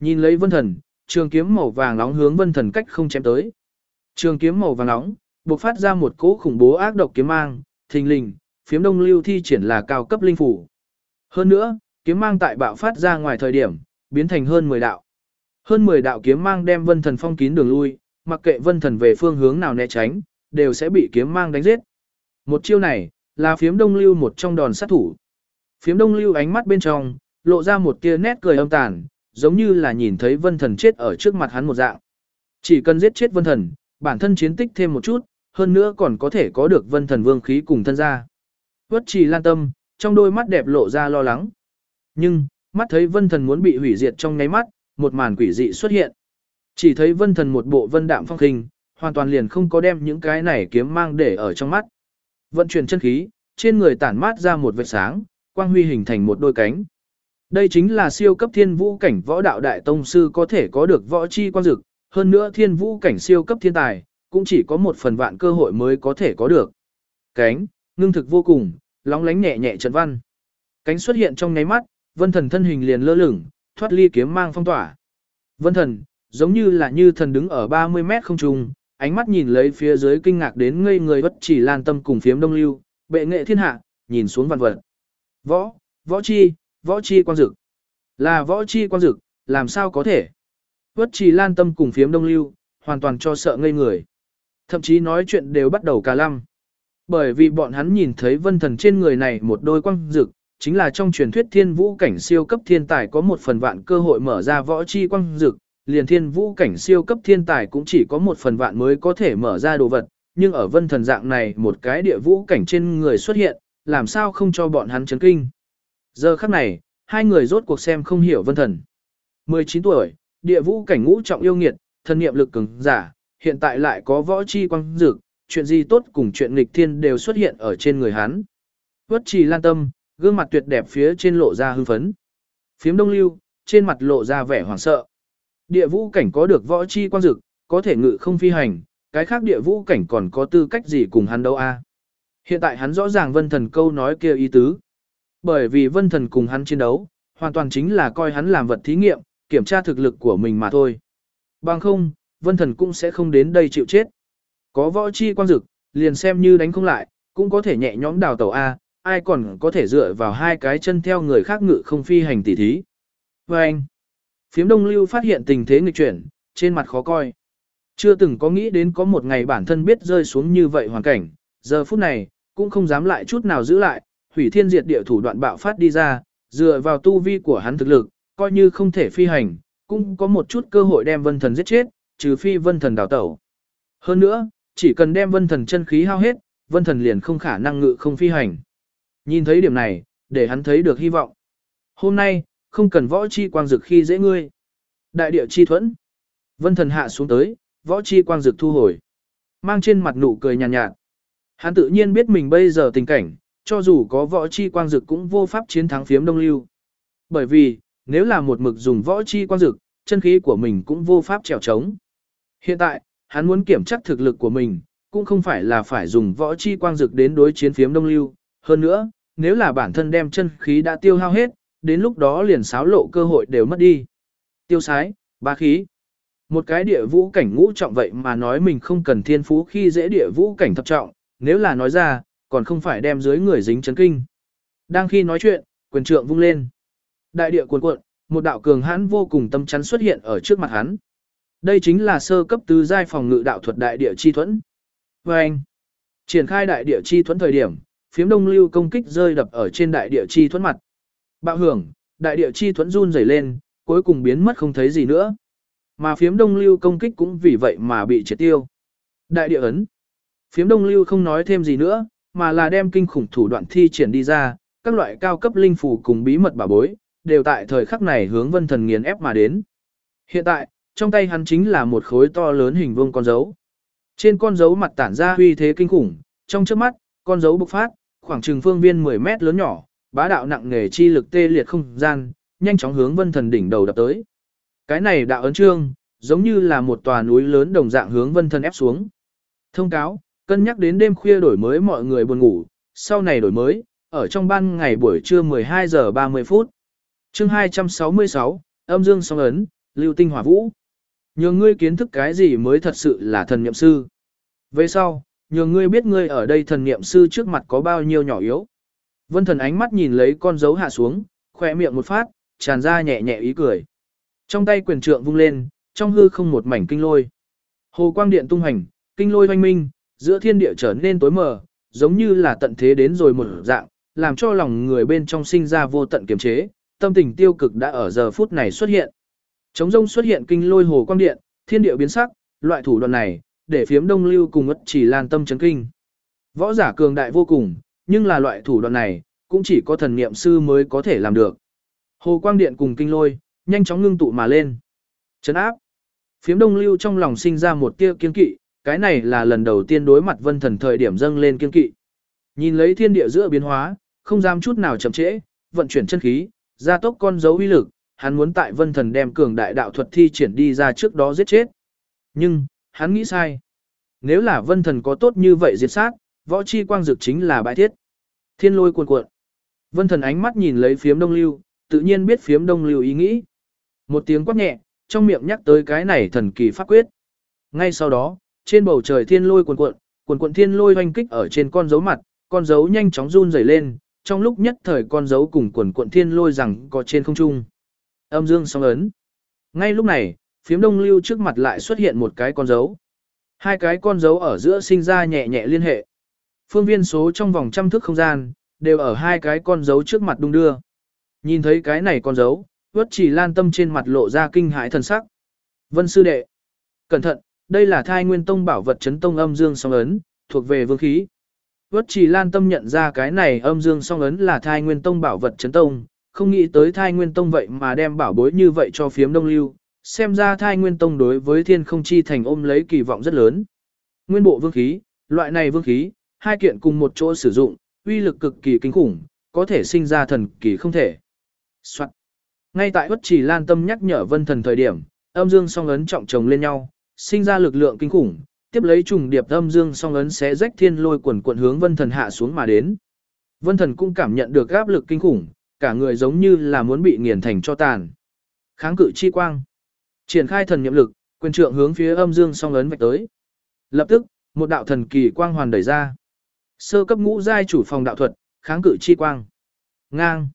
Nhìn lấy vân thần, trường kiếm màu vàng nóng hướng vân thần cách không chém tới. Trường kiếm màu vàng nóng, bộc phát ra một cỗ khủng bố ác độc kiếm mang, thình lình, phiếm đông lưu thi triển là cao cấp linh phủ. Hơn nữa, kiếm mang tại bạo phát ra ngoài thời điểm, biến thành hơn 10 đạo. Hơn 10 đạo kiếm mang đem vân thần phong kín đường lui, mặc kệ vân thần về phương hướng nào né tránh, đều sẽ bị kiếm mang đánh giết. Một chiêu này, là phiếm đông lưu một trong đòn sát thủ. Phiếm đông lưu ánh mắt bên trong, lộ ra một tia nét cười âm tàn, giống như là nhìn thấy vân thần chết ở trước mặt hắn một dạng. Chỉ cần giết chết vân thần, bản thân chiến tích thêm một chút, hơn nữa còn có thể có được vân thần vương khí cùng thân gia. Vất trì lan tâm, trong đôi mắt đẹp lộ ra lo lắng. Nhưng, mắt thấy vân thần muốn bị hủy diệt trong ngáy mắt, một màn quỷ dị xuất hiện. Chỉ thấy vân thần một bộ vân đạm phong khinh, hoàn toàn liền không có đem những cái này kiếm mang để ở trong mắt. Vận chuyển chân khí, trên người tản mát ra một vệt sáng, quang huy hình thành một đôi cánh. Đây chính là siêu cấp thiên vũ cảnh võ đạo đại tông sư có thể có được võ chi quan dực, hơn nữa thiên vũ cảnh siêu cấp thiên tài, cũng chỉ có một phần vạn cơ hội mới có thể có được. Cánh, ngưng thực vô cùng, lóng lánh nhẹ nhẹ trận văn. Cánh xuất hiện trong nháy mắt, vân thần thân hình liền lơ lửng, thoát ly kiếm mang phong tỏa. Vân thần, giống như là như thần đứng ở 30 mét không trung, ánh mắt nhìn lấy phía dưới kinh ngạc đến ngây người bất chỉ lan tâm cùng phiếm đông lưu, bệ nghệ thiên hạ, nhìn xuống vạn vật. Võ, võ chi, võ chi quan dực. Là võ chi quan dực, làm sao có thể? Vất Chỉ lan tâm cùng phiếm đông lưu, hoàn toàn cho sợ ngây người. Thậm chí nói chuyện đều bắt đầu cà lăm. Bởi vì bọn hắn nhìn thấy vân thần trên người này một đôi quang dực, chính là trong truyền thuyết thiên vũ cảnh siêu cấp thiên tài có một phần vạn cơ hội mở ra võ chi quang dực, liền thiên vũ cảnh siêu cấp thiên tài cũng chỉ có một phần vạn mới có thể mở ra đồ vật, nhưng ở vân thần dạng này một cái địa vũ cảnh trên người xuất hiện, làm sao không cho bọn hắn chấn kinh. Giờ khắc này, hai người rốt cuộc xem không hiểu vân thần. 19 tuổi, địa vũ cảnh ngũ trọng yêu nghiệt, thân niệm lực cường giả, hiện tại lại có võ chi quang dực, chuyện gì tốt cùng chuyện nghịch thiên đều xuất hiện ở trên người hắn. Vất trì lan tâm, gương mặt tuyệt đẹp phía trên lộ ra hư phấn. Phiếm đông lưu, trên mặt lộ ra vẻ hoảng sợ. Địa vũ cảnh có được võ chi quang dực, có thể ngự không phi hành, cái khác địa vũ cảnh còn có tư cách gì cùng hắn đâu a? Hiện tại hắn rõ ràng vân thần câu nói kia ý tứ. Bởi vì vân thần cùng hắn chiến đấu, hoàn toàn chính là coi hắn làm vật thí nghiệm, kiểm tra thực lực của mình mà thôi. Bằng không, vân thần cũng sẽ không đến đây chịu chết. Có võ chi quang dực, liền xem như đánh không lại, cũng có thể nhẹ nhõm đào tàu A, ai còn có thể dựa vào hai cái chân theo người khác ngự không phi hành tỉ thí. Và anh, phiếm đông lưu phát hiện tình thế nghịch chuyển, trên mặt khó coi. Chưa từng có nghĩ đến có một ngày bản thân biết rơi xuống như vậy hoàn cảnh, giờ phút này, cũng không dám lại chút nào giữ lại, hủy thiên diệt địa thủ đoạn bạo phát đi ra, dựa vào tu vi của hắn thực lực, coi như không thể phi hành, cũng có một chút cơ hội đem vân thần giết chết, trừ phi vân thần đào tẩu. Hơn nữa, chỉ cần đem vân thần chân khí hao hết, vân thần liền không khả năng ngự không phi hành. Nhìn thấy điểm này, để hắn thấy được hy vọng. Hôm nay, không cần võ chi quang dực khi dễ ngươi. Đại địa chi thuẫn. Vân thần hạ xuống tới, võ chi quang dực thu hồi. Mang trên mặt nụ cười nhàn nhạt, nhạt. Hắn tự nhiên biết mình bây giờ tình cảnh, cho dù có võ chi quang dực cũng vô pháp chiến thắng phiếm đông lưu. Bởi vì, nếu là một mực dùng võ chi quang dực, chân khí của mình cũng vô pháp trèo trống. Hiện tại, hắn muốn kiểm chắc thực lực của mình, cũng không phải là phải dùng võ chi quang dực đến đối chiến phiếm đông lưu. Hơn nữa, nếu là bản thân đem chân khí đã tiêu hao hết, đến lúc đó liền xáo lộ cơ hội đều mất đi. Tiêu sái, ba khí. Một cái địa vũ cảnh ngũ trọng vậy mà nói mình không cần thiên phú khi dễ địa vũ cảnh thập trọng, nếu là nói ra, còn không phải đem dưới người dính chấn kinh. Đang khi nói chuyện, quyền trượng vung lên. Đại địa cuồn cuộn, một đạo cường hãn vô cùng tâm chắn xuất hiện ở trước mặt hắn. Đây chính là sơ cấp tứ giai phòng ngự đạo thuật đại địa chi thuẫn. Và anh, triển khai đại địa chi thuẫn thời điểm, phiếm đông lưu công kích rơi đập ở trên đại địa chi thuẫn mặt. Bạo hưởng, đại địa chi thuẫn run rẩy lên, cuối cùng biến mất không thấy gì nữa. Mà phiếm đông lưu công kích cũng vì vậy mà bị triệt tiêu. Đại địa ấn. Phiếm đông lưu không nói thêm gì nữa, mà là đem kinh khủng thủ đoạn thi triển đi ra, các loại cao cấp linh phù cùng bí mật bảo bối, đều tại thời khắc này hướng vân thần nghiền ép mà đến. Hiện tại, trong tay hắn chính là một khối to lớn hình vuông con dấu. Trên con dấu mặt tản ra uy thế kinh khủng, trong trước mắt, con dấu bộc phát, khoảng trường phương viên 10 mét lớn nhỏ, bá đạo nặng nghề chi lực tê liệt không gian, nhanh chóng hướng vân thần đỉnh đầu đập tới. Cái này đạo ấn trương, giống như là một tòa núi lớn đồng dạng hướng vân thần ép xuống. Thông cáo, cân nhắc đến đêm khuya đổi mới mọi người buồn ngủ, sau này đổi mới, ở trong ban ngày buổi trưa 12 giờ 30 phút. chương 266, âm dương song ấn, lưu tinh hỏa vũ. Nhường ngươi kiến thức cái gì mới thật sự là thần niệm sư. Về sau, nhường ngươi biết ngươi ở đây thần niệm sư trước mặt có bao nhiêu nhỏ yếu. Vân thần ánh mắt nhìn lấy con dấu hạ xuống, khỏe miệng một phát, tràn ra nhẹ nhẹ ý cười. Trong tay quyền trượng vung lên, trong hư không một mảnh kinh lôi. Hồ quang điện tung hành, kinh lôi hoanh minh, giữa thiên địa trở nên tối mờ, giống như là tận thế đến rồi một dạng, làm cho lòng người bên trong sinh ra vô tận kiềm chế, tâm tình tiêu cực đã ở giờ phút này xuất hiện. Trống rông xuất hiện kinh lôi hồ quang điện, thiên địa biến sắc, loại thủ đoạn này, để phiếm đông lưu cùng ất chỉ lan tâm chấn kinh. Võ giả cường đại vô cùng, nhưng là loại thủ đoạn này, cũng chỉ có thần niệm sư mới có thể làm được. Hồ quang điện cùng kinh lôi, nhanh chóng ngưng tụ mà lên. Chấn áp. Phiếm đông lưu trong lòng sinh ra một tia kiên kỵ, cái này là lần đầu tiên đối mặt vân thần thời điểm dâng lên kiên kỵ. Nhìn lấy thiên địa giữa biến hóa, không dám chút nào chậm trễ, vận chuyển chân khí, gia tốc con dấu uy lực, hắn muốn tại vân thần đem cường đại đạo thuật thi triển đi ra trước đó giết chết. Nhưng, hắn nghĩ sai. Nếu là vân thần có tốt như vậy diệt sát, võ chi quang dực chính là bãi thiết. Thiên lôi cuồn cuộn. Vân thần ánh mắt nhìn lấy phiếm đông lưu, tự nhiên biết phiếm đông lưu ý nghĩ. Một tiếng quát nhẹ, trong miệng nhắc tới cái này thần kỳ pháp quyết. Ngay sau đó, trên bầu trời thiên lôi cuồn cuộn, cuồn cuộn thiên lôi hoành kích ở trên con dấu mặt, con dấu nhanh chóng run rẩy lên, trong lúc nhất thời con dấu cùng cuồn cuộn thiên lôi rằng có trên không trung. Âm dương song ấn. Ngay lúc này, phiếm đông lưu trước mặt lại xuất hiện một cái con dấu. Hai cái con dấu ở giữa sinh ra nhẹ nhẹ liên hệ. Phương viên số trong vòng trăm thước không gian, đều ở hai cái con dấu trước mặt đung đưa. Nhìn thấy cái này con dấu, vất chỉ lan tâm trên mặt lộ ra kinh hãi thần sắc. Vân sư đệ. Cẩn thận, đây là thai nguyên tông bảo vật chấn tông âm dương song ấn, thuộc về vương khí. Vất chỉ lan tâm nhận ra cái này âm dương song ấn là thai nguyên tông bảo vật chấn tông, không nghĩ tới thai nguyên tông vậy mà đem bảo bối như vậy cho phiếm đông lưu, xem ra thai nguyên tông đối với thiên không chi thành ôm lấy kỳ vọng rất lớn. Nguyên bộ vương khí, loại này vương khí, hai kiện cùng một chỗ sử dụng, uy lực cực kỳ kinh khủng, có thể sinh ra thần kỳ không thể. Soạn. Ngay tại bất chỉ lan tâm nhắc nhở vân thần thời điểm, âm dương song ấn trọng chồng lên nhau, sinh ra lực lượng kinh khủng, tiếp lấy trùng điệp âm dương song ấn sẽ rách thiên lôi quần cuộn hướng vân thần hạ xuống mà đến. Vân thần cũng cảm nhận được áp lực kinh khủng, cả người giống như là muốn bị nghiền thành cho tàn. Kháng cự chi quang. Triển khai thần niệm lực, quyền trượng hướng phía âm dương song ấn vạch tới. Lập tức, một đạo thần kỳ quang hoàn đẩy ra. Sơ cấp ngũ giai chủ phòng đạo thuật, kháng cự chi quang. Ngang.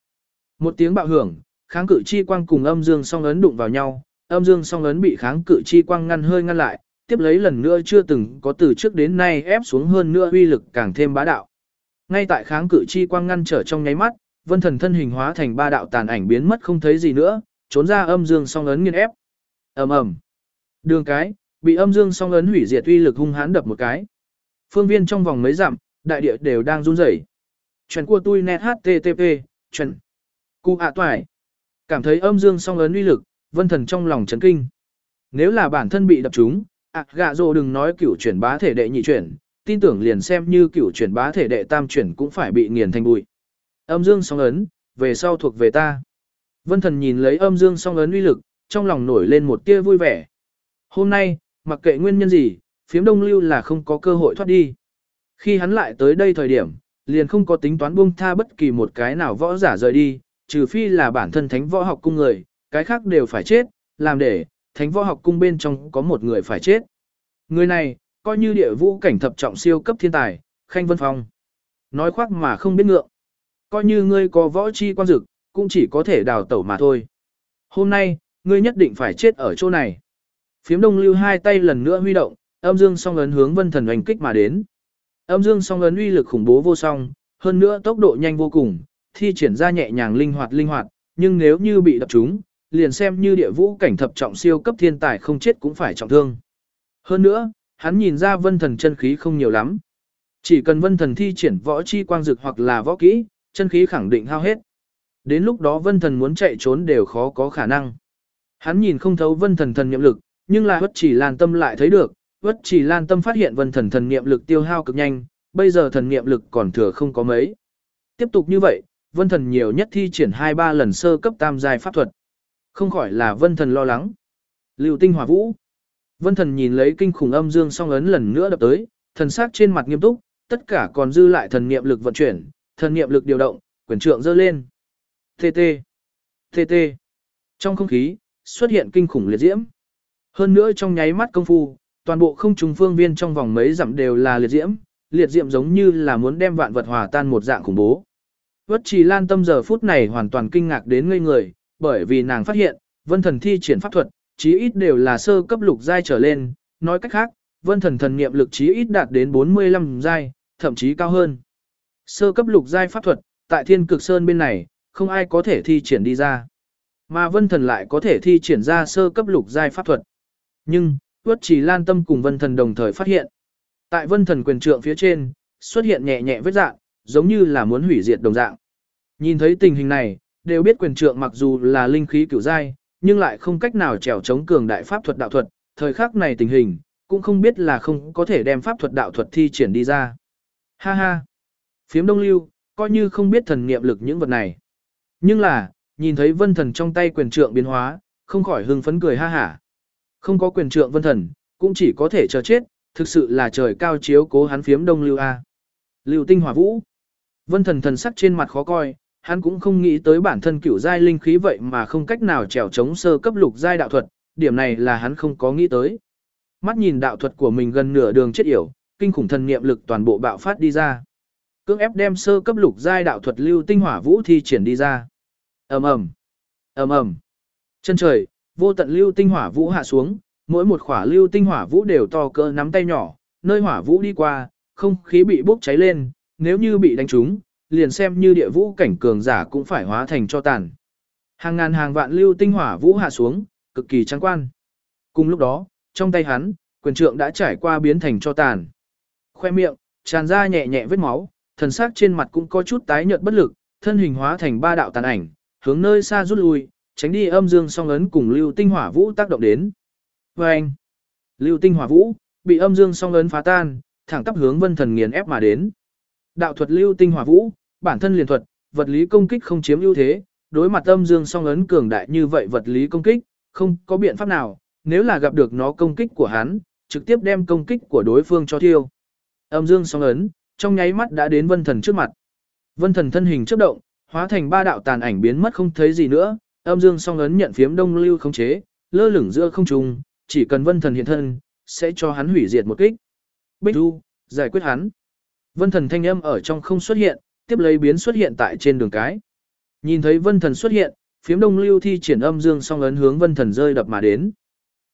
Một tiếng bạo hưởng, kháng cự chi quang cùng âm dương song ấn đụng vào nhau, âm dương song ấn bị kháng cự chi quang ngăn hơi ngăn lại, tiếp lấy lần nữa chưa từng có từ trước đến nay ép xuống hơn nữa uy lực càng thêm bá đạo. Ngay tại kháng cự chi quang ngăn trở trong nháy mắt, vân thần thân hình hóa thành ba đạo tàn ảnh biến mất không thấy gì nữa, trốn ra âm dương song ấn nghiền ép. Ầm ầm. Đường cái, bị âm dương song ấn hủy diệt uy lực hung hãn đập một cái. Phương viên trong vòng mấy dặm, đại địa đều đang run rẩy. Chuyện của tôi net http, chuyện. Cụ ạ toại. Cảm thấy âm dương song ấn uy lực, vân thần trong lòng chấn kinh. Nếu là bản thân bị đập trúng, ạ gạ rồ đừng nói cửu chuyển bá thể đệ nhị chuyển, tin tưởng liền xem như cửu chuyển bá thể đệ tam chuyển cũng phải bị nghiền thành bụi. Âm dương song ấn, về sau thuộc về ta. Vân thần nhìn lấy âm dương song ấn uy lực, trong lòng nổi lên một tia vui vẻ. Hôm nay, mặc kệ nguyên nhân gì, phiếm đông lưu là không có cơ hội thoát đi. Khi hắn lại tới đây thời điểm, liền không có tính toán buông tha bất kỳ một cái nào võ giả rời đi, trừ phi là bản thân thánh võ học cung người, cái khác đều phải chết, làm để, thánh võ học cung bên trong có một người phải chết. Người này, coi như địa vũ cảnh thập trọng siêu cấp thiên tài, Khanh Vân Phong. Nói khoác mà không biết ngượng. Coi như ngươi có võ chi quan dực, cũng chỉ có thể đào tẩu mà thôi. Hôm nay, ngươi nhất định phải chết ở chỗ này. Phiếm đông lưu hai tay lần nữa huy động, âm dương song ấn hướng vân thần oanh kích mà đến. Âm dương song ấn uy lực khủng bố vô song, hơn nữa tốc độ nhanh vô cùng, thi triển ra nhẹ nhàng linh hoạt linh hoạt, nhưng nếu như bị đập trúng, liền xem như địa vũ cảnh thập trọng siêu cấp thiên tài không chết cũng phải trọng thương. Hơn nữa, hắn nhìn ra vân thần chân khí không nhiều lắm. Chỉ cần vân thần thi triển võ chi quang dực hoặc là võ kỹ, chân khí khẳng định hao hết. Đến lúc đó vân thần muốn chạy trốn đều khó có khả năng. Hắn nhìn không thấu vân thần thần niệm lực, nhưng là bất chỉ làn tâm lại thấy được, bất chỉ lan tâm phát hiện vân thần thần niệm lực tiêu hao cực nhanh, bây giờ thần niệm lực còn thừa không có mấy. Tiếp tục như vậy, vân thần nhiều nhất thi triển 2-3 lần sơ cấp tam giai pháp thuật. Không khỏi là vân thần lo lắng. Lưu tinh hỏa vũ. Vân thần nhìn lấy kinh khủng âm dương song ấn lần nữa đập tới, thần sắc trên mặt nghiêm túc, tất cả còn dư lại thần niệm lực vận chuyển, thần niệm lực điều động, quyền trượng dơ lên. TT. TT. Trong không khí, xuất hiện kinh khủng liệt diễm. Hơn nữa trong nháy mắt công phu, toàn bộ không trùng phương viên trong vòng mấy dặm đều là liệt diễm, liệt diễm giống như là muốn đem vạn vật hòa tan một dạng khủng bố. Vất trì lan tâm giờ phút này hoàn toàn kinh ngạc đến ngây người, bởi vì nàng phát hiện, vân thần thi triển pháp thuật, chí ít đều là sơ cấp lục giai trở lên, nói cách khác, vân thần thần niệm lực chí ít đạt đến 45 giai, thậm chí cao hơn. Sơ cấp lục giai pháp thuật, tại thiên cực sơn bên này, không ai có thể thi triển đi ra. Mà vân thần lại có thể thi triển ra sơ cấp lục giai pháp thuật. Nhưng, Tuất Chỉ Lan Tâm cùng Vân Thần đồng thời phát hiện. Tại Vân Thần quyền trượng phía trên, xuất hiện nhẹ nhẹ vết dạng, giống như là muốn hủy diệt đồng dạng. Nhìn thấy tình hình này, đều biết quyền trượng mặc dù là linh khí cửu giai, nhưng lại không cách nào trèo chống cường đại pháp thuật đạo thuật, thời khắc này tình hình, cũng không biết là không có thể đem pháp thuật đạo thuật thi triển đi ra. Ha ha! Phiếm đông lưu, coi như không biết thần niệm lực những vật này. Nhưng là, nhìn thấy vân thần trong tay quyền trượng biến hóa, không khỏi hưng phấn cười ha hả. Không có quyền trượng vân thần, cũng chỉ có thể chờ chết, thực sự là trời cao chiếu cố hắn phiếm đông lưu A. Lưu tinh hỏa vũ. Vân thần thần sắc trên mặt khó coi, hắn cũng không nghĩ tới bản thân cửu giai linh khí vậy mà không cách nào trèo chống sơ cấp lục giai đạo thuật, điểm này là hắn không có nghĩ tới. Mắt nhìn đạo thuật của mình gần nửa đường chết yểu, kinh khủng thần niệm lực toàn bộ bạo phát đi ra. cưỡng ép đem sơ cấp lục giai đạo thuật lưu tinh hỏa vũ thi triển đi ra. Ầm ầm, ầm ầm. Chân trời, vô tận lưu tinh hỏa vũ hạ xuống, mỗi một khỏa lưu tinh hỏa vũ đều to cỡ nắm tay nhỏ, nơi hỏa vũ đi qua, không khí bị bốc cháy lên, nếu như bị đánh trúng, liền xem như địa vũ cảnh cường giả cũng phải hóa thành cho tàn. Hàng ngàn hàng vạn lưu tinh hỏa vũ hạ xuống, cực kỳ trắng quan. Cùng lúc đó, trong tay hắn, quyền trượng đã trải qua biến thành cho tàn. Khoe miệng, tràn ra nhẹ nhẹ vết máu, thần sắc trên mặt cũng có chút tái nhợt bất lực, thân hình hóa thành ba đạo tàn ảnh, hướng nơi xa rút lui, tránh đi âm dương song ấn cùng lưu tinh hỏa vũ tác động đến. Và anh, lưu tinh hỏa vũ, bị âm dương song ấn phá tan, thẳng tắp hướng vân thần nghiền ép mà đến. Đạo thuật lưu tinh hỏa vũ, bản thân liền thuật, vật lý công kích không chiếm ưu thế, đối mặt âm dương song ấn cường đại như vậy vật lý công kích, không có biện pháp nào, nếu là gặp được nó công kích của hắn, trực tiếp đem công kích của đối phương cho thiêu. Âm dương song ấn, trong nháy mắt đã đến vân thần trước mặt. Vân thần thân hình chớp động, hóa thành ba đạo tàn ảnh biến mất không thấy gì nữa, âm dương song ấn nhận phiếm đông lưu khống chế, lơ lửng giữa không trung, chỉ cần vân thần hiện thân, sẽ cho hắn hủy diệt một kích. Bích Du, giải quyết hắn. Vân thần thanh âm ở trong không xuất hiện, tiếp lấy biến xuất hiện tại trên đường cái. Nhìn thấy vân thần xuất hiện, phiếm đông lưu thi triển âm dương song ấn hướng vân thần rơi đập mà đến.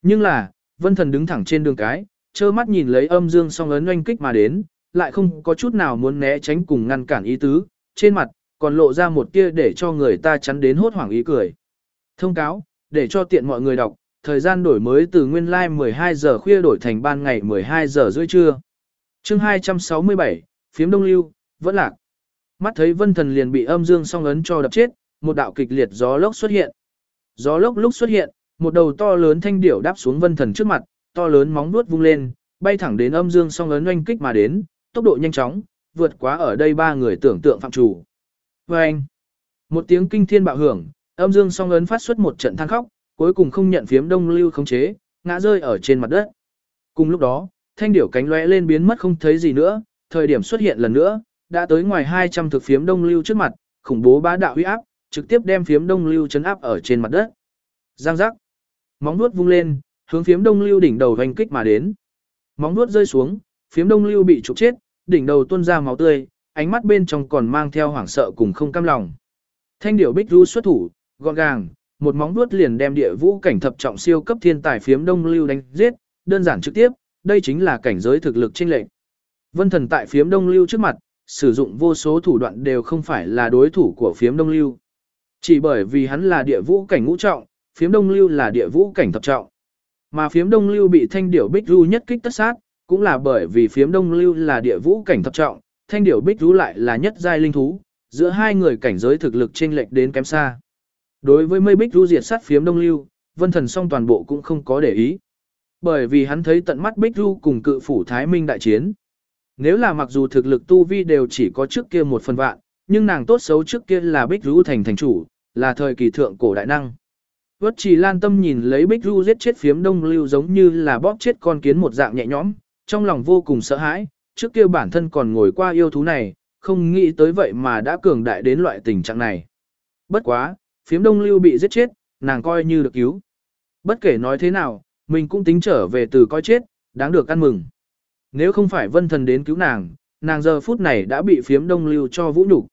Nhưng là, vân thần đứng thẳng trên đường cái, trơ mắt nhìn lấy âm dương song ấn oanh kích mà đến, lại không có chút nào muốn né tránh cùng ngăn cản ý tứ, trên mặt, còn lộ ra một tia để cho người ta chắn đến hốt hoảng ý cười. Thông cáo, để cho tiện mọi người đọc, thời gian đổi mới từ nguyên lai like 12 giờ khuya đổi thành ban ngày 12 giờ rưỡi trưa. chương 267, phiếm đông lưu, vẫn lạc. Mắt thấy vân thần liền bị âm dương song ấn cho đập chết, một đạo kịch liệt gió lốc xuất hiện. Gió lốc lúc xuất hiện, một đầu to lớn thanh điểu đáp xuống vân thần trước mặt, to lớn móng vuốt vung lên, bay thẳng đến âm dương song ấn oanh kích mà đến, tốc độ nhanh chóng, vượt quá ở đây ba người tưởng tượng phạm chủ. Và anh, một tiếng kinh thiên bạo hưởng, âm dương song ấn phát xuất một trận than khóc, cuối cùng không nhận phiếm đông lưu khống chế, ngã rơi ở trên mặt đất. Cùng lúc đó, thanh điểu cánh lóe lên biến mất không thấy gì nữa, thời điểm xuất hiện lần nữa, đã tới ngoài 200 thực phiếm đông lưu trước mặt, khủng bố bá đạo uy áp, trực tiếp đem phiếm đông lưu chấn áp ở trên mặt đất. Giang giác, móng nuốt vung lên, hướng phiếm đông lưu đỉnh đầu hoành kích mà đến. Móng nuốt rơi xuống, phiếm đông lưu bị trục chết, đỉnh đầu tuôn ra máu tươi, ánh mắt bên trong còn mang theo hoảng sợ cùng không cam lòng. Thanh điểu bích ru xuất thủ, gọn gàng, một móng vuốt liền đem địa vũ cảnh thập trọng siêu cấp thiên tài phiếm đông lưu đánh giết, đơn giản trực tiếp, đây chính là cảnh giới thực lực chênh lệch. Vân thần tại phiếm đông lưu trước mặt, sử dụng vô số thủ đoạn đều không phải là đối thủ của phiếm đông lưu. Chỉ bởi vì hắn là địa vũ cảnh ngũ trọng, phiếm đông lưu là địa vũ cảnh thập trọng. Mà phiếm đông lưu bị thanh điểu bích ru nhất kích tất sát, cũng là bởi vì phiếm đông lưu là địa vũ cảnh thập trọng, thanh điểu bích ru lại là nhất giai linh thú, giữa hai người cảnh giới thực lực chênh lệch đến kém xa. Đối với mây bích Du diệt sát phiếm đông lưu, vân thần song toàn bộ cũng không có để ý. Bởi vì hắn thấy tận mắt bích Du cùng cự phủ Thái Minh đại chiến. Nếu là mặc dù thực lực tu vi đều chỉ có trước kia một phần vạn, nhưng nàng tốt xấu trước kia là bích Du thành thành chủ, là thời kỳ thượng cổ đại năng. Vất chỉ lan tâm nhìn lấy bích Du giết chết phiếm đông lưu giống như là bóp chết con kiến một dạng nhẹ nhõm, trong lòng vô cùng sợ hãi, trước kia bản thân còn ngồi qua yêu thú này, không nghĩ tới vậy mà đã cường đại đến loại tình trạng này. Bất quá, phiếm đông lưu bị giết chết, nàng coi như được cứu. Bất kể nói thế nào, mình cũng tính trở về từ coi chết, đáng được ăn mừng. Nếu không phải vân thần đến cứu nàng, nàng giờ phút này đã bị phiếm đông lưu cho vũ nhục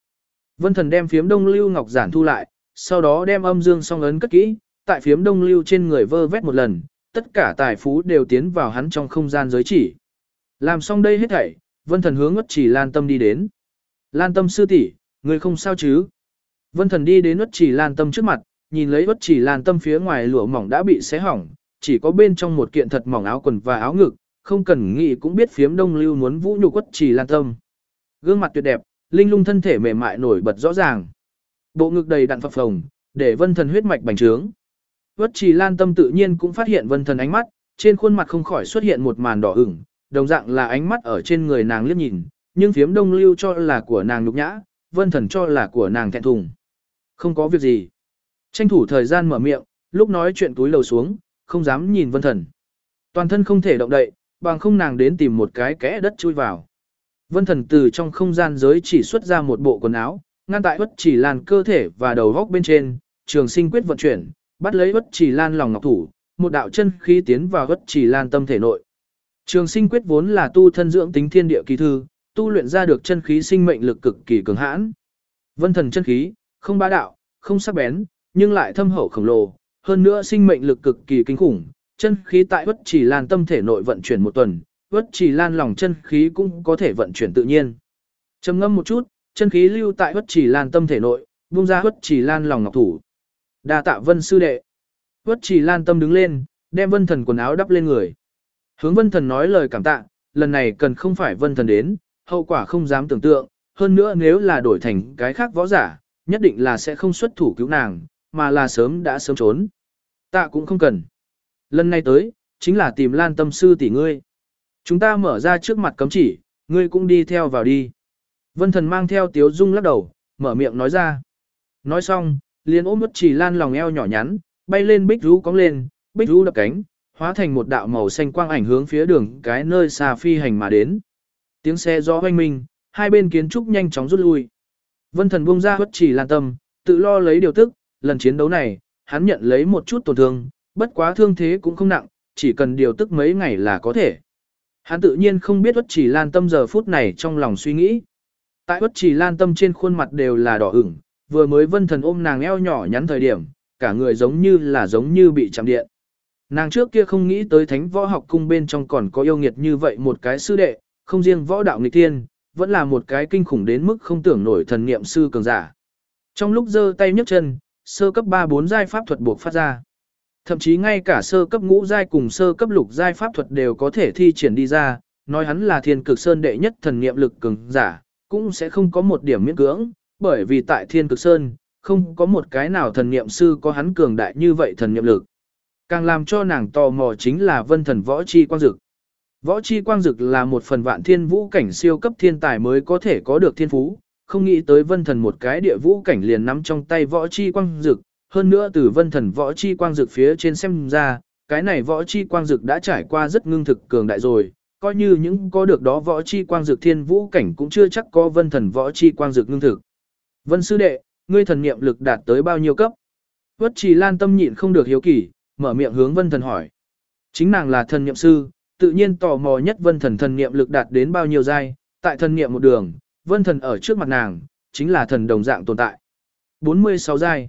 Vân thần đem phiếm đông lưu ngọc giản thu lại, sau đó đem âm dương song ấn cất kỹ, tại phiếm đông lưu trên người vơ vét một lần, tất cả tài phú đều tiến vào hắn trong không gian giới chỉ. Làm xong đây hết thảy, vân thần hướng ngất chỉ lan tâm đi đến. Lan tâm sư tỷ, người không sao chứ? Vân thần đi đến ất chỉ lan tâm trước mặt, nhìn lấy ất chỉ lan tâm phía ngoài lụa mỏng đã bị xé hỏng, chỉ có bên trong một kiện thật mỏng áo quần và áo ngực, không cần nghĩ cũng biết phiếm đông lưu muốn vũ nhục ất chỉ lan tâm. Gương mặt tuyệt đẹp, linh lung thân thể mềm mại nổi bật rõ ràng. Bộ ngực đầy đặn phập phồng, để vân thần huyết mạch bành trướng. Vất chỉ lan tâm tự nhiên cũng phát hiện vân thần ánh mắt, trên khuôn mặt không khỏi xuất hiện một màn đỏ ửng, đồng dạng là ánh mắt ở trên người nàng liếc nhìn, nhưng phiếm đông lưu cho là của nàng nhục nhã, vân thần cho là của nàng thẹn thùng. Không có việc gì. Tranh thủ thời gian mở miệng, lúc nói chuyện túi lầu xuống, không dám nhìn vân thần. Toàn thân không thể động đậy, bằng không nàng đến tìm một cái kẽ đất chui vào. Vân thần từ trong không gian giới chỉ xuất ra một bộ quần áo, ngăn tại bất chỉ lan cơ thể và đầu góc bên trên, trường sinh quyết vận chuyển, bắt lấy bất chỉ lan lòng ngọc thủ, một đạo chân khí tiến vào bất chỉ lan tâm thể nội. Trường sinh quyết vốn là tu thân dưỡng tính thiên địa kỳ thư, tu luyện ra được chân khí sinh mệnh lực cực kỳ cường hãn. Vân thần chân khí, không bá đạo, không sắc bén, nhưng lại thâm hậu khổng lồ, hơn nữa sinh mệnh lực cực kỳ kinh khủng, chân khí tại Vất chỉ lan tâm thể nội vận chuyển một tuần, Vất chỉ lan lòng chân khí cũng có thể vận chuyển tự nhiên. Trầm ngâm một chút, chân khí lưu tại Vất chỉ lan tâm thể nội, buông ra Vất chỉ lan lòng ngọc thủ. Đa tạ vân sư đệ. Vất chỉ lan tâm đứng lên, đem vân thần quần áo đắp lên người. Hướng vân thần nói lời cảm tạ, lần này cần không phải vân thần đến, hậu quả không dám tưởng tượng, hơn nữa nếu là đổi thành cái khác võ giả, nhất định là sẽ không xuất thủ cứu nàng, mà là sớm đã sớm trốn. Tạ cũng không cần. Lần này tới, chính là tìm lan tâm sư tỷ ngươi. Chúng ta mở ra trước mặt cấm chỉ, ngươi cũng đi theo vào đi. Vân thần mang theo tiếu dung lắc đầu, mở miệng nói ra. Nói xong, liền ôm bất chỉ lan lòng eo nhỏ nhắn, bay lên bích rú cong lên, bích rú đập cánh, hóa thành một đạo màu xanh quang ảnh hướng phía đường cái nơi xa phi hành mà đến. Tiếng xe gió hoanh minh, hai bên kiến trúc nhanh chóng rút lui. Vân thần buông ra bất chỉ lan tâm, tự lo lấy điều tức, lần chiến đấu này, hắn nhận lấy một chút tổn thương, bất quá thương thế cũng không nặng, chỉ cần điều tức mấy ngày là có thể. Hắn tự nhiên không biết bất chỉ lan tâm giờ phút này trong lòng suy nghĩ. Tại bất chỉ lan tâm trên khuôn mặt đều là đỏ ửng, vừa mới vân thần ôm nàng eo nhỏ nhắn thời điểm, cả người giống như là giống như bị chạm điện. Nàng trước kia không nghĩ tới thánh võ học cung bên trong còn có yêu nghiệt như vậy một cái sư đệ, không riêng võ đạo nghịch tiên, vẫn là một cái kinh khủng đến mức không tưởng nổi thần niệm sư cường giả. Trong lúc giơ tay nhấc chân, sơ cấp 3-4 giai pháp thuật buộc phát ra. Thậm chí ngay cả sơ cấp ngũ giai cùng sơ cấp lục giai pháp thuật đều có thể thi triển đi ra, nói hắn là thiên cực sơn đệ nhất thần niệm lực cường giả, cũng sẽ không có một điểm miễn cưỡng, bởi vì tại thiên cực sơn, không có một cái nào thần niệm sư có hắn cường đại như vậy thần niệm lực. Càng làm cho nàng tò mò chính là vân thần võ chi quang dực. Võ chi quang dực là một phần vạn thiên vũ cảnh siêu cấp thiên tài mới có thể có được thiên phú, không nghĩ tới vân thần một cái địa vũ cảnh liền nắm trong tay võ chi quang dực, hơn nữa từ vân thần võ chi quang dực phía trên xem ra, cái này võ chi quang dực đã trải qua rất ngưng thực cường đại rồi, coi như những có được đó võ chi quang dực thiên vũ cảnh cũng chưa chắc có vân thần võ chi quang dực ngưng thực. Vân sư đệ, ngươi thần niệm lực đạt tới bao nhiêu cấp? Vất trì lan tâm nhịn không được hiếu kỳ, mở miệng hướng vân thần hỏi. Chính nàng là thần niệm sư, tự nhiên tò mò nhất vân thần thần niệm lực đạt đến bao nhiêu giai, tại thần niệm một đường, vân thần ở trước mặt nàng, chính là thần đồng dạng tồn tại. 46 giai.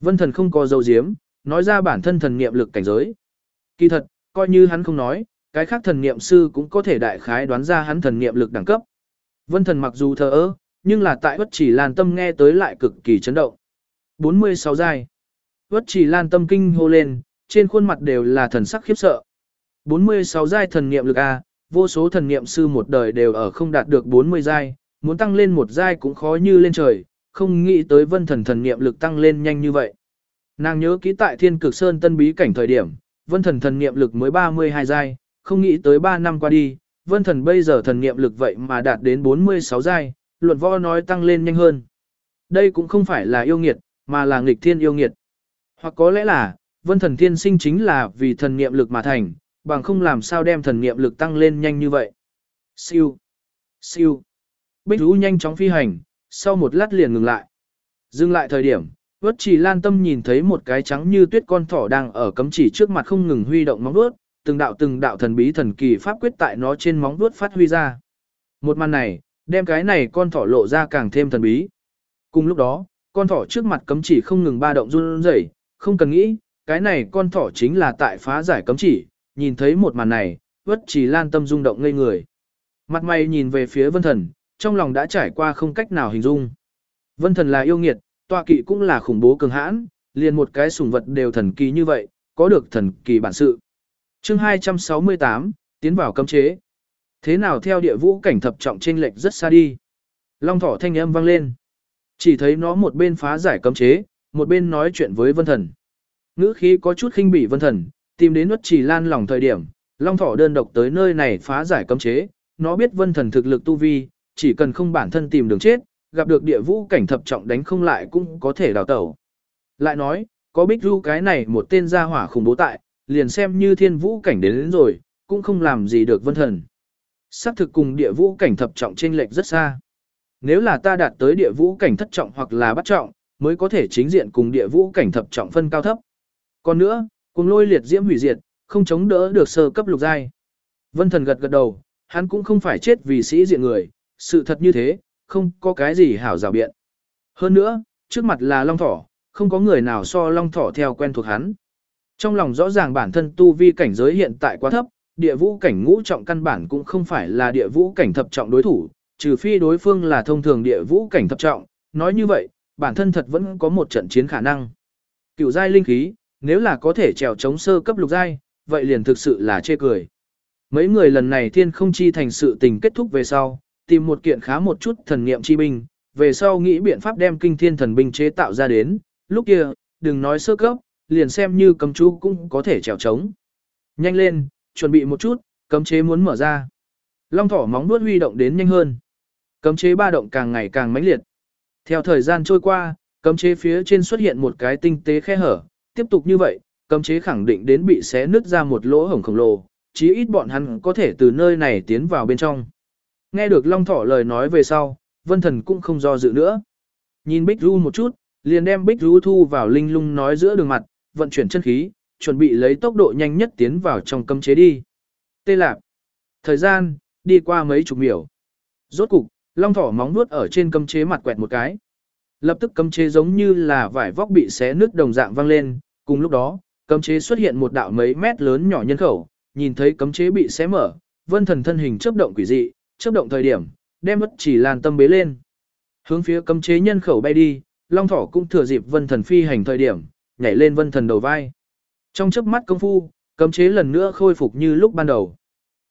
Vân thần không có dấu diếm, nói ra bản thân thần niệm lực cảnh giới. Kỳ thật, coi như hắn không nói, cái khác thần niệm sư cũng có thể đại khái đoán ra hắn thần niệm lực đẳng cấp. Vân thần mặc dù thờ ơ, nhưng là tại bất chỉ lan tâm nghe tới lại cực kỳ chấn động. 46 giai. Bất chỉ lan tâm kinh hô lên, trên khuôn mặt đều là thần sắc khiếp sợ. 46 giai thần niệm lực A, vô số thần niệm sư một đời đều ở không đạt được 40 giai, muốn tăng lên một giai cũng khó như lên trời, không nghĩ tới vân thần thần niệm lực tăng lên nhanh như vậy. Nàng nhớ kỹ tại thiên cực sơn tân bí cảnh thời điểm, vân thần thần niệm lực mới 32 giai, không nghĩ tới 3 năm qua đi, vân thần bây giờ thần niệm lực vậy mà đạt đến 46 giai, luận võ nói tăng lên nhanh hơn. Đây cũng không phải là yêu nghiệt, mà là nghịch thiên yêu nghiệt. Hoặc có lẽ là, vân thần thiên sinh chính là vì thần niệm lực mà thành, bằng không làm sao đem thần niệm lực tăng lên nhanh như vậy. Siêu, siêu, bích Vũ nhanh chóng phi hành, sau một lát liền ngừng lại. Dừng lại thời điểm, vất chỉ lan tâm nhìn thấy một cái trắng như tuyết con thỏ đang ở cấm chỉ trước mặt không ngừng huy động móng vuốt, từng đạo từng đạo thần bí thần kỳ pháp quyết tại nó trên móng vuốt phát huy ra. Một màn này, đem cái này con thỏ lộ ra càng thêm thần bí. Cùng lúc đó, con thỏ trước mặt cấm chỉ không ngừng ba động run rẩy, không cần nghĩ, cái này con thỏ chính là tại phá giải cấm chỉ, nhìn thấy một màn này, vất chỉ lan tâm rung động ngây người. Mặt mày nhìn về phía vân thần, trong lòng đã trải qua không cách nào hình dung. Vân thần là yêu nghiệt, tọa kỵ cũng là khủng bố cường hãn, liền một cái sủng vật đều thần kỳ như vậy, có được thần kỳ bản sự. Chương 268, tiến vào cấm chế. Thế nào theo địa vũ cảnh thập trọng trên lệch rất xa đi. Long thỏ thanh âm vang lên. Chỉ thấy nó một bên phá giải cấm chế, một bên nói chuyện với vân thần. Ngữ khí có chút khinh bỉ vân thần, tìm đến nuốt chỉ lan lòng thời điểm, long thỏ đơn độc tới nơi này phá giải cấm chế, nó biết vân thần thực lực tu vi, chỉ cần không bản thân tìm đường chết, gặp được địa vũ cảnh thập trọng đánh không lại cũng có thể đào tẩu. Lại nói, có bích ru cái này một tên gia hỏa khủng bố tại, liền xem như thiên vũ cảnh đến, đến rồi, cũng không làm gì được vân thần. Sắc thực cùng địa vũ cảnh thập trọng trên lệch rất xa. Nếu là ta đạt tới địa vũ cảnh thất trọng hoặc là bắt trọng, mới có thể chính diện cùng địa vũ cảnh thập trọng phân cao thấp. Còn nữa, cùng lôi liệt diễm hủy diệt, không chống đỡ được sơ cấp lục giai. Vân thần gật gật đầu, hắn cũng không phải chết vì sĩ diện người, sự thật như thế, không có cái gì hảo rào biện. Hơn nữa, trước mặt là Long Thỏ, không có người nào so Long Thỏ theo quen thuộc hắn. Trong lòng rõ ràng bản thân tu vi cảnh giới hiện tại quá thấp, địa vũ cảnh ngũ trọng căn bản cũng không phải là địa vũ cảnh thập trọng đối thủ, trừ phi đối phương là thông thường địa vũ cảnh thập trọng, nói như vậy, bản thân thật vẫn có một trận chiến khả năng. Cựu giai linh khí, nếu là có thể trèo chống sơ cấp lục giai, vậy liền thực sự là chê cười. Mấy người lần này thiên không chi thành sự tình kết thúc về sau, tìm một kiện khá một chút thần niệm chi binh, về sau nghĩ biện pháp đem kinh thiên thần binh chế tạo ra đến, lúc kia, đừng nói sơ cấp, liền xem như cấm chú cũng có thể trèo trống. Nhanh lên, chuẩn bị một chút, cấm chế muốn mở ra. Long thỏ móng nuốt huy động đến nhanh hơn. Cấm chế ba động càng ngày càng mãnh liệt. Theo thời gian trôi qua, cấm chế phía trên xuất hiện một cái tinh tế khe hở, tiếp tục như vậy, cấm chế khẳng định đến bị xé nứt ra một lỗ hổng khổng lồ, chí ít bọn hắn có thể từ nơi này tiến vào bên trong. Nghe được Long Thỏ lời nói về sau, Vân Thần cũng không do dự nữa. Nhìn Bích Ru một chút, liền đem Bích Ru thu vào linh lung nói giữa đường mặt, vận chuyển chân khí, chuẩn bị lấy tốc độ nhanh nhất tiến vào trong cấm chế đi. Tê lạc. Thời gian, đi qua mấy chục miểu. Rốt cục, Long Thỏ móng nuốt ở trên cấm chế mặt quẹt một cái. Lập tức cấm chế giống như là vải vóc bị xé nứt đồng dạng vang lên, cùng lúc đó, cấm chế xuất hiện một đạo mấy mét lớn nhỏ nhân khẩu, nhìn thấy cấm chế bị xé mở, Vân Thần thân hình chớp động quỷ dị, chớp động thời điểm, đem bất chỉ lan tâm bế lên. Hướng phía cấm chế nhân khẩu bay đi, Long Thỏ cũng thừa dịp Vân Thần phi hành thời điểm, nhảy lên Vân Thần đầu vai. Trong chớp mắt công phu, cấm chế lần nữa khôi phục như lúc ban đầu.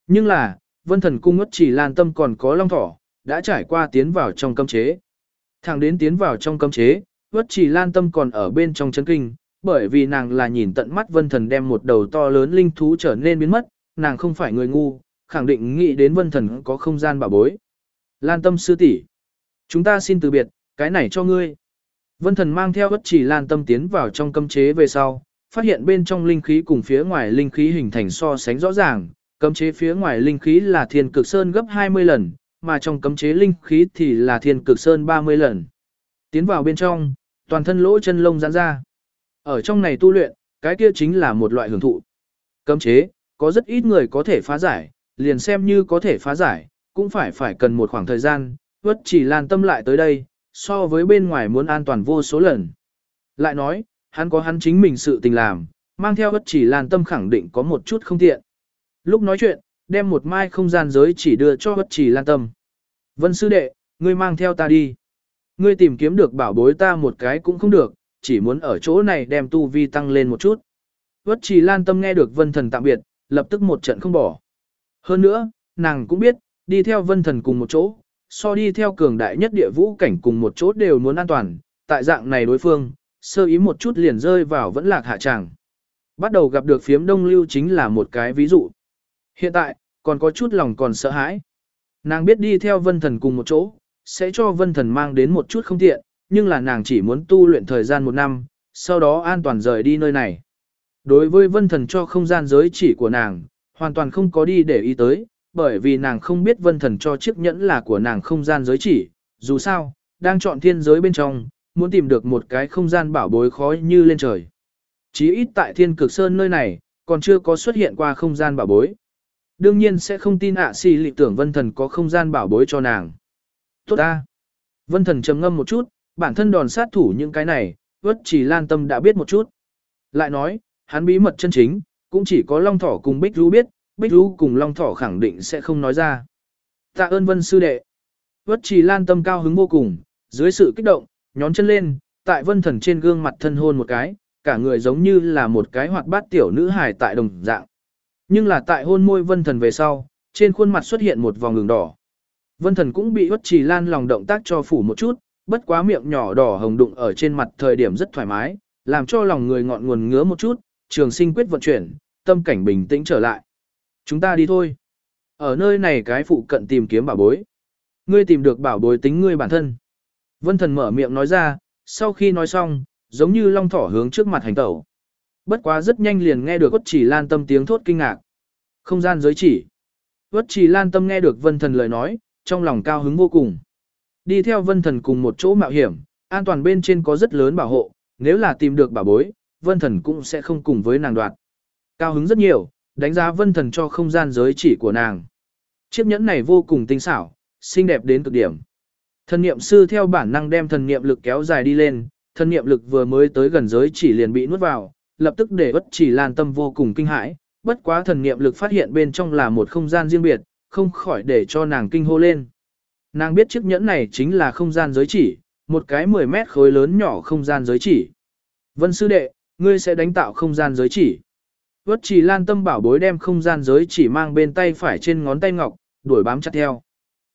Nhưng là, Vân Thần cung ngất chỉ lan tâm còn có Long Thỏ, đã trải qua tiến vào trong cấm chế. Thẳng đến tiến vào trong cấm chế, Vất Chỉ Lan Tâm còn ở bên trong chấn kinh, bởi vì nàng là nhìn tận mắt Vân Thần đem một đầu to lớn linh thú trở nên biến mất, nàng không phải người ngu, khẳng định nghĩ đến Vân Thần có không gian bảo bối. Lan Tâm sư tỷ, chúng ta xin từ biệt, cái này cho ngươi. Vân Thần mang theo Vất Chỉ Lan Tâm tiến vào trong cấm chế về sau, phát hiện bên trong linh khí cùng phía ngoài linh khí hình thành so sánh rõ ràng, cấm chế phía ngoài linh khí là thiên cực sơn gấp 20 lần, mà trong cấm chế linh khí thì là thiên cực sơn 30 lần. Tiến vào bên trong, toàn thân lỗ chân lông giãn ra. Ở trong này tu luyện, cái kia chính là một loại hưởng thụ. Cấm chế, có rất ít người có thể phá giải, liền xem như có thể phá giải, cũng phải phải cần một khoảng thời gian, vất chỉ lan tâm lại tới đây, so với bên ngoài muốn an toàn vô số lần. Lại nói, hắn có hắn chính mình sự tình làm, mang theo vất chỉ lan tâm khẳng định có một chút không tiện. Lúc nói chuyện, đem một mai không gian giới chỉ đưa cho bất chỉ lan tâm. Vân sư đệ, ngươi mang theo ta đi. Ngươi tìm kiếm được bảo bối ta một cái cũng không được, chỉ muốn ở chỗ này đem tu vi tăng lên một chút. Vất chỉ lan tâm nghe được vân thần tạm biệt, lập tức một trận không bỏ. Hơn nữa, nàng cũng biết, đi theo vân thần cùng một chỗ, so đi theo cường đại nhất địa vũ cảnh cùng một chỗ đều muốn an toàn, tại dạng này đối phương, sơ ý một chút liền rơi vào vẫn lạc hạ tràng. Bắt đầu gặp được phiếm đông lưu chính là một cái ví dụ. Hiện tại, còn có chút lòng còn sợ hãi. Nàng biết đi theo vân thần cùng một chỗ, sẽ cho vân thần mang đến một chút không tiện, nhưng là nàng chỉ muốn tu luyện thời gian một năm, sau đó an toàn rời đi nơi này. Đối với vân thần cho không gian giới chỉ của nàng, hoàn toàn không có đi để ý tới, bởi vì nàng không biết vân thần cho chiếc nhẫn là của nàng không gian giới chỉ, dù sao, đang chọn thiên giới bên trong, muốn tìm được một cái không gian bảo bối khó như lên trời. Chí ít tại thiên cực sơn nơi này, còn chưa có xuất hiện qua không gian bảo bối. Đương nhiên sẽ không tin ạ à xì lị tưởng vân thần có không gian bảo bối cho nàng. Tốt ta. Vân thần trầm ngâm một chút, bản thân đòn sát thủ những cái này, vất chỉ lan tâm đã biết một chút. Lại nói, hắn bí mật chân chính, cũng chỉ có Long Thỏ cùng Bích Rú biết, Bích Rú cùng Long Thỏ khẳng định sẽ không nói ra. Tạ ơn vân sư đệ. Vất chỉ lan tâm cao hứng vô cùng, dưới sự kích động, nhón chân lên, tại vân thần trên gương mặt thân hôn một cái, cả người giống như là một cái hoạt bát tiểu nữ hài tại đồng dạng. Nhưng là tại hôn môi vân thần về sau, trên khuôn mặt xuất hiện một vòng ngừng đỏ. Vân thần cũng bị bất trì lan lòng động tác cho phủ một chút, bất quá miệng nhỏ đỏ hồng đụng ở trên mặt thời điểm rất thoải mái, làm cho lòng người ngọn nguồn ngứa một chút, trường sinh quyết vận chuyển, tâm cảnh bình tĩnh trở lại. Chúng ta đi thôi. Ở nơi này cái phụ cận tìm kiếm bảo bối. Ngươi tìm được bảo bối tính ngươi bản thân. Vân thần mở miệng nói ra, sau khi nói xong, giống như long thỏ hướng trước mặt hành tẩu. Bất quá rất nhanh liền nghe được Quất Chỉ Lan Tâm tiếng thốt kinh ngạc. Không gian giới chỉ. Quất Chỉ Lan Tâm nghe được Vân Thần lời nói, trong lòng cao hứng vô cùng. Đi theo Vân Thần cùng một chỗ mạo hiểm, an toàn bên trên có rất lớn bảo hộ, nếu là tìm được bảo bối, Vân Thần cũng sẽ không cùng với nàng đoạt. Cao hứng rất nhiều, đánh giá Vân Thần cho không gian giới chỉ của nàng. Chiếc nhẫn này vô cùng tinh xảo, xinh đẹp đến cực điểm. Thần niệm sư theo bản năng đem thần niệm lực kéo dài đi lên, thần niệm lực vừa mới tới gần giới chỉ liền bị nuốt vào, lập tức để bất chỉ lan tâm vô cùng kinh hãi, bất quá thần niệm lực phát hiện bên trong là một không gian riêng biệt, không khỏi để cho nàng kinh hô lên. Nàng biết chiếc nhẫn này chính là không gian giới chỉ, một cái 10 mét khối lớn nhỏ không gian giới chỉ. Vân sư đệ, ngươi sẽ đánh tạo không gian giới chỉ. Vất chỉ lan tâm bảo bối đem không gian giới chỉ mang bên tay phải trên ngón tay ngọc, đuổi bám chặt theo.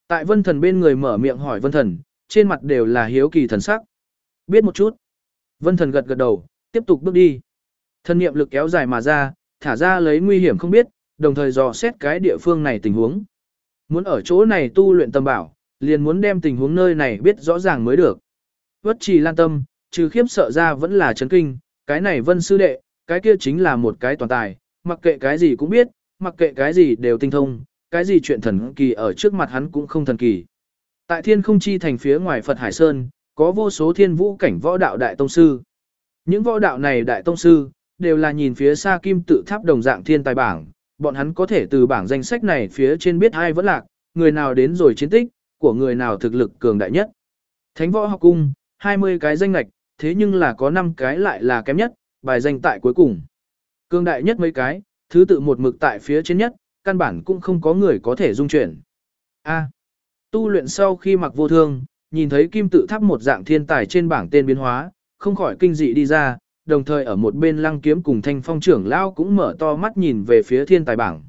Tại vân thần bên người mở miệng hỏi vân thần, trên mặt đều là hiếu kỳ thần sắc. Biết một chút. Vân thần gật gật đầu, tiếp tục bước đi thân niệm lực kéo dài mà ra, thả ra lấy nguy hiểm không biết, đồng thời dò xét cái địa phương này tình huống. Muốn ở chỗ này tu luyện tâm bảo, liền muốn đem tình huống nơi này biết rõ ràng mới được. Vất trì lan tâm, trừ khiếp sợ ra vẫn là chấn kinh, cái này vân sư đệ, cái kia chính là một cái toàn tài, mặc kệ cái gì cũng biết, mặc kệ cái gì đều tinh thông, cái gì chuyện thần kỳ ở trước mặt hắn cũng không thần kỳ. Tại thiên không chi thành phía ngoài Phật Hải Sơn, có vô số thiên vũ cảnh võ đạo đại tông sư. Những võ đạo này đại tông sư, đều là nhìn phía xa kim tự tháp đồng dạng thiên tài bảng, bọn hắn có thể từ bảng danh sách này phía trên biết ai vẫn lạc, người nào đến rồi chiến tích, của người nào thực lực cường đại nhất. Thánh võ học cung, 20 cái danh ngạch, thế nhưng là có 5 cái lại là kém nhất, bài danh tại cuối cùng. Cường đại nhất mấy cái, thứ tự một mực tại phía trên nhất, căn bản cũng không có người có thể dung chuyển. A. tu luyện sau khi mặc vô thương, nhìn thấy kim tự tháp một dạng thiên tài trên bảng tên biến hóa, không khỏi kinh dị đi ra, đồng thời ở một bên lăng kiếm cùng thanh phong trưởng lão cũng mở to mắt nhìn về phía thiên tài bảng.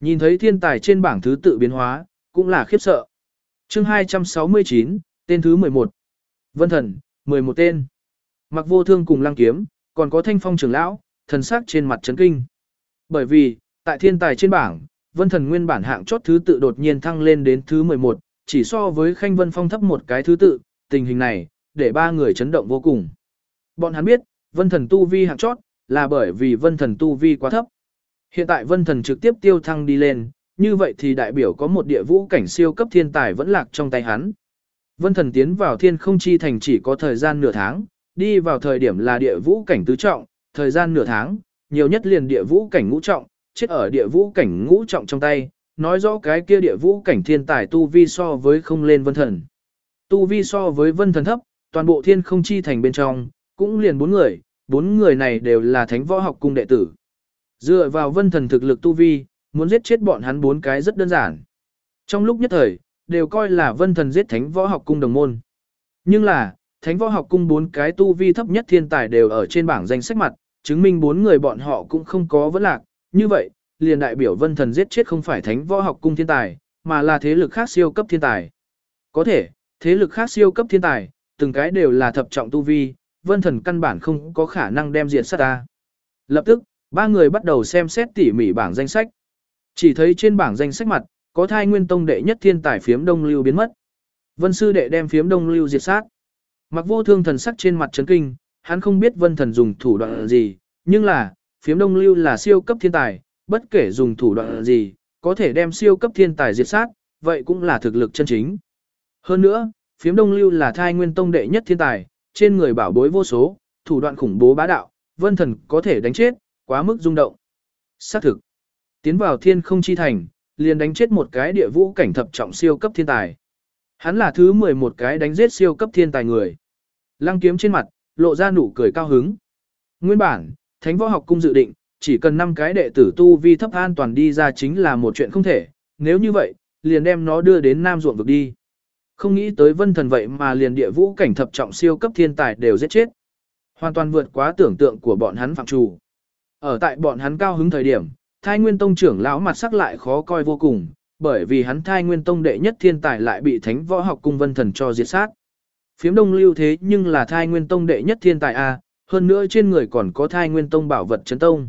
Nhìn thấy thiên tài trên bảng thứ tự biến hóa, cũng là khiếp sợ. chương 269, tên thứ 11. Vân thần, 11 tên. Mặc vô thương cùng lăng kiếm, còn có thanh phong trưởng lão, thần sắc trên mặt chấn kinh. Bởi vì, tại thiên tài trên bảng, vân thần nguyên bản hạng chót thứ tự đột nhiên thăng lên đến thứ 11, chỉ so với khanh vân phong thấp một cái thứ tự, tình hình này, để ba người chấn động vô cùng. Bọn hắn biết, vân thần tu vi hạng chót, là bởi vì vân thần tu vi quá thấp. Hiện tại vân thần trực tiếp tiêu thăng đi lên, như vậy thì đại biểu có một địa vũ cảnh siêu cấp thiên tài vẫn lạc trong tay hắn. Vân thần tiến vào thiên không chi thành chỉ có thời gian nửa tháng, đi vào thời điểm là địa vũ cảnh tứ trọng, thời gian nửa tháng, nhiều nhất liền địa vũ cảnh ngũ trọng, chết ở địa vũ cảnh ngũ trọng trong tay, nói rõ cái kia địa vũ cảnh thiên tài tu vi so với không lên vân thần. Tu vi so với vân thần thấp, toàn bộ thiên không chi thành bên trong, cũng liền bốn người, bốn người này đều là thánh võ học cung đệ tử. Dựa vào vân thần thực lực tu vi, muốn giết chết bọn hắn bốn cái rất đơn giản. Trong lúc nhất thời, đều coi là vân thần giết thánh võ học cung đồng môn. Nhưng là, thánh võ học cung bốn cái tu vi thấp nhất thiên tài đều ở trên bảng danh sách mặt, chứng minh bốn người bọn họ cũng không có vấn lạc. Như vậy, liền đại biểu vân thần giết chết không phải thánh võ học cung thiên tài, mà là thế lực khác siêu cấp thiên tài. Có thể, thế lực khác siêu cấp thiên tài, từng cái đều là thập trọng tu vi, vân thần căn bản không có khả năng đem diệt sát ta. Lập tức, ba người bắt đầu xem xét tỉ mỉ bảng danh sách. Chỉ thấy trên bảng danh sách mặt, có thai nguyên tông đệ nhất thiên tài phiếm đông lưu biến mất. Vân sư đệ đem phiếm đông lưu diệt sát. Mặc vô thương thần sắc trên mặt chấn kinh, hắn không biết vân thần dùng thủ đoạn gì, nhưng là, phiếm đông lưu là siêu cấp thiên tài, bất kể dùng thủ đoạn gì, có thể đem siêu cấp thiên tài diệt sát, vậy cũng là thực lực chân chính. Hơn nữa, phiếm đông lưu là thai nguyên tông đệ nhất thiên tài, trên người bảo bối vô số, thủ đoạn khủng bố bá đạo, vân thần có thể đánh chết, quá mức rung động. Xác thực, tiến vào thiên không chi thành, liền đánh chết một cái địa vũ cảnh thập trọng siêu cấp thiên tài. Hắn là thứ 11 cái đánh giết siêu cấp thiên tài người. Lăng kiếm trên mặt, lộ ra nụ cười cao hứng. Nguyên bản, Thánh Võ Học Cung dự định, chỉ cần 5 cái đệ tử tu vi thấp an toàn đi ra chính là một chuyện không thể, nếu như vậy, liền đem nó đưa đến Nam ruộng vực đi. Không nghĩ tới vân thần vậy mà liền địa vũ cảnh thập trọng siêu cấp thiên tài đều giết chết. Hoàn toàn vượt quá tưởng tượng của bọn hắn phạm trù. Ở tại bọn hắn cao hứng thời điểm, thai nguyên tông trưởng lão mặt sắc lại khó coi vô cùng, bởi vì hắn thai nguyên tông đệ nhất thiên tài lại bị thánh võ học cung vân thần cho diệt sát. Phiếm đông lưu thế nhưng là thai nguyên tông đệ nhất thiên tài A, hơn nữa trên người còn có thai nguyên tông bảo vật chấn tông.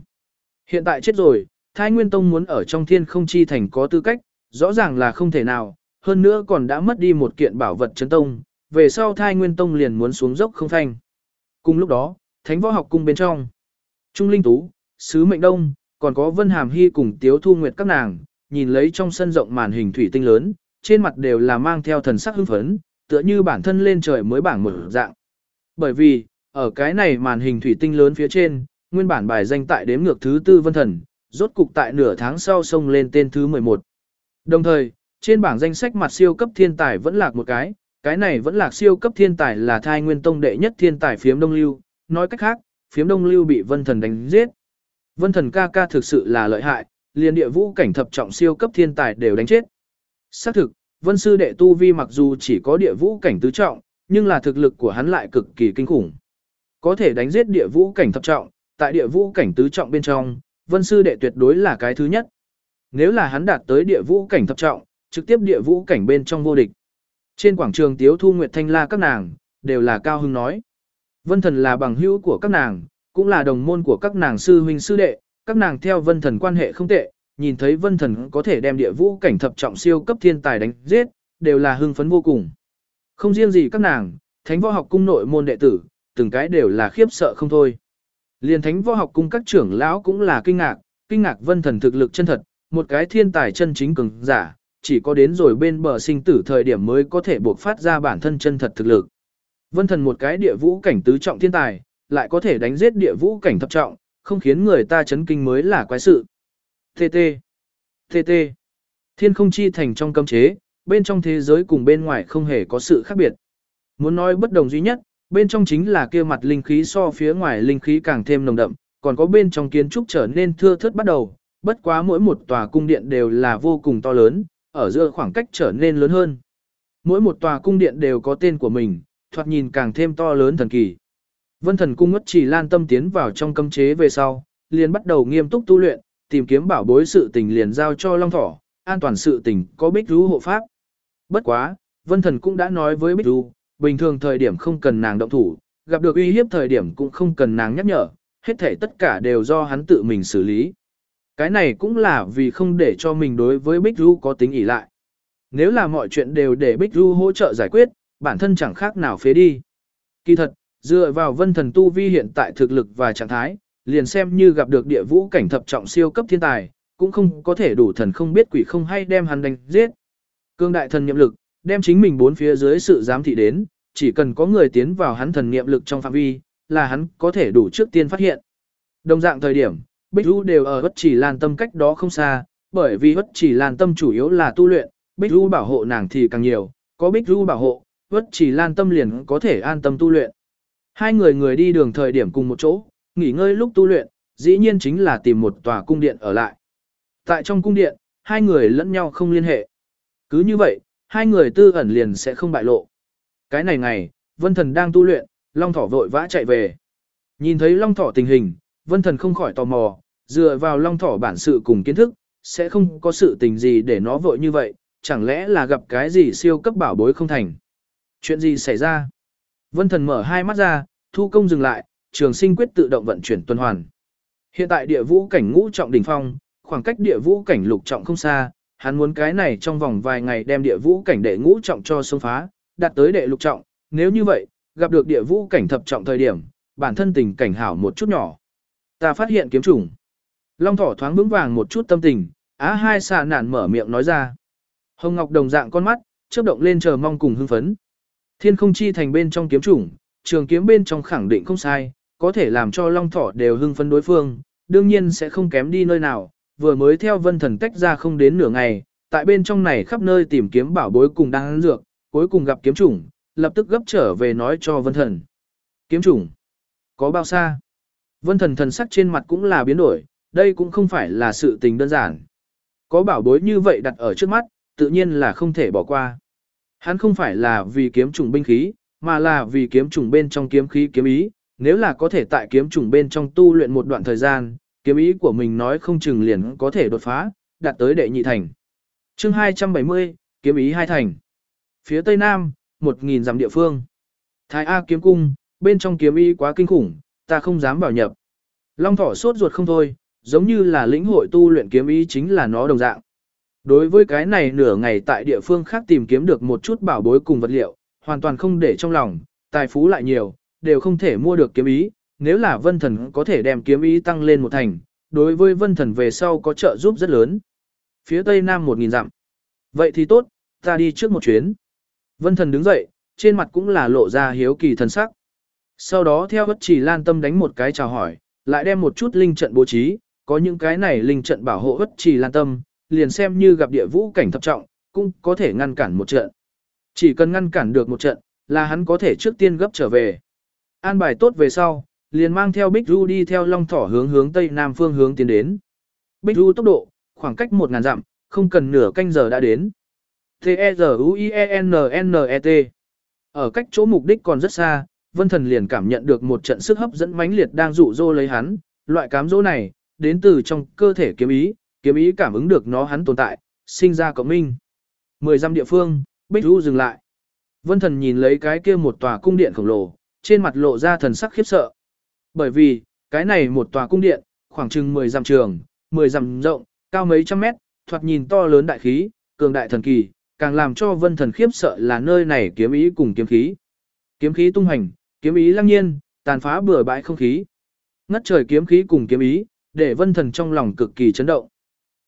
Hiện tại chết rồi, thai nguyên tông muốn ở trong thiên không chi thành có tư cách, rõ ràng là không thể nào, hơn nữa còn đã mất đi một kiện bảo vật chấn tông, về sau thai nguyên tông liền muốn xuống dốc không thanh. Cùng lúc đó, thánh võ học cung bên trong, Trung Linh Tú, Sứ Mệnh Đông, còn có Vân Hàm Hy cùng Tiếu Thu Nguyệt các nàng, nhìn lấy trong sân rộng màn hình thủy tinh lớn, trên mặt đều là mang theo thần sắc hưng phấn, tựa như bản thân lên trời mới bảng mở dạng. Bởi vì, ở cái này màn hình thủy tinh lớn phía trên, nguyên bản bài danh tại đếm ngược thứ tư vân thần, rốt cục tại nửa tháng sau xông lên tên thứ 11. Đồng thời, trên bảng danh sách mặt siêu cấp thiên tài vẫn lạc một cái, cái này vẫn lạc siêu cấp thiên tài là thai nguyên tông đệ nhất thiên tài phiếm đông lưu, nói cách khác, phiếm đông lưu bị vân thần đánh giết. Vân thần ca ca thực sự là lợi hại, liền địa vũ cảnh thập trọng siêu cấp thiên tài đều đánh chết. Xác thực, vân sư đệ tu vi mặc dù chỉ có địa vũ cảnh tứ trọng, nhưng là thực lực của hắn lại cực kỳ kinh khủng. Có thể đánh giết địa vũ cảnh thập trọng, tại địa vũ cảnh tứ trọng bên trong, vân sư đệ tuyệt đối là cái thứ nhất. Nếu là hắn đạt tới địa vũ cảnh thập trọng, trực tiếp địa vũ cảnh bên trong vô địch. Trên quảng trường Tiếu Thu Nguyệt Thanh La các nàng, đều là cao hưng nói. Vân thần là bằng hữu của các nàng, cũng là đồng môn của các nàng sư huynh sư đệ, các nàng theo vân thần quan hệ không tệ, nhìn thấy vân thần có thể đem địa vũ cảnh thập trọng siêu cấp thiên tài đánh giết, đều là hưng phấn vô cùng. Không riêng gì các nàng, thánh võ học cung nội môn đệ tử, từng cái đều là khiếp sợ không thôi. Liên thánh võ học cung các trưởng lão cũng là kinh ngạc, kinh ngạc vân thần thực lực chân thật, một cái thiên tài chân chính cường giả, chỉ có đến rồi bên bờ sinh tử thời điểm mới có thể buộc phát ra bản thân chân thật thực lực. Vân thần một cái địa vũ cảnh tứ trọng thiên tài, lại có thể đánh giết địa vũ cảnh thập trọng, không khiến người ta chấn kinh mới là quái sự. TT. TT. Thiên không chi thành trong cấm chế, bên trong thế giới cùng bên ngoài không hề có sự khác biệt. Muốn nói bất đồng duy nhất, bên trong chính là kia mặt linh khí so phía ngoài linh khí càng thêm nồng đậm, còn có bên trong kiến trúc trở nên thưa thớt bắt đầu, bất quá mỗi một tòa cung điện đều là vô cùng to lớn, ở giữa khoảng cách trở nên lớn hơn. Mỗi một tòa cung điện đều có tên của mình, thoạt nhìn càng thêm to lớn thần kỳ. Vân thần cung ngất chỉ lan tâm tiến vào trong cấm chế về sau, liền bắt đầu nghiêm túc tu luyện, tìm kiếm bảo bối sự tình liền giao cho Long Thỏ, an toàn sự tình có Bích Rú hộ pháp. Bất quá, Vân thần cũng đã nói với Bích Rú, bình thường thời điểm không cần nàng động thủ, gặp được uy hiếp thời điểm cũng không cần nàng nhắc nhở, hết thể tất cả đều do hắn tự mình xử lý. Cái này cũng là vì không để cho mình đối với Bích Ru có tính ỷ lại. Nếu là mọi chuyện đều để Bích Ru hỗ trợ giải quyết, bản thân chẳng khác nào phế đi. Kỳ thật, dựa vào vân thần tu vi hiện tại thực lực và trạng thái, liền xem như gặp được địa vũ cảnh thập trọng siêu cấp thiên tài, cũng không có thể đủ thần không biết quỷ không hay đem hắn đánh giết. Cương đại thần nhiệm lực, đem chính mình bốn phía dưới sự giám thị đến, chỉ cần có người tiến vào hắn thần niệm lực trong phạm vi, là hắn có thể đủ trước tiên phát hiện. Đồng dạng thời điểm, Bích Du đều ở bất chỉ lan tâm cách đó không xa, bởi vì bất chỉ lan tâm chủ yếu là tu luyện, Bích Du bảo hộ nàng thì càng nhiều, có Bích Du bảo hộ, bất chỉ lan tâm liền có thể an tâm tu luyện. Hai người người đi đường thời điểm cùng một chỗ, nghỉ ngơi lúc tu luyện, dĩ nhiên chính là tìm một tòa cung điện ở lại. Tại trong cung điện, hai người lẫn nhau không liên hệ. Cứ như vậy, hai người tư ẩn liền sẽ không bại lộ. Cái này ngày, Vân Thần đang tu luyện, Long Thỏ vội vã chạy về. Nhìn thấy Long Thỏ tình hình, Vân Thần không khỏi tò mò, dựa vào Long Thỏ bản sự cùng kiến thức, sẽ không có sự tình gì để nó vội như vậy, chẳng lẽ là gặp cái gì siêu cấp bảo bối không thành. Chuyện gì xảy ra? Vân Thần mở hai mắt ra, thu công dừng lại, trường sinh quyết tự động vận chuyển tuần hoàn. Hiện tại địa vũ cảnh ngũ trọng đỉnh phong, khoảng cách địa vũ cảnh lục trọng không xa, hắn muốn cái này trong vòng vài ngày đem địa vũ cảnh đệ ngũ trọng cho xông phá, đạt tới đệ lục trọng, nếu như vậy, gặp được địa vũ cảnh thập trọng thời điểm, bản thân tình cảnh hảo một chút nhỏ. Ta phát hiện kiếm trùng. Long thỏ thoáng vững vàng một chút tâm tình, á hai xà nản mở miệng nói ra. Hồng Ngọc đồng dạng con mắt, chớp động lên chờ mong cùng hưng phấn. Thiên không chi thành bên trong kiếm trùng, trường kiếm bên trong khẳng định không sai, có thể làm cho long thỏ đều hưng phấn đối phương, đương nhiên sẽ không kém đi nơi nào, vừa mới theo vân thần tách ra không đến nửa ngày, tại bên trong này khắp nơi tìm kiếm bảo bối cùng đang dược, cuối cùng gặp kiếm chủng, lập tức gấp trở về nói cho vân thần. Kiếm chủng, có bao xa? Vân thần thần sắc trên mặt cũng là biến đổi, đây cũng không phải là sự tình đơn giản. Có bảo bối như vậy đặt ở trước mắt, tự nhiên là không thể bỏ qua. Hắn không phải là vì kiếm trùng binh khí, mà là vì kiếm trùng bên trong kiếm khí kiếm ý, nếu là có thể tại kiếm trùng bên trong tu luyện một đoạn thời gian, kiếm ý của mình nói không chừng liền có thể đột phá, đạt tới đệ nhị thành. Chương 270, kiếm ý hai thành. Phía tây nam, 1000 dặm địa phương. Thái A kiếm cung, bên trong kiếm ý quá kinh khủng, ta không dám vào nhập. Long thỏ sốt ruột không thôi, giống như là lĩnh hội tu luyện kiếm ý chính là nó đồng dạng. Đối với cái này nửa ngày tại địa phương khác tìm kiếm được một chút bảo bối cùng vật liệu, hoàn toàn không để trong lòng, tài phú lại nhiều, đều không thể mua được kiếm ý, nếu là vân thần có thể đem kiếm ý tăng lên một thành, đối với vân thần về sau có trợ giúp rất lớn. Phía tây nam một nghìn dặm. Vậy thì tốt, ta đi trước một chuyến. Vân thần đứng dậy, trên mặt cũng là lộ ra hiếu kỳ thần sắc. Sau đó theo bất chỉ lan tâm đánh một cái chào hỏi, lại đem một chút linh trận bố trí, có những cái này linh trận bảo hộ bất chỉ lan tâm, liền xem như gặp địa vũ cảnh thập trọng, cũng có thể ngăn cản một trận. Chỉ cần ngăn cản được một trận, là hắn có thể trước tiên gấp trở về. An bài tốt về sau, liền mang theo Bích Du đi theo long thỏ hướng hướng tây nam phương hướng tiến đến. Bích Du tốc độ, khoảng cách 1.000 dặm, không cần nửa canh giờ đã đến. T-E-Z-U-I-E-N-N-E-T Ở cách chỗ mục đích còn rất xa, Vân Thần liền cảm nhận được một trận sức hấp dẫn mãnh liệt đang dụ dỗ lấy hắn, loại cám dỗ này, đến từ trong cơ thể kiếm ý, kiếm ý cảm ứng được nó hắn tồn tại, sinh ra cộng minh. Mười dặm địa phương, Bích Du dừng lại. Vân Thần nhìn lấy cái kia một tòa cung điện khổng lồ, trên mặt lộ ra thần sắc khiếp sợ. Bởi vì, cái này một tòa cung điện, khoảng chừng 10 dặm trường, 10 dặm rộng, cao mấy trăm mét, thoạt nhìn to lớn đại khí, cường đại thần kỳ, càng làm cho vân thần khiếp sợ là nơi này kiếm ý cùng kiếm khí. Kiếm khí tung hành, kiếm ý lăng nhiên, tàn phá bừa bãi không khí. Ngất trời kiếm khí cùng kiếm ý, để vân thần trong lòng cực kỳ chấn động.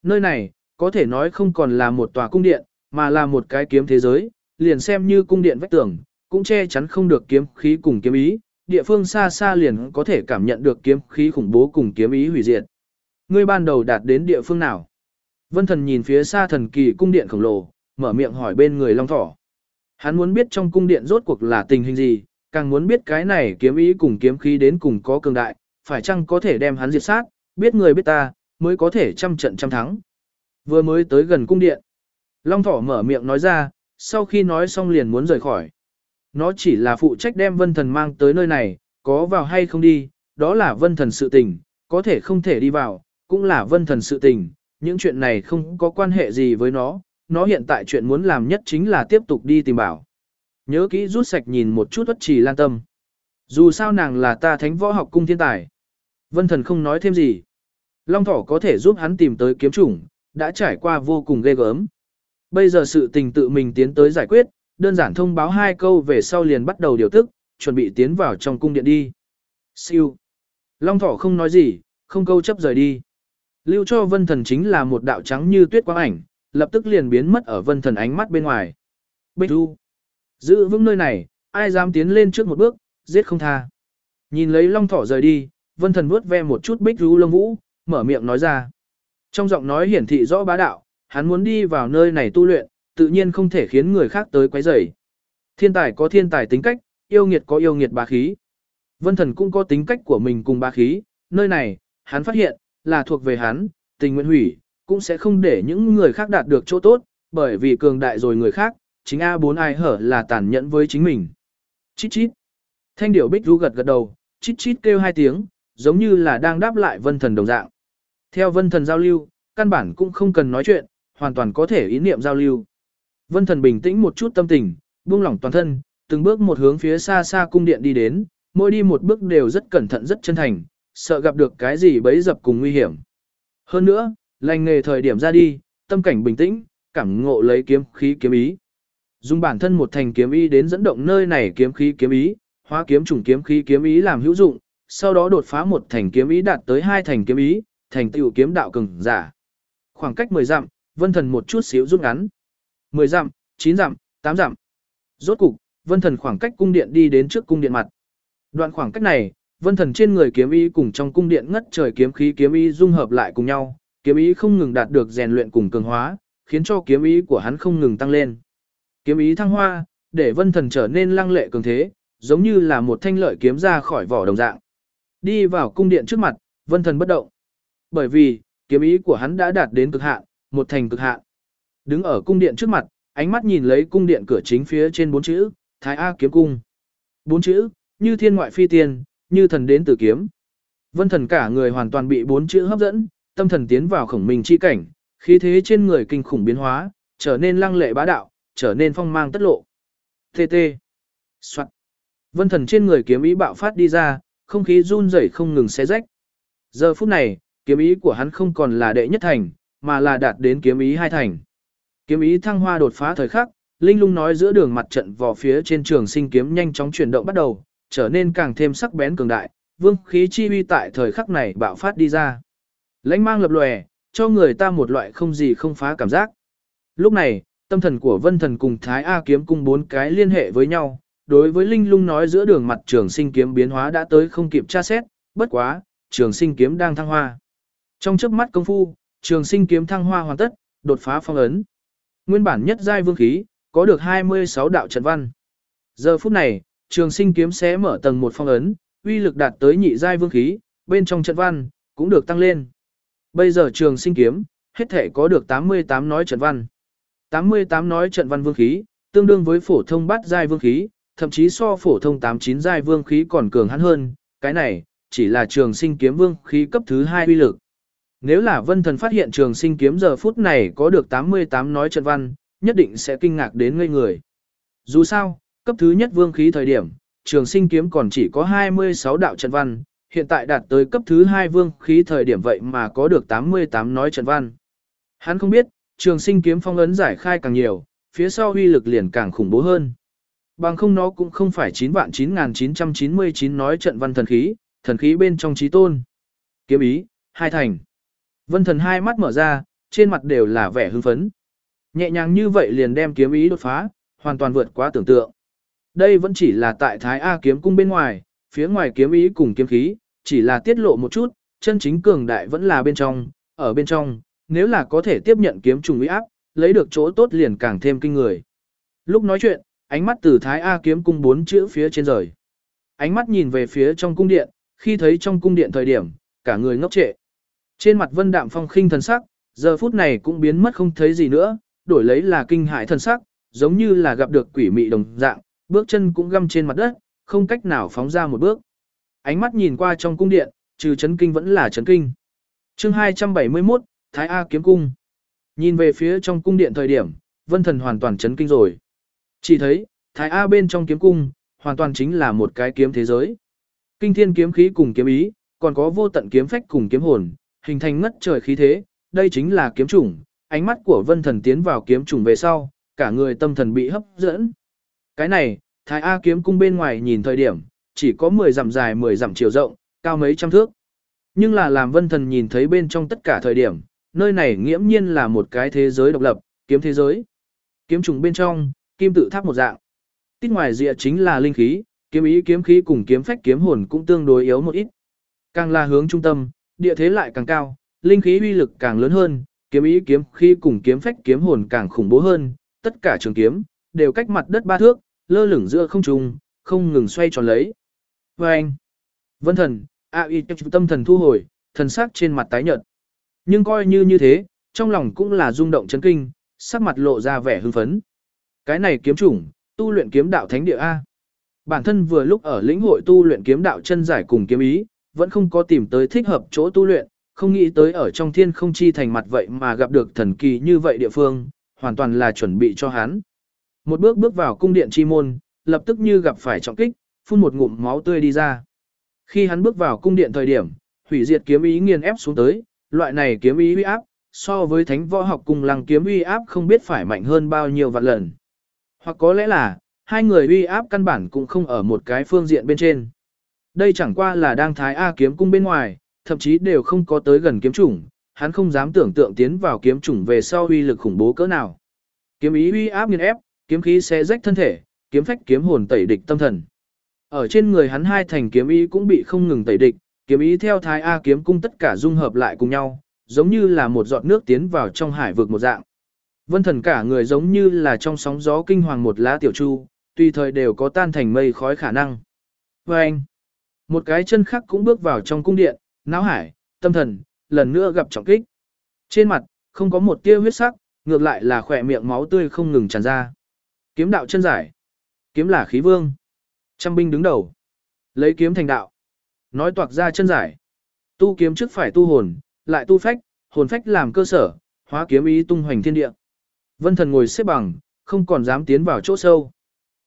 Nơi này, có thể nói không còn là một tòa cung điện, mà là một cái kiếm thế giới, liền xem như cung điện vách tường, cũng che chắn không được kiếm khí cùng kiếm ý, địa phương xa xa liền có thể cảm nhận được kiếm khí khủng bố cùng kiếm ý hủy diệt. Ngươi ban đầu đạt đến địa phương nào? Vân thần nhìn phía xa thần kỳ cung điện khổng lồ, mở miệng hỏi bên người long thỏ. Hắn muốn biết trong cung điện rốt cuộc là tình hình gì, càng muốn biết cái này kiếm ý cùng kiếm khí đến cùng có cường đại, phải chăng có thể đem hắn diệt sát, biết người biết ta, mới có thể trăm trận trăm thắng. Vừa mới tới gần cung điện, long thỏ mở miệng nói ra, sau khi nói xong liền muốn rời khỏi. Nó chỉ là phụ trách đem vân thần mang tới nơi này, có vào hay không đi, đó là vân thần sự tình, có thể không thể đi vào, cũng là vân thần sự tình, những chuyện này không có quan hệ gì với nó, nó hiện tại chuyện muốn làm nhất chính là tiếp tục đi tìm bảo. Nhớ kỹ rút sạch nhìn một chút bất trì lan tâm. Dù sao nàng là ta thánh võ học cung thiên tài. Vân thần không nói thêm gì. Long thỏ có thể giúp hắn tìm tới kiếm chủng, đã trải qua vô cùng ghê gớm. Bây giờ sự tình tự mình tiến tới giải quyết, đơn giản thông báo hai câu về sau liền bắt đầu điều tức, chuẩn bị tiến vào trong cung điện đi. Siêu. Long thỏ không nói gì, không câu chấp rời đi. Lưu cho vân thần chính là một đạo trắng như tuyết quang ảnh, lập tức liền biến mất ở vân thần ánh mắt bên ngoài. Bích Du. Giữ vững nơi này, ai dám tiến lên trước một bước, giết không tha. Nhìn lấy long thỏ rời đi, vân thần vuốt ve một chút Bích Du lông vũ, mở miệng nói ra. Trong giọng nói hiển thị rõ bá đạo, hắn muốn đi vào nơi này tu luyện, tự nhiên không thể khiến người khác tới quấy rầy. Thiên tài có thiên tài tính cách, yêu nghiệt có yêu nghiệt bá khí. Vân thần cũng có tính cách của mình cùng bá khí, nơi này, hắn phát hiện, là thuộc về hắn, tình nguyện hủy, cũng sẽ không để những người khác đạt được chỗ tốt, bởi vì cường đại rồi người khác, chính A4 ai hở là tàn nhẫn với chính mình. Chít chít. Thanh điểu bích ru gật gật đầu, chít chít kêu hai tiếng, giống như là đang đáp lại vân thần đồng dạng. Theo vân thần giao lưu, căn bản cũng không cần nói chuyện, hoàn toàn có thể ý niệm giao lưu. Vân thần bình tĩnh một chút tâm tình, buông lỏng toàn thân, từng bước một hướng phía xa xa cung điện đi đến, mỗi đi một bước đều rất cẩn thận rất chân thành, sợ gặp được cái gì bấy dập cùng nguy hiểm. Hơn nữa, lành nghề thời điểm ra đi, tâm cảnh bình tĩnh, cảm ngộ lấy kiếm khí kiếm ý. Dùng bản thân một thành kiếm ý đến dẫn động nơi này kiếm khí kiếm ý, hóa kiếm trùng kiếm khí kiếm ý làm hữu dụng, sau đó đột phá một thành kiếm ý đạt tới hai thành kiếm ý, thành tựu kiếm đạo cường giả. Khoảng cách 10 dặm, Vân Thần một chút xíu rút ngắn. 10 dặm, 9 dặm, 8 dặm. Rốt cục, Vân Thần khoảng cách cung điện đi đến trước cung điện mặt. Đoạn khoảng cách này, Vân Thần trên người kiếm ý cùng trong cung điện ngất trời kiếm khí kiếm ý dung hợp lại cùng nhau, kiếm ý không ngừng đạt được rèn luyện cùng cường hóa, khiến cho kiếm ý của hắn không ngừng tăng lên. Kiếm ý thăng hoa, để Vân Thần trở nên lăng lệ cường thế, giống như là một thanh lợi kiếm ra khỏi vỏ đồng dạng. Đi vào cung điện trước mặt, Vân Thần bất động. Bởi vì, kiếm ý của hắn đã đạt đến cực hạn, một thành cực hạn. Đứng ở cung điện trước mặt, ánh mắt nhìn lấy cung điện cửa chính phía trên bốn chữ, Thái A kiếm cung. Bốn chữ, như thiên ngoại phi tiên, như thần đến từ kiếm. Vân thần cả người hoàn toàn bị bốn chữ hấp dẫn, tâm thần tiến vào khổng minh chi cảnh, khí thế trên người kinh khủng biến hóa, trở nên lăng lệ bá đạo, trở nên phong mang tất lộ. TT. Soạn. Vân thần trên người kiếm ý bạo phát đi ra, không khí run rẩy không ngừng xé rách. Giờ phút này, kiếm ý của hắn không còn là đệ nhất thành, mà là đạt đến kiếm ý hai thành. Kiếm ý thăng hoa đột phá thời khắc, Linh Lung nói giữa đường mặt trận vỏ phía trên trường sinh kiếm nhanh chóng chuyển động bắt đầu, trở nên càng thêm sắc bén cường đại, vương khí chi uy tại thời khắc này bạo phát đi ra. Lãnh mang lập lòe, cho người ta một loại không gì không phá cảm giác. Lúc này, tâm thần của Vân Thần cùng Thái A kiếm cung bốn cái liên hệ với nhau, đối với Linh Lung nói giữa đường mặt trường sinh kiếm biến hóa đã tới không kịp tra xét, bất quá, trường sinh kiếm đang thăng hoa. Trong chớp mắt công phu, trường sinh kiếm thăng hoa hoàn tất, đột phá phong ấn. Nguyên bản nhất giai vương khí, có được 26 đạo trận văn. Giờ phút này, trường sinh kiếm sẽ mở tầng một phong ấn, uy lực đạt tới nhị giai vương khí, bên trong trận văn, cũng được tăng lên. Bây giờ trường sinh kiếm, hết thể có được 88 nói trận văn. 88 nói trận văn vương khí, tương đương với phổ thông bát giai vương khí, thậm chí so phổ thông 89 giai vương khí còn cường hắn hơn, cái này chỉ là trường sinh kiếm vương khí cấp thứ 2 uy lực. Nếu là Vân Thần phát hiện trường sinh kiếm giờ phút này có được 88 nói trận văn, nhất định sẽ kinh ngạc đến ngây người. Dù sao, cấp thứ nhất vương khí thời điểm, trường sinh kiếm còn chỉ có 26 đạo trận văn, hiện tại đạt tới cấp thứ hai vương khí thời điểm vậy mà có được 88 nói trận văn. Hắn không biết, trường sinh kiếm phong ấn giải khai càng nhiều, phía sau huy lực liền càng khủng bố hơn. Bằng không nó cũng không phải 9 vạn 9999 nói trận văn thần khí, thần khí bên trong trí tôn. Kiếm ý, hai thành. Vân thần hai mắt mở ra, trên mặt đều là vẻ hưng phấn. Nhẹ nhàng như vậy liền đem kiếm ý đột phá, hoàn toàn vượt quá tưởng tượng. Đây vẫn chỉ là tại Thái A kiếm cung bên ngoài, phía ngoài kiếm ý cùng kiếm khí, chỉ là tiết lộ một chút, chân chính cường đại vẫn là bên trong, ở bên trong, nếu là có thể tiếp nhận kiếm trùng uy áp, lấy được chỗ tốt liền càng thêm kinh người. Lúc nói chuyện, ánh mắt từ Thái A kiếm cung bốn chữ phía trên rời. Ánh mắt nhìn về phía trong cung điện, khi thấy trong cung điện thời điểm, cả người ngốc trệ. Trên mặt Vân Đạm Phong khinh thần sắc, giờ phút này cũng biến mất không thấy gì nữa, đổi lấy là kinh hãi thần sắc, giống như là gặp được quỷ mị đồng dạng, bước chân cũng găm trên mặt đất, không cách nào phóng ra một bước. Ánh mắt nhìn qua trong cung điện, trừ chấn kinh vẫn là chấn kinh. Chương 271, Thái A kiếm cung. Nhìn về phía trong cung điện thời điểm, Vân Thần hoàn toàn chấn kinh rồi. Chỉ thấy, Thái A bên trong kiếm cung, hoàn toàn chính là một cái kiếm thế giới. Kinh thiên kiếm khí cùng kiếm ý, còn có vô tận kiếm phách cùng kiếm hồn, hình thành ngất trời khí thế, đây chính là kiếm chủng. Ánh mắt của Vân Thần tiến vào kiếm chủng về sau, cả người tâm thần bị hấp dẫn. Cái này, Thái A kiếm cung bên ngoài nhìn thời điểm, chỉ có 10 dặm dài 10 dặm chiều rộng, cao mấy trăm thước. Nhưng là làm vân thần nhìn thấy bên trong tất cả thời điểm, nơi này nghiễm nhiên là một cái thế giới độc lập, kiếm thế giới. Kiếm trùng bên trong, kim tự tháp một dạng. Tít ngoài rìa chính là linh khí, kiếm ý kiếm khí cùng kiếm phách kiếm hồn cũng tương đối yếu một ít. Càng là hướng trung tâm, địa thế lại càng cao, linh khí uy lực càng lớn hơn, kiếm ý kiếm khi cùng kiếm phách kiếm hồn càng khủng bố hơn, tất cả trường kiếm đều cách mặt đất ba thước, lơ lửng giữa không trung, không ngừng xoay tròn lấy. Và anh, vân thần, a y tâm thần thu hồi, thần sắc trên mặt tái nhợt. Nhưng coi như như thế, trong lòng cũng là rung động chấn kinh, sắc mặt lộ ra vẻ hưng phấn. Cái này kiếm chủng, tu luyện kiếm đạo thánh địa A. Bản thân vừa lúc ở lĩnh hội tu luyện kiếm đạo chân giải cùng kiếm ý, vẫn không có tìm tới thích hợp chỗ tu luyện, không nghĩ tới ở trong thiên không chi thành mặt vậy mà gặp được thần kỳ như vậy địa phương, hoàn toàn là chuẩn bị cho hắn. Một bước bước vào cung điện chi môn, lập tức như gặp phải trọng kích, phun một ngụm máu tươi đi ra. Khi hắn bước vào cung điện thời điểm, hủy diệt kiếm ý nghiền ép xuống tới, loại này kiếm ý uy áp, so với thánh võ học cùng lăng kiếm uy áp không biết phải mạnh hơn bao nhiêu vạn lần. Hoặc có lẽ là, hai người uy áp căn bản cũng không ở một cái phương diện bên trên. Đây chẳng qua là đang thái A kiếm cung bên ngoài, thậm chí đều không có tới gần kiếm chủng, hắn không dám tưởng tượng tiến vào kiếm chủng về sau uy lực khủng bố cỡ nào. Kiếm ý uy áp nghiền ép, kiếm khí sẽ rách thân thể, kiếm phách kiếm hồn tẩy địch tâm thần. Ở trên người hắn hai thành kiếm ý cũng bị không ngừng tẩy địch, kiếm ý theo thái A kiếm cung tất cả dung hợp lại cùng nhau, giống như là một giọt nước tiến vào trong hải vực một dạng. Vân thần cả người giống như là trong sóng gió kinh hoàng một lá tiểu chu, tùy thời đều có tan thành mây khói khả năng. Và anh, một cái chân khác cũng bước vào trong cung điện, não hải, tâm thần, lần nữa gặp trọng kích. Trên mặt, không có một tia huyết sắc, ngược lại là khỏe miệng máu tươi không ngừng tràn ra. Kiếm đạo chân giải. Kiếm là khí vương. Trăm binh đứng đầu. Lấy kiếm thành đạo. Nói toạc ra chân giải. Tu kiếm trước phải tu hồn, lại tu phách, hồn phách làm cơ sở, hóa kiếm ý tung hoành thiên địa. Vân thần ngồi xếp bằng, không còn dám tiến vào chỗ sâu.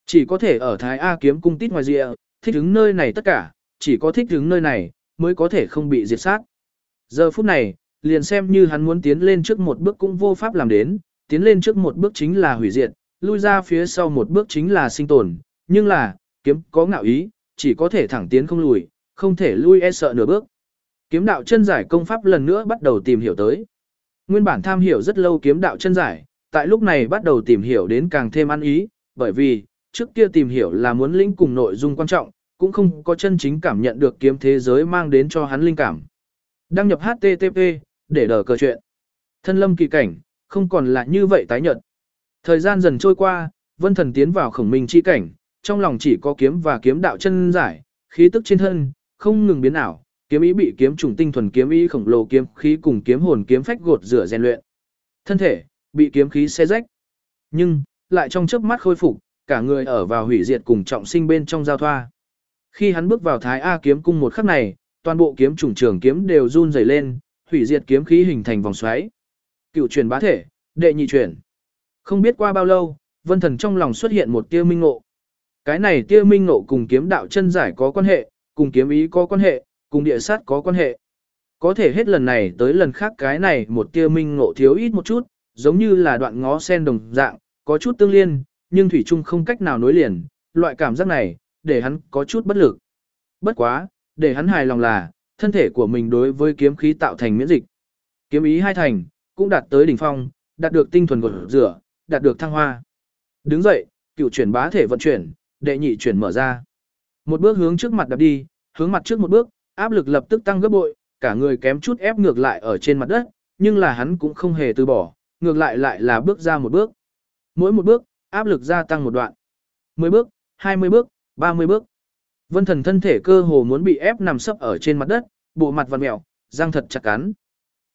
Chỉ có thể ở Thái A kiếm cung tít ngoài rìa, thích ứng nơi này tất cả, chỉ có thích ứng nơi này, mới có thể không bị diệt sát. Giờ phút này, liền xem như hắn muốn tiến lên trước một bước cũng vô pháp làm đến, tiến lên trước một bước chính là hủy diệt, lui ra phía sau một bước chính là sinh tồn, nhưng là, kiếm có ngạo ý, chỉ có thể thẳng tiến không lùi, không thể lui e sợ nửa bước. Kiếm đạo chân giải công pháp lần nữa bắt đầu tìm hiểu tới. Nguyên bản tham hiểu rất lâu kiếm đạo chân giải, tại lúc này bắt đầu tìm hiểu đến càng thêm ăn ý, bởi vì, trước kia tìm hiểu là muốn lĩnh cùng nội dung quan trọng, cũng không có chân chính cảm nhận được kiếm thế giới mang đến cho hắn linh cảm. Đăng nhập HTTP, để đờ cờ chuyện. Thân lâm kỳ cảnh, không còn là như vậy tái nhật. Thời gian dần trôi qua, Vân Thần tiến vào khổng minh chi cảnh, trong lòng chỉ có kiếm và kiếm đạo chân giải, khí tức trên thân không ngừng biến ảo, kiếm ý bị kiếm trùng tinh thuần kiếm ý khổng lồ kiếm khí cùng kiếm hồn kiếm phách gột rửa rèn luyện. Thân thể bị kiếm khí xé rách, nhưng lại trong chớp mắt khôi phục, cả người ở vào hủy diệt cùng trọng sinh bên trong giao thoa. Khi hắn bước vào Thái A kiếm cung một khắc này, toàn bộ kiếm trùng trường kiếm đều run rẩy lên, hủy diệt kiếm khí hình thành vòng xoáy. Cựu truyền bá thể, đệ nhị truyền. Không biết qua bao lâu, Vân Thần trong lòng xuất hiện một tia minh ngộ. Cái này tia minh ngộ cùng kiếm đạo chân giải có quan hệ, cùng kiếm ý có quan hệ, cùng địa sát có quan hệ. Có thể hết lần này tới lần khác cái này một tia minh ngộ thiếu ít một chút, giống như là đoạn ngó sen đồng dạng, có chút tương liên, nhưng thủy chung không cách nào nối liền, loại cảm giác này, để hắn có chút bất lực. Bất quá, để hắn hài lòng là, thân thể của mình đối với kiếm khí tạo thành miễn dịch. Kiếm ý hai thành, cũng đạt tới đỉnh phong, đạt được tinh thuần gột rửa, đạt được thăng hoa. Đứng dậy, cựu chuyển bá thể vận chuyển, đệ nhị chuyển mở ra. Một bước hướng trước mặt đạp đi, hướng mặt trước một bước, áp lực lập tức tăng gấp bội, cả người kém chút ép ngược lại ở trên mặt đất, nhưng là hắn cũng không hề từ bỏ, ngược lại lại là bước ra một bước. Mỗi một bước, áp lực gia tăng một đoạn. 10 bước, 20 bước, 30 bước. Vân thần thân thể cơ hồ muốn bị ép nằm sấp ở trên mặt đất, bộ mặt vằn mèo, răng thật chặt cắn.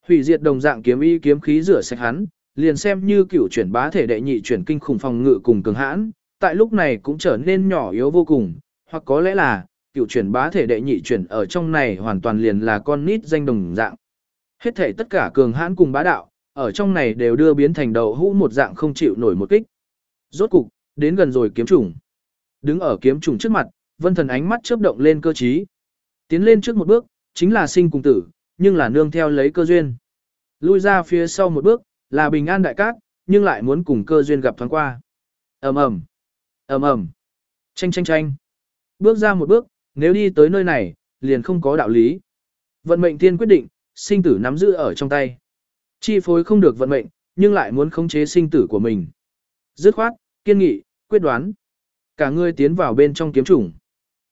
Hủy diệt đồng dạng kiếm y kiếm khí rửa sạch hắn, liền xem như cửu chuyển bá thể đệ nhị chuyển kinh khủng phòng ngự cùng cường hãn, tại lúc này cũng trở nên nhỏ yếu vô cùng, hoặc có lẽ là cửu chuyển bá thể đệ nhị chuyển ở trong này hoàn toàn liền là con nít danh đồng dạng. Hết thể tất cả cường hãn cùng bá đạo, ở trong này đều đưa biến thành đầu hũ một dạng không chịu nổi một kích. Rốt cục, đến gần rồi kiếm trùng. Đứng ở kiếm trùng trước mặt, vân thần ánh mắt chớp động lên cơ trí. Tiến lên trước một bước, chính là sinh cùng tử, nhưng là nương theo lấy cơ duyên. Lui ra phía sau một bước, là bình an đại cát, nhưng lại muốn cùng cơ duyên gặp thoáng qua. ầm ầm ầm ầm Tranh tranh tranh. Bước ra một bước, nếu đi tới nơi này, liền không có đạo lý. Vận mệnh tiên quyết định, sinh tử nắm giữ ở trong tay. Chi phối không được vận mệnh, nhưng lại muốn khống chế sinh tử của mình. Dứt khoát, kiên nghị, quyết đoán. Cả người tiến vào bên trong kiếm trùng.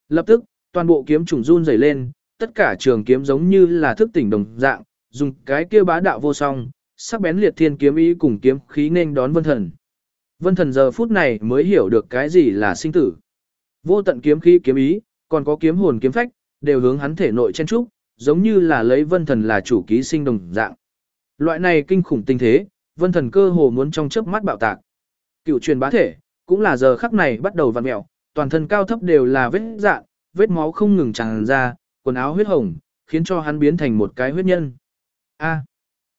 Lập tức, toàn bộ kiếm trùng run rẩy lên, tất cả trường kiếm giống như là thức tỉnh đồng dạng, dùng cái kia bá đạo vô song, sắc bén liệt thiên kiếm ý cùng kiếm khí nên đón vân thần. Vân thần giờ phút này mới hiểu được cái gì là sinh tử. Vô tận kiếm khí kiếm ý, còn có kiếm hồn kiếm phách, đều hướng hắn thể nội chen trúc, giống như là lấy vân thần là chủ ký sinh đồng dạng. Loại này kinh khủng tinh thế, vân thần cơ hồ muốn trong chớp mắt bạo tạc. Cựu truyền bá thể, cũng là giờ khắc này bắt đầu vặn mẹo, toàn thân cao thấp đều là vết dạn, vết máu không ngừng tràn ra, quần áo huyết hồng, khiến cho hắn biến thành một cái huyết nhân. A,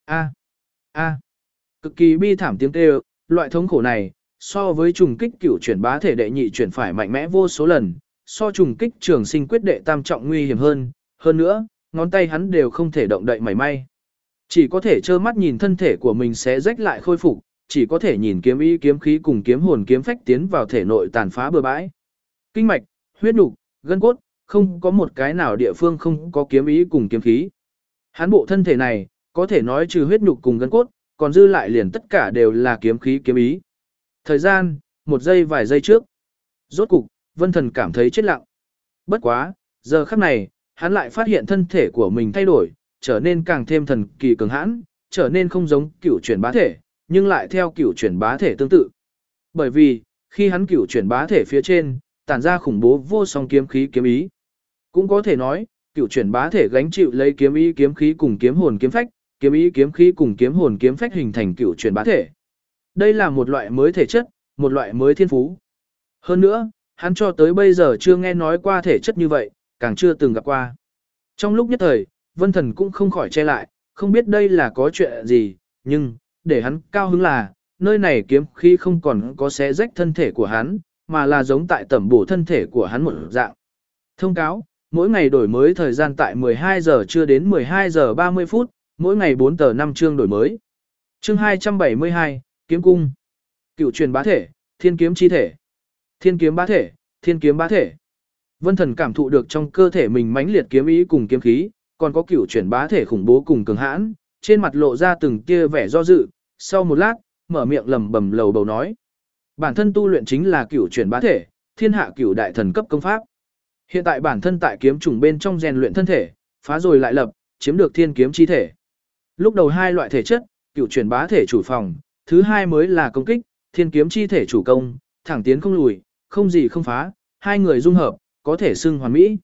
a, a, cực kỳ bi thảm tiếng kêu, loại thống khổ này, so với trùng kích cửu chuyển bá thể đệ nhị chuyển phải mạnh mẽ vô số lần, so trùng kích trường sinh quyết đệ tam trọng nguy hiểm hơn, hơn nữa, ngón tay hắn đều không thể động đậy mảy may. Chỉ có thể trơ mắt nhìn thân thể của mình sẽ rách lại khôi phục, chỉ có thể nhìn kiếm ý kiếm khí cùng kiếm hồn kiếm phách tiến vào thể nội tàn phá bừa bãi. Kinh mạch, huyết nục, gân cốt, không có một cái nào địa phương không có kiếm ý cùng kiếm khí. Hắn bộ thân thể này, có thể nói trừ huyết nhục cùng gân cốt, còn dư lại liền tất cả đều là kiếm khí kiếm ý. Thời gian, một giây vài giây trước. Rốt cục, vân thần cảm thấy chết lặng. Bất quá, giờ khắc này, hắn lại phát hiện thân thể của mình thay đổi, trở nên càng thêm thần kỳ cường hãn, trở nên không giống cửu chuyển bá thể, nhưng lại theo cửu chuyển bá thể tương tự. Bởi vì, khi hắn cửu chuyển bá thể phía trên, tản ra khủng bố vô song kiếm khí kiếm ý. Cũng có thể nói, cửu chuyển bá thể gánh chịu lấy kiếm ý kiếm khí cùng kiếm hồn kiếm phách, kiếm ý kiếm khí cùng kiếm hồn kiếm phách hình thành cửu chuyển bá thể. Đây là một loại mới thể chất, một loại mới thiên phú. Hơn nữa, hắn cho tới bây giờ chưa nghe nói qua thể chất như vậy, càng chưa từng gặp qua. Trong lúc nhất thời, Vân Thần cũng không khỏi che lại, không biết đây là có chuyện gì, nhưng, để hắn cao hứng là, nơi này kiếm khí không còn có xé rách thân thể của hắn, mà là giống tại tẩm bổ thân thể của hắn một dạng. Thông cáo, mỗi ngày đổi mới thời gian tại 12 giờ chưa đến 12 giờ 30 phút, mỗi ngày 4 tờ 5 chương đổi mới. Chương 272, Kiếm Cung. Cựu truyền bá thể, thiên kiếm chi thể. Thiên kiếm bá thể, thiên kiếm bá thể. Vân thần cảm thụ được trong cơ thể mình mãnh liệt kiếm ý cùng kiếm khí, còn có cựu truyền bá thể khủng bố cùng cường hãn, trên mặt lộ ra từng tia vẻ do dự, sau một lát, mở miệng lầm bầm lầu bầu nói. Bản thân tu luyện chính là cửu chuyển bá thể, thiên hạ cửu đại thần cấp công pháp. Hiện tại bản thân tại kiếm trùng bên trong rèn luyện thân thể, phá rồi lại lập, chiếm được thiên kiếm chi thể. Lúc đầu hai loại thể chất, cửu chuyển bá thể chủ phòng, thứ hai mới là công kích, thiên kiếm chi thể chủ công, thẳng tiến không lùi, không gì không phá, hai người dung hợp, có thể xưng hoàn mỹ.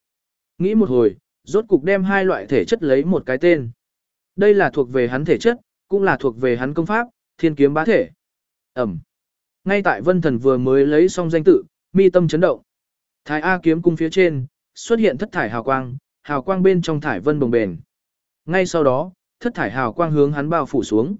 Nghĩ một hồi, rốt cục đem hai loại thể chất lấy một cái tên. Đây là thuộc về hắn thể chất, cũng là thuộc về hắn công pháp, thiên kiếm bá thể. Ẩm. Ngay tại vân thần vừa mới lấy xong danh tự, mi tâm chấn động. Thái A kiếm cung phía trên, xuất hiện thất thải hào quang, hào quang bên trong thải vân bồng bền. Ngay sau đó, thất thải hào quang hướng hắn bao phủ xuống.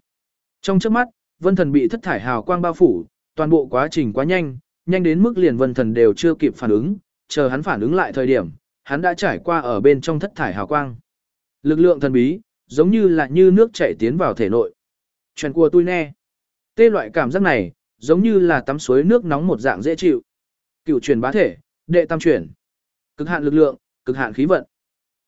Trong chớp mắt, vân thần bị thất thải hào quang bao phủ, toàn bộ quá trình quá nhanh, nhanh đến mức liền vân thần đều chưa kịp phản ứng, chờ hắn phản ứng lại thời điểm, hắn đã trải qua ở bên trong thất thải hào quang. Lực lượng thần bí, giống như là như nước chảy tiến vào thể nội. Chuyện của tôi nè. Tê loại cảm giác này, giống như là tắm suối nước nóng một dạng dễ chịu. Cựu truyền bá thể, đệ tam truyền. Cực hạn lực lượng, cực hạn khí vận.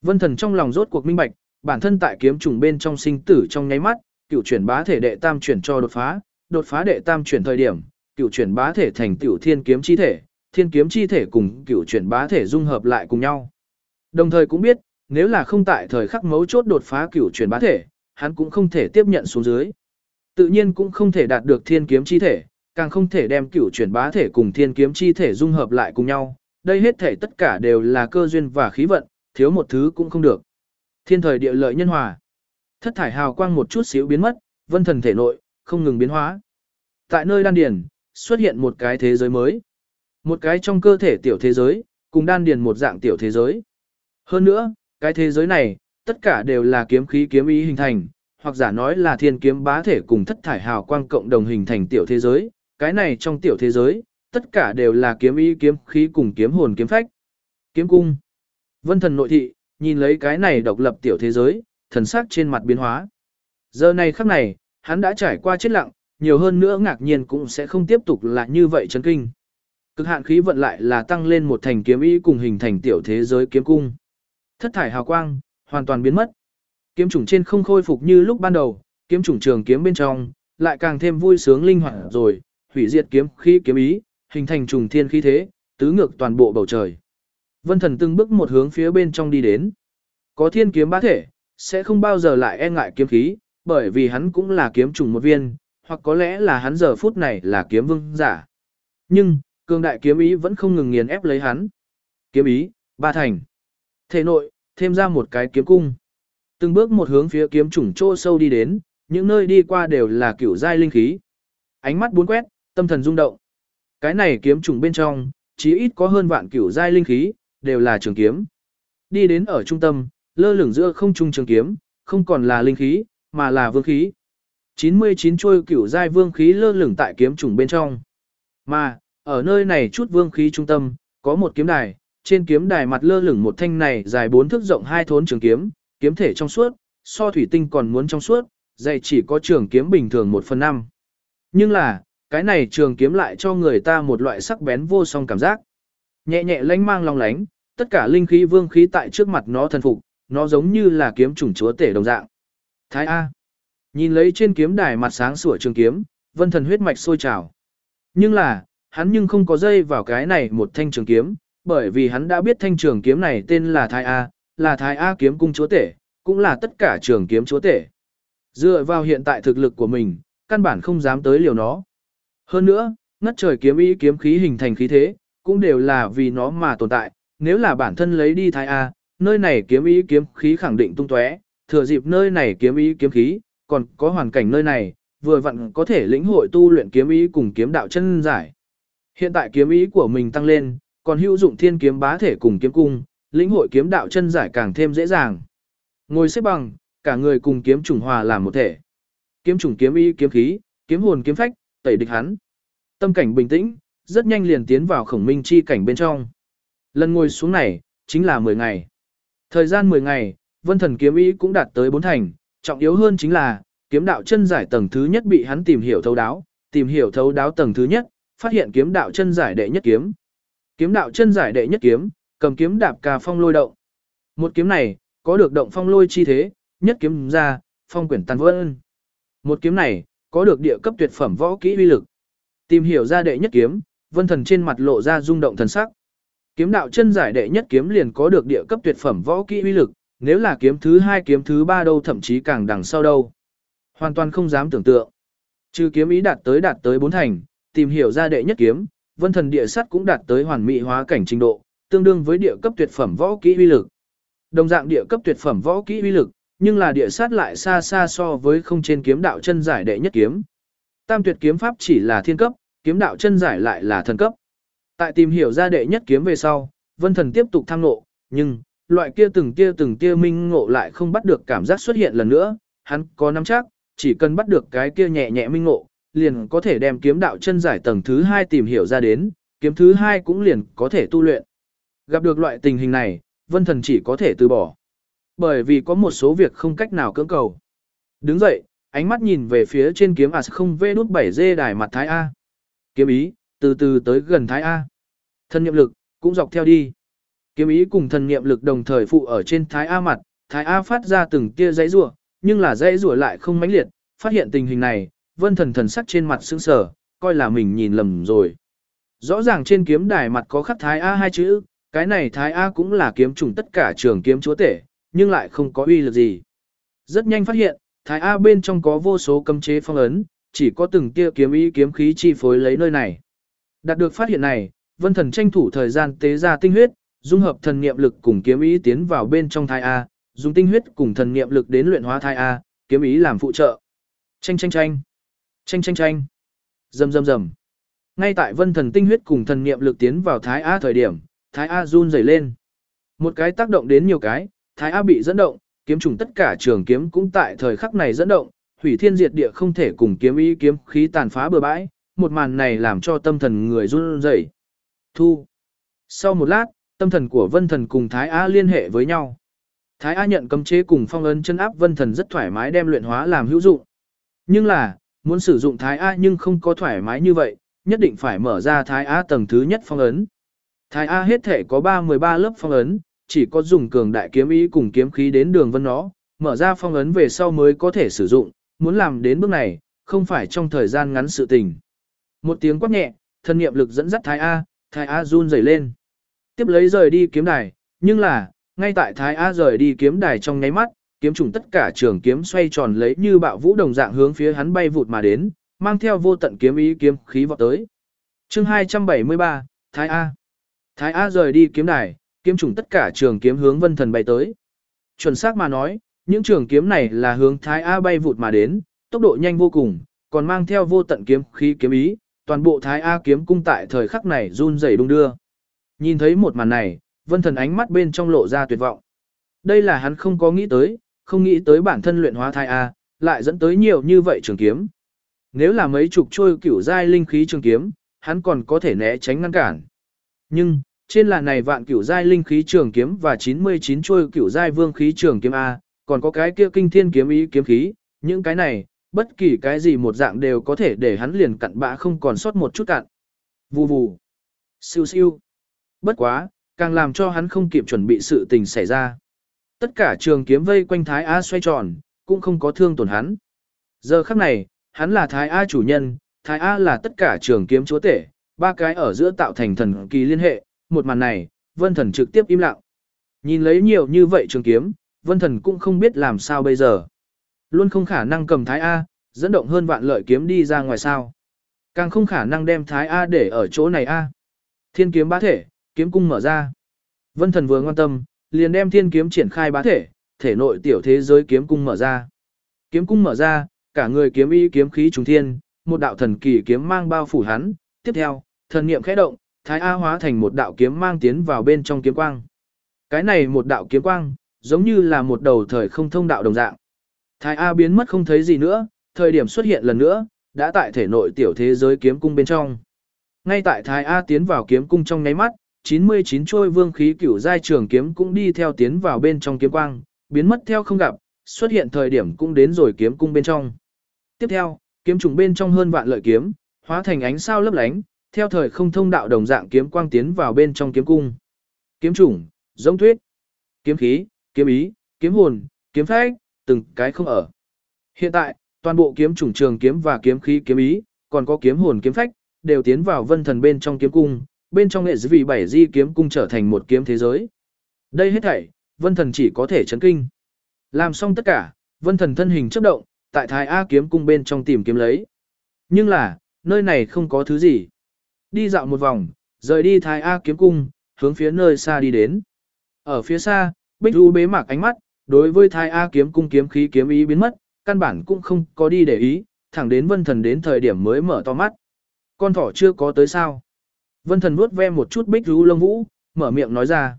Vân thần trong lòng rốt cuộc minh bạch, bản thân tại kiếm trùng bên trong sinh tử trong nháy mắt, cựu chuyển bá thể đệ tam chuyển cho đột phá, đột phá đệ tam chuyển thời điểm, cựu chuyển bá thể thành tiểu thiên kiếm chi thể, thiên kiếm chi thể cùng cựu chuyển bá thể dung hợp lại cùng nhau. Đồng thời cũng biết, nếu là không tại thời khắc mấu chốt đột phá cửu chuyển bá thể, hắn cũng không thể tiếp nhận xuống dưới. Tự nhiên cũng không thể đạt được thiên kiếm chi thể, càng không thể đem cửu chuyển bá thể cùng thiên kiếm chi thể dung hợp lại cùng nhau. Đây hết thể tất cả đều là cơ duyên và khí vận, thiếu một thứ cũng không được. Thiên thời địa lợi nhân hòa. Thất thải hào quang một chút xíu biến mất, vân thần thể nội, không ngừng biến hóa. Tại nơi đan điền, xuất hiện một cái thế giới mới. Một cái trong cơ thể tiểu thế giới, cùng đan điền một dạng tiểu thế giới. Hơn nữa, cái thế giới này, tất cả đều là kiếm khí kiếm ý hình thành, hoặc giả nói là thiên kiếm bá thể cùng thất thải hào quang cộng đồng hình thành tiểu thế giới. Cái này trong tiểu thế giới, tất cả đều là kiếm ý kiếm khí cùng kiếm hồn kiếm phách. Kiếm cung. Vân thần nội thị, nhìn lấy cái này độc lập tiểu thế giới, thần sắc trên mặt biến hóa. Giờ này khắc này, hắn đã trải qua chết lặng, nhiều hơn nữa ngạc nhiên cũng sẽ không tiếp tục là như vậy chấn kinh. Cực hạn khí vận lại là tăng lên một thành kiếm ý cùng hình thành tiểu thế giới kiếm cung. Thất thải hào quang, hoàn toàn biến mất. Kiếm chủng trên không khôi phục như lúc ban đầu, kiếm chủng trường kiếm bên trong, lại càng thêm vui sướng linh hoạt rồi, hủy diệt kiếm khí kiếm ý, hình thành trùng thiên khí thế, tứ ngược toàn bộ bầu trời. Vân thần từng bước một hướng phía bên trong đi đến. Có thiên kiếm bá thể, sẽ không bao giờ lại e ngại kiếm khí, bởi vì hắn cũng là kiếm trùng một viên, hoặc có lẽ là hắn giờ phút này là kiếm vương giả. Nhưng, cường đại kiếm ý vẫn không ngừng nghiền ép lấy hắn. Kiếm ý, ba thành. Thể nội, thêm ra một cái kiếm cung. Từng bước một hướng phía kiếm trùng chỗ sâu đi đến, những nơi đi qua đều là kiểu giai linh khí. Ánh mắt bốn quét, tâm thần rung động. Cái này kiếm trùng bên trong, chí ít có hơn vạn kiểu giai linh khí, đều là trường kiếm. Đi đến ở trung tâm, lơ lửng giữa không trung trường kiếm, không còn là linh khí, mà là vương khí. 99 trôi cửu giai vương khí lơ lửng tại kiếm trùng bên trong. Mà, ở nơi này chút vương khí trung tâm, có một kiếm đài, trên kiếm đài mặt lơ lửng một thanh này dài 4 thước rộng hai thốn trường kiếm, kiếm thể trong suốt, so thủy tinh còn muốn trong suốt, dày chỉ có trường kiếm bình thường 1 phần 5. Nhưng là, cái này trường kiếm lại cho người ta một loại sắc bén vô song cảm giác. Nhẹ nhẹ lánh mang long lánh, tất cả linh khí vương khí tại trước mặt nó thần phục, nó giống như là kiếm chủng chúa tể đồng dạng. Thái A. Nhìn lấy trên kiếm đài mặt sáng sủa trường kiếm, vân thần huyết mạch sôi trào. Nhưng là, hắn nhưng không có dây vào cái này một thanh trường kiếm, bởi vì hắn đã biết thanh trường kiếm này tên là Thái A, là Thái A kiếm cung chúa tể, cũng là tất cả trường kiếm chúa tể. Dựa vào hiện tại thực lực của mình, căn bản không dám tới liều nó. Hơn nữa, ngất trời kiếm ý kiếm khí hình thành khí thế, cũng đều là vì nó mà tồn tại, nếu là bản thân lấy đi Thái A, nơi này kiếm ý kiếm khí khẳng định tung tóe, thừa dịp nơi này kiếm ý kiếm khí, còn có hoàn cảnh nơi này, vừa vặn có thể lĩnh hội tu luyện kiếm ý cùng kiếm đạo chân giải. Hiện tại kiếm ý của mình tăng lên, còn hữu dụng thiên kiếm bá thể cùng kiếm cung, lĩnh hội kiếm đạo chân giải càng thêm dễ dàng. Ngồi xếp bằng, cả người cùng kiếm trùng hòa làm một thể. Kiếm trùng kiếm ý kiếm khí, kiếm hồn kiếm phách, tẩy địch hắn. Tâm cảnh bình tĩnh, rất nhanh liền tiến vào khổng minh chi cảnh bên trong. Lần ngồi xuống này, chính là 10 ngày. Thời gian 10 ngày, vân thần kiếm ý cũng đạt tới bốn thành, trọng yếu hơn chính là, kiếm đạo chân giải tầng thứ nhất bị hắn tìm hiểu thấu đáo, tìm hiểu thấu đáo tầng thứ nhất, phát hiện kiếm đạo chân giải đệ nhất kiếm. Kiếm đạo chân giải đệ nhất kiếm, cầm kiếm đạp cà phong lôi động. Một kiếm này, có được động phong lôi chi thế, nhất kiếm ra, phong quyển tàn vân. Một kiếm này, có được địa cấp tuyệt phẩm võ kỹ uy lực. Tìm hiểu ra đệ nhất kiếm, vân thần trên mặt lộ ra rung động thần sắc. Kiếm đạo chân giải đệ nhất kiếm liền có được địa cấp tuyệt phẩm võ kỹ uy lực, nếu là kiếm thứ hai kiếm thứ ba đâu thậm chí càng đằng sau đâu. Hoàn toàn không dám tưởng tượng. Trừ kiếm ý đạt tới đạt tới bốn thành, tìm hiểu ra đệ nhất kiếm, vân thần địa sắt cũng đạt tới hoàn mỹ hóa cảnh trình độ, tương đương với địa cấp tuyệt phẩm võ kỹ uy lực. Đồng dạng địa cấp tuyệt phẩm võ kỹ uy lực, nhưng là địa sát lại xa xa so với không trên kiếm đạo chân giải đệ nhất kiếm. Tam tuyệt kiếm pháp chỉ là thiên cấp, kiếm đạo chân giải lại là thần cấp. Tại tìm hiểu ra đệ nhất kiếm về sau, vân thần tiếp tục thăng ngộ, nhưng, loại kia từng kia từng kia minh ngộ lại không bắt được cảm giác xuất hiện lần nữa, hắn có nắm chắc, chỉ cần bắt được cái kia nhẹ nhẹ minh ngộ, liền có thể đem kiếm đạo chân giải tầng thứ hai tìm hiểu ra đến, kiếm thứ hai cũng liền có thể tu luyện. Gặp được loại tình hình này, vân thần chỉ có thể từ bỏ. Bởi vì có một số việc không cách nào cưỡng cầu. Đứng dậy, ánh mắt nhìn về phía trên kiếm as không vê đút 7G đài mặt thái A. Kiếm ý, từ từ tới gần thái A. Thân nhiệm lực, cũng dọc theo đi. Kiếm ý cùng thần niệm lực đồng thời phụ ở trên thái A mặt, thái A phát ra từng tia dãy rủa, nhưng là dãy rủa lại không mãnh liệt, phát hiện tình hình này, vân thần thần sắc trên mặt sững sờ, coi là mình nhìn lầm rồi. Rõ ràng trên kiếm đài mặt có khắc thái A hai chữ, cái này thái A cũng là kiếm trùng tất cả trường kiếm chúa tể, nhưng lại không có uy lực gì. Rất nhanh phát hiện, thái A bên trong có vô số cấm chế phong ấn, chỉ có từng tia kiếm ý kiếm khí chi phối lấy nơi này. Đạt được phát hiện này, vân thần tranh thủ thời gian tế ra tinh huyết, dung hợp thần niệm lực cùng kiếm ý tiến vào bên trong Thái A, dùng tinh huyết cùng thần niệm lực đến luyện hóa Thái A, kiếm ý làm phụ trợ. Chanh chanh chanh. Chanh chanh chanh. Rầm rầm rầm. Ngay tại vân thần tinh huyết cùng thần niệm lực tiến vào thái A thời điểm, thái A run rẩy lên. Một cái tác động đến nhiều cái, thái A bị dẫn động, kiếm trùng tất cả trường kiếm cũng tại thời khắc này dẫn động, hủy thiên diệt địa không thể cùng kiếm ý kiếm khí tàn phá bừa bãi, một màn này làm cho tâm thần người run rẩy. Thu. Sau một lát, tâm thần của vân thần cùng Thái A liên hệ với nhau. Thái A nhận cấm chế cùng phong ấn chân áp vân thần rất thoải mái đem luyện hóa làm hữu dụng. Nhưng là, muốn sử dụng Thái A nhưng không có thoải mái như vậy, nhất định phải mở ra Thái A tầng thứ nhất phong ấn. Thái A hết thể có 313 lớp phong ấn, chỉ có dùng cường đại kiếm ý cùng kiếm khí đến đường vân nó, mở ra phong ấn về sau mới có thể sử dụng, muốn làm đến bước này, không phải trong thời gian ngắn sự tình. Một tiếng quát nhẹ, thân niệm lực dẫn dắt Thái A, Thái A run rẩy lên. Tiếp lấy rời đi kiếm đài, nhưng là, ngay tại Thái A rời đi kiếm đài trong nháy mắt, kiếm trùng tất cả trường kiếm xoay tròn lấy như bạo vũ đồng dạng hướng phía hắn bay vụt mà đến, mang theo vô tận kiếm ý kiếm khí vọt tới. Chương 273, Thái A. Thái A rời đi kiếm đài, kiếm trùng tất cả trường kiếm hướng Vân Thần bay tới. Chuẩn xác mà nói, những trường kiếm này là hướng Thái A bay vụt mà đến, tốc độ nhanh vô cùng, còn mang theo vô tận kiếm khí kiếm ý, toàn bộ Thái A kiếm cung tại thời khắc này run rẩy đung đưa. Nhìn thấy một màn này, Vân Thần ánh mắt bên trong lộ ra tuyệt vọng. Đây là hắn không có nghĩ tới, không nghĩ tới bản thân luyện hóa thai A, lại dẫn tới nhiều như vậy trường kiếm. Nếu là mấy chục trôi cửu giai linh khí trường kiếm, hắn còn có thể né tránh ngăn cản. Nhưng, trên là này vạn cửu giai linh khí trường kiếm và 99 trôi cửu giai vương khí trường kiếm A, còn có cái kia kinh thiên kiếm ý kiếm khí, những cái này, bất kỳ cái gì một dạng đều có thể để hắn liền cặn bã không còn sót một chút cạn. Vù vù. Siêu siêu. Bất quá, càng làm cho hắn không kịp chuẩn bị sự tình xảy ra. Tất cả trường kiếm vây quanh Thái A xoay tròn, cũng không có thương tổn hắn. Giờ khắc này, hắn là Thái A chủ nhân, Thái A là tất cả trường kiếm chúa tể, ba cái ở giữa tạo thành thần kỳ liên hệ, một màn này, vân thần trực tiếp im lặng. Nhìn lấy nhiều như vậy trường kiếm, vân thần cũng không biết làm sao bây giờ. Luôn không khả năng cầm Thái A, dẫn động hơn vạn lợi kiếm đi ra ngoài sao. Càng không khả năng đem Thái A để ở chỗ này A. Thiên kiếm bá thể, kiếm cung mở ra. Vân thần vừa ngoan tâm, liền đem thiên kiếm triển khai bá thể, thể nội tiểu thế giới kiếm cung mở ra. Kiếm cung mở ra, cả người kiếm y kiếm khí trùng thiên, một đạo thần kỳ kiếm mang bao phủ hắn, tiếp theo, thần niệm khẽ động, Thái A hóa thành một đạo kiếm mang tiến vào bên trong kiếm quang. Cái này một đạo kiếm quang, giống như là một đầu thời không thông đạo đồng dạng. Thái A biến mất không thấy gì nữa, thời điểm xuất hiện lần nữa, đã tại thể nội tiểu thế giới kiếm cung bên trong. Ngay tại Thái A tiến vào kiếm cung trong nháy mắt, 99 trôi vương khí cửu giai trường kiếm cũng đi theo tiến vào bên trong kiếm quang, biến mất theo không gặp, xuất hiện thời điểm cũng đến rồi kiếm cung bên trong. Tiếp theo, kiếm trùng bên trong hơn vạn lợi kiếm, hóa thành ánh sao lấp lánh, theo thời không thông đạo đồng dạng kiếm quang tiến vào bên trong kiếm cung. Kiếm trùng, giống thuyết, kiếm khí, kiếm ý, kiếm hồn, kiếm phách, từng cái không ở. Hiện tại, toàn bộ kiếm trùng trường kiếm và kiếm khí kiếm ý, còn có kiếm hồn kiếm phách, đều tiến vào vân thần bên trong kiếm cung, bên trong nghệ vì bảy di kiếm cung trở thành một kiếm thế giới. Đây hết thảy, vân thần chỉ có thể chấn kinh. Làm xong tất cả, vân thần thân hình chấp động, tại thái A kiếm cung bên trong tìm kiếm lấy. Nhưng là, nơi này không có thứ gì. Đi dạo một vòng, rời đi Thái A kiếm cung, hướng phía nơi xa đi đến. Ở phía xa, Bích Du bế mạc ánh mắt, đối với Thái A kiếm cung kiếm khí kiếm ý biến mất, căn bản cũng không có đi để ý, thẳng đến Vân Thần đến thời điểm mới mở to mắt. Con thỏ chưa có tới sao? Vân Thần vuốt ve một chút Bích rú lông vũ, mở miệng nói ra.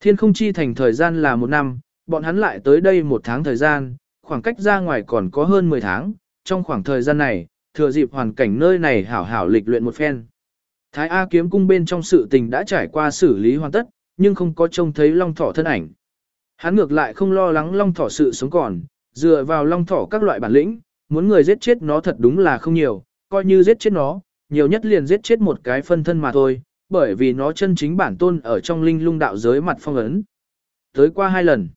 Thiên không chi thành thời gian là một năm, bọn hắn lại tới đây một tháng thời gian, khoảng cách ra ngoài còn có hơn 10 tháng, trong khoảng thời gian này, thừa dịp hoàn cảnh nơi này hảo hảo lịch luyện một phen. Thái A kiếm cung bên trong sự tình đã trải qua xử lý hoàn tất, nhưng không có trông thấy long thỏ thân ảnh. Hắn ngược lại không lo lắng long thỏ sự sống còn, dựa vào long thỏ các loại bản lĩnh, muốn người giết chết nó thật đúng là không nhiều, coi như giết chết nó, nhiều nhất liền giết chết một cái phân thân mà thôi, bởi vì nó chân chính bản tôn ở trong linh lung đạo giới mặt phong ấn. Tới qua hai lần.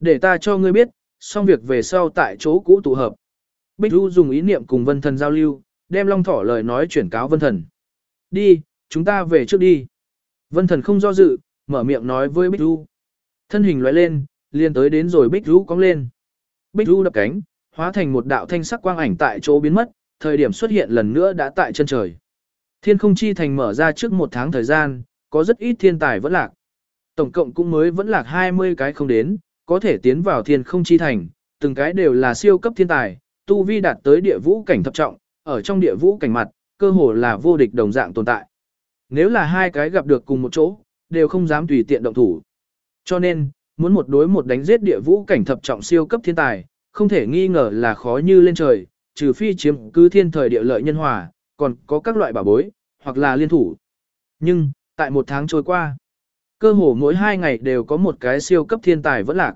Để ta cho ngươi biết, xong việc về sau tại chỗ cũ tụ hợp. Bích Du dùng ý niệm cùng vân thần giao lưu, đem long thỏ lời nói chuyển cáo vân thần. Đi, chúng ta về trước đi. Vân thần không do dự, mở miệng nói với Bích Du. Thân hình lóe lên, liền tới đến rồi Bích Du cong lên. Bích Du đập cánh, hóa thành một đạo thanh sắc quang ảnh tại chỗ biến mất, thời điểm xuất hiện lần nữa đã tại chân trời. Thiên không chi thành mở ra trước một tháng thời gian, có rất ít thiên tài vẫn lạc. Tổng cộng cũng mới vẫn lạc 20 cái không đến, có thể tiến vào thiên không chi thành, từng cái đều là siêu cấp thiên tài, tu vi đạt tới địa vũ cảnh thập trọng, ở trong địa vũ cảnh mặt, cơ hồ là vô địch đồng dạng tồn tại. Nếu là hai cái gặp được cùng một chỗ, đều không dám tùy tiện động thủ. Cho nên, muốn một đối một đánh giết địa vũ cảnh thập trọng siêu cấp thiên tài, không thể nghi ngờ là khó như lên trời, trừ phi chiếm cứ thiên thời địa lợi nhân hòa, còn có các loại bảo bối, hoặc là liên thủ. Nhưng, tại một tháng trôi qua, cơ hồ mỗi hai ngày đều có một cái siêu cấp thiên tài vẫn lạc.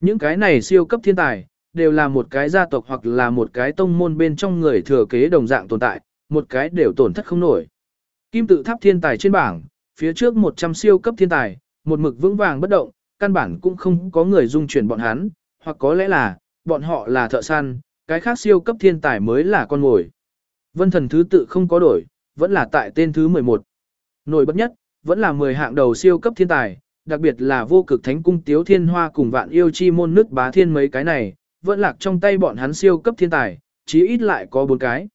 Những cái này siêu cấp thiên tài, đều là một cái gia tộc hoặc là một cái tông môn bên trong người thừa kế đồng dạng tồn tại, một cái đều tổn thất không nổi. Kim tự tháp thiên tài trên bảng, phía trước 100 siêu cấp thiên tài, một mực vững vàng bất động, căn bản cũng không có người dung chuyển bọn hắn, hoặc có lẽ là, bọn họ là thợ săn, cái khác siêu cấp thiên tài mới là con mồi. Vân thần thứ tự không có đổi, vẫn là tại tên thứ 11. Nổi bật nhất, vẫn là 10 hạng đầu siêu cấp thiên tài, đặc biệt là vô cực thánh cung tiếu thiên hoa cùng vạn yêu chi môn nước bá thiên mấy cái này, vẫn lạc trong tay bọn hắn siêu cấp thiên tài, chí ít lại có 4 cái.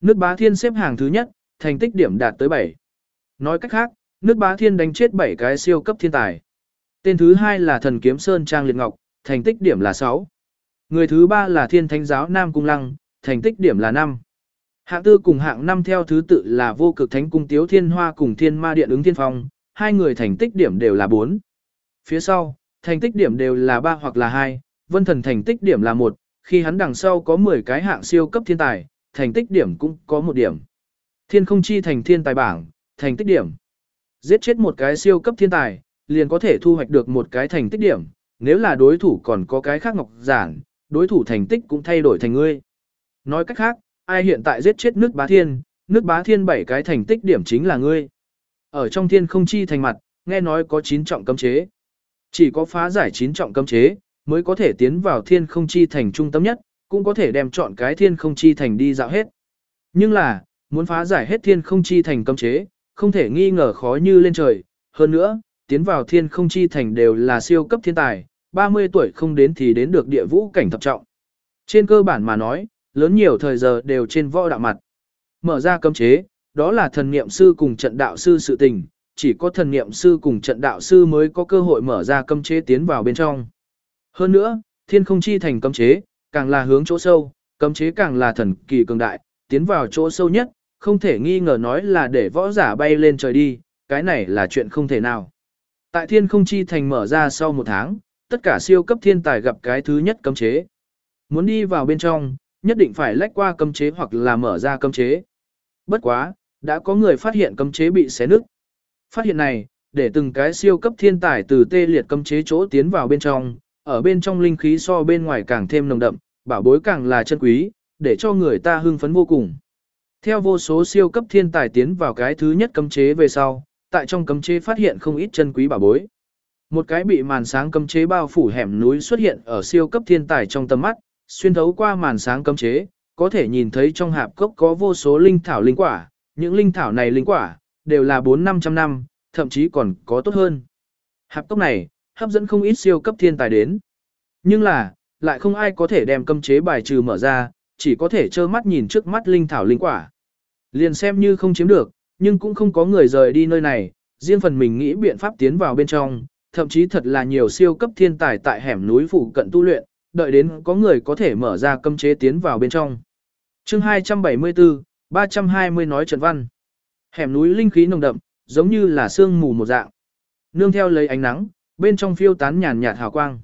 Nước bá thiên xếp hàng thứ nhất, thành tích điểm đạt tới 7. Nói cách khác, nước bá thiên đánh chết 7 cái siêu cấp thiên tài. Tên thứ hai là thần kiếm Sơn Trang Liệt Ngọc, thành tích điểm là 6. Người thứ ba là thiên thánh giáo Nam Cung Lăng, thành tích điểm là 5. Hạng tư cùng hạng năm theo thứ tự là vô cực thánh cung tiếu thiên hoa cùng thiên ma điện ứng thiên phong, hai người thành tích điểm đều là 4. Phía sau, thành tích điểm đều là 3 hoặc là 2, vân thần thành tích điểm là 1, khi hắn đằng sau có 10 cái hạng siêu cấp thiên tài, thành tích điểm cũng có 1 điểm. Thiên không chi thành thiên tài bảng, thành tích điểm. Giết chết một cái siêu cấp thiên tài, liền có thể thu hoạch được một cái thành tích điểm, nếu là đối thủ còn có cái khác ngọc giản, đối thủ thành tích cũng thay đổi thành ngươi. Nói cách khác, ai hiện tại giết chết nước bá thiên, nước bá thiên bảy cái thành tích điểm chính là ngươi. Ở trong thiên không chi thành mặt, nghe nói có 9 trọng cấm chế. Chỉ có phá giải 9 trọng cấm chế, mới có thể tiến vào thiên không chi thành trung tâm nhất, cũng có thể đem chọn cái thiên không chi thành đi dạo hết. Nhưng là, muốn phá giải hết thiên không chi thành cấm chế, không thể nghi ngờ khó như lên trời. Hơn nữa, tiến vào thiên không chi thành đều là siêu cấp thiên tài, 30 tuổi không đến thì đến được địa vũ cảnh thập trọng. Trên cơ bản mà nói, lớn nhiều thời giờ đều trên võ đạo mặt. Mở ra cấm chế, đó là thần niệm sư cùng trận đạo sư sự tình, chỉ có thần niệm sư cùng trận đạo sư mới có cơ hội mở ra cấm chế tiến vào bên trong. Hơn nữa, thiên không chi thành cấm chế, càng là hướng chỗ sâu, cấm chế càng là thần kỳ cường đại, tiến vào chỗ sâu nhất, không thể nghi ngờ nói là để võ giả bay lên trời đi, cái này là chuyện không thể nào. Tại thiên không chi thành mở ra sau một tháng, tất cả siêu cấp thiên tài gặp cái thứ nhất cấm chế. Muốn đi vào bên trong, nhất định phải lách qua cấm chế hoặc là mở ra cấm chế. Bất quá, đã có người phát hiện cấm chế bị xé nứt. Phát hiện này, để từng cái siêu cấp thiên tài từ tê liệt cấm chế chỗ tiến vào bên trong, ở bên trong linh khí so bên ngoài càng thêm nồng đậm, bảo bối càng là chân quý, để cho người ta hưng phấn vô cùng. Theo vô số siêu cấp thiên tài tiến vào cái thứ nhất cấm chế về sau, tại trong cấm chế phát hiện không ít chân quý bảo bối. Một cái bị màn sáng cấm chế bao phủ hẻm núi xuất hiện ở siêu cấp thiên tài trong tầm mắt, xuyên thấu qua màn sáng cấm chế, có thể nhìn thấy trong hạp cốc có vô số linh thảo linh quả, những linh thảo này linh quả, đều là 4-500 năm, thậm chí còn có tốt hơn. Hạp cốc này, hấp dẫn không ít siêu cấp thiên tài đến. Nhưng là, lại không ai có thể đem cấm chế bài trừ mở ra, chỉ có thể trơ mắt nhìn trước mắt linh thảo linh quả. Liền xem như không chiếm được, nhưng cũng không có người rời đi nơi này, riêng phần mình nghĩ biện pháp tiến vào bên trong, thậm chí thật là nhiều siêu cấp thiên tài tại hẻm núi phụ cận tu luyện, đợi đến có người có thể mở ra cấm chế tiến vào bên trong. Chương 274, 320 nói trận văn. Hẻm núi linh khí nồng đậm, giống như là sương mù một dạng. Nương theo lấy ánh nắng, bên trong phiêu tán nhàn nhạt hào quang.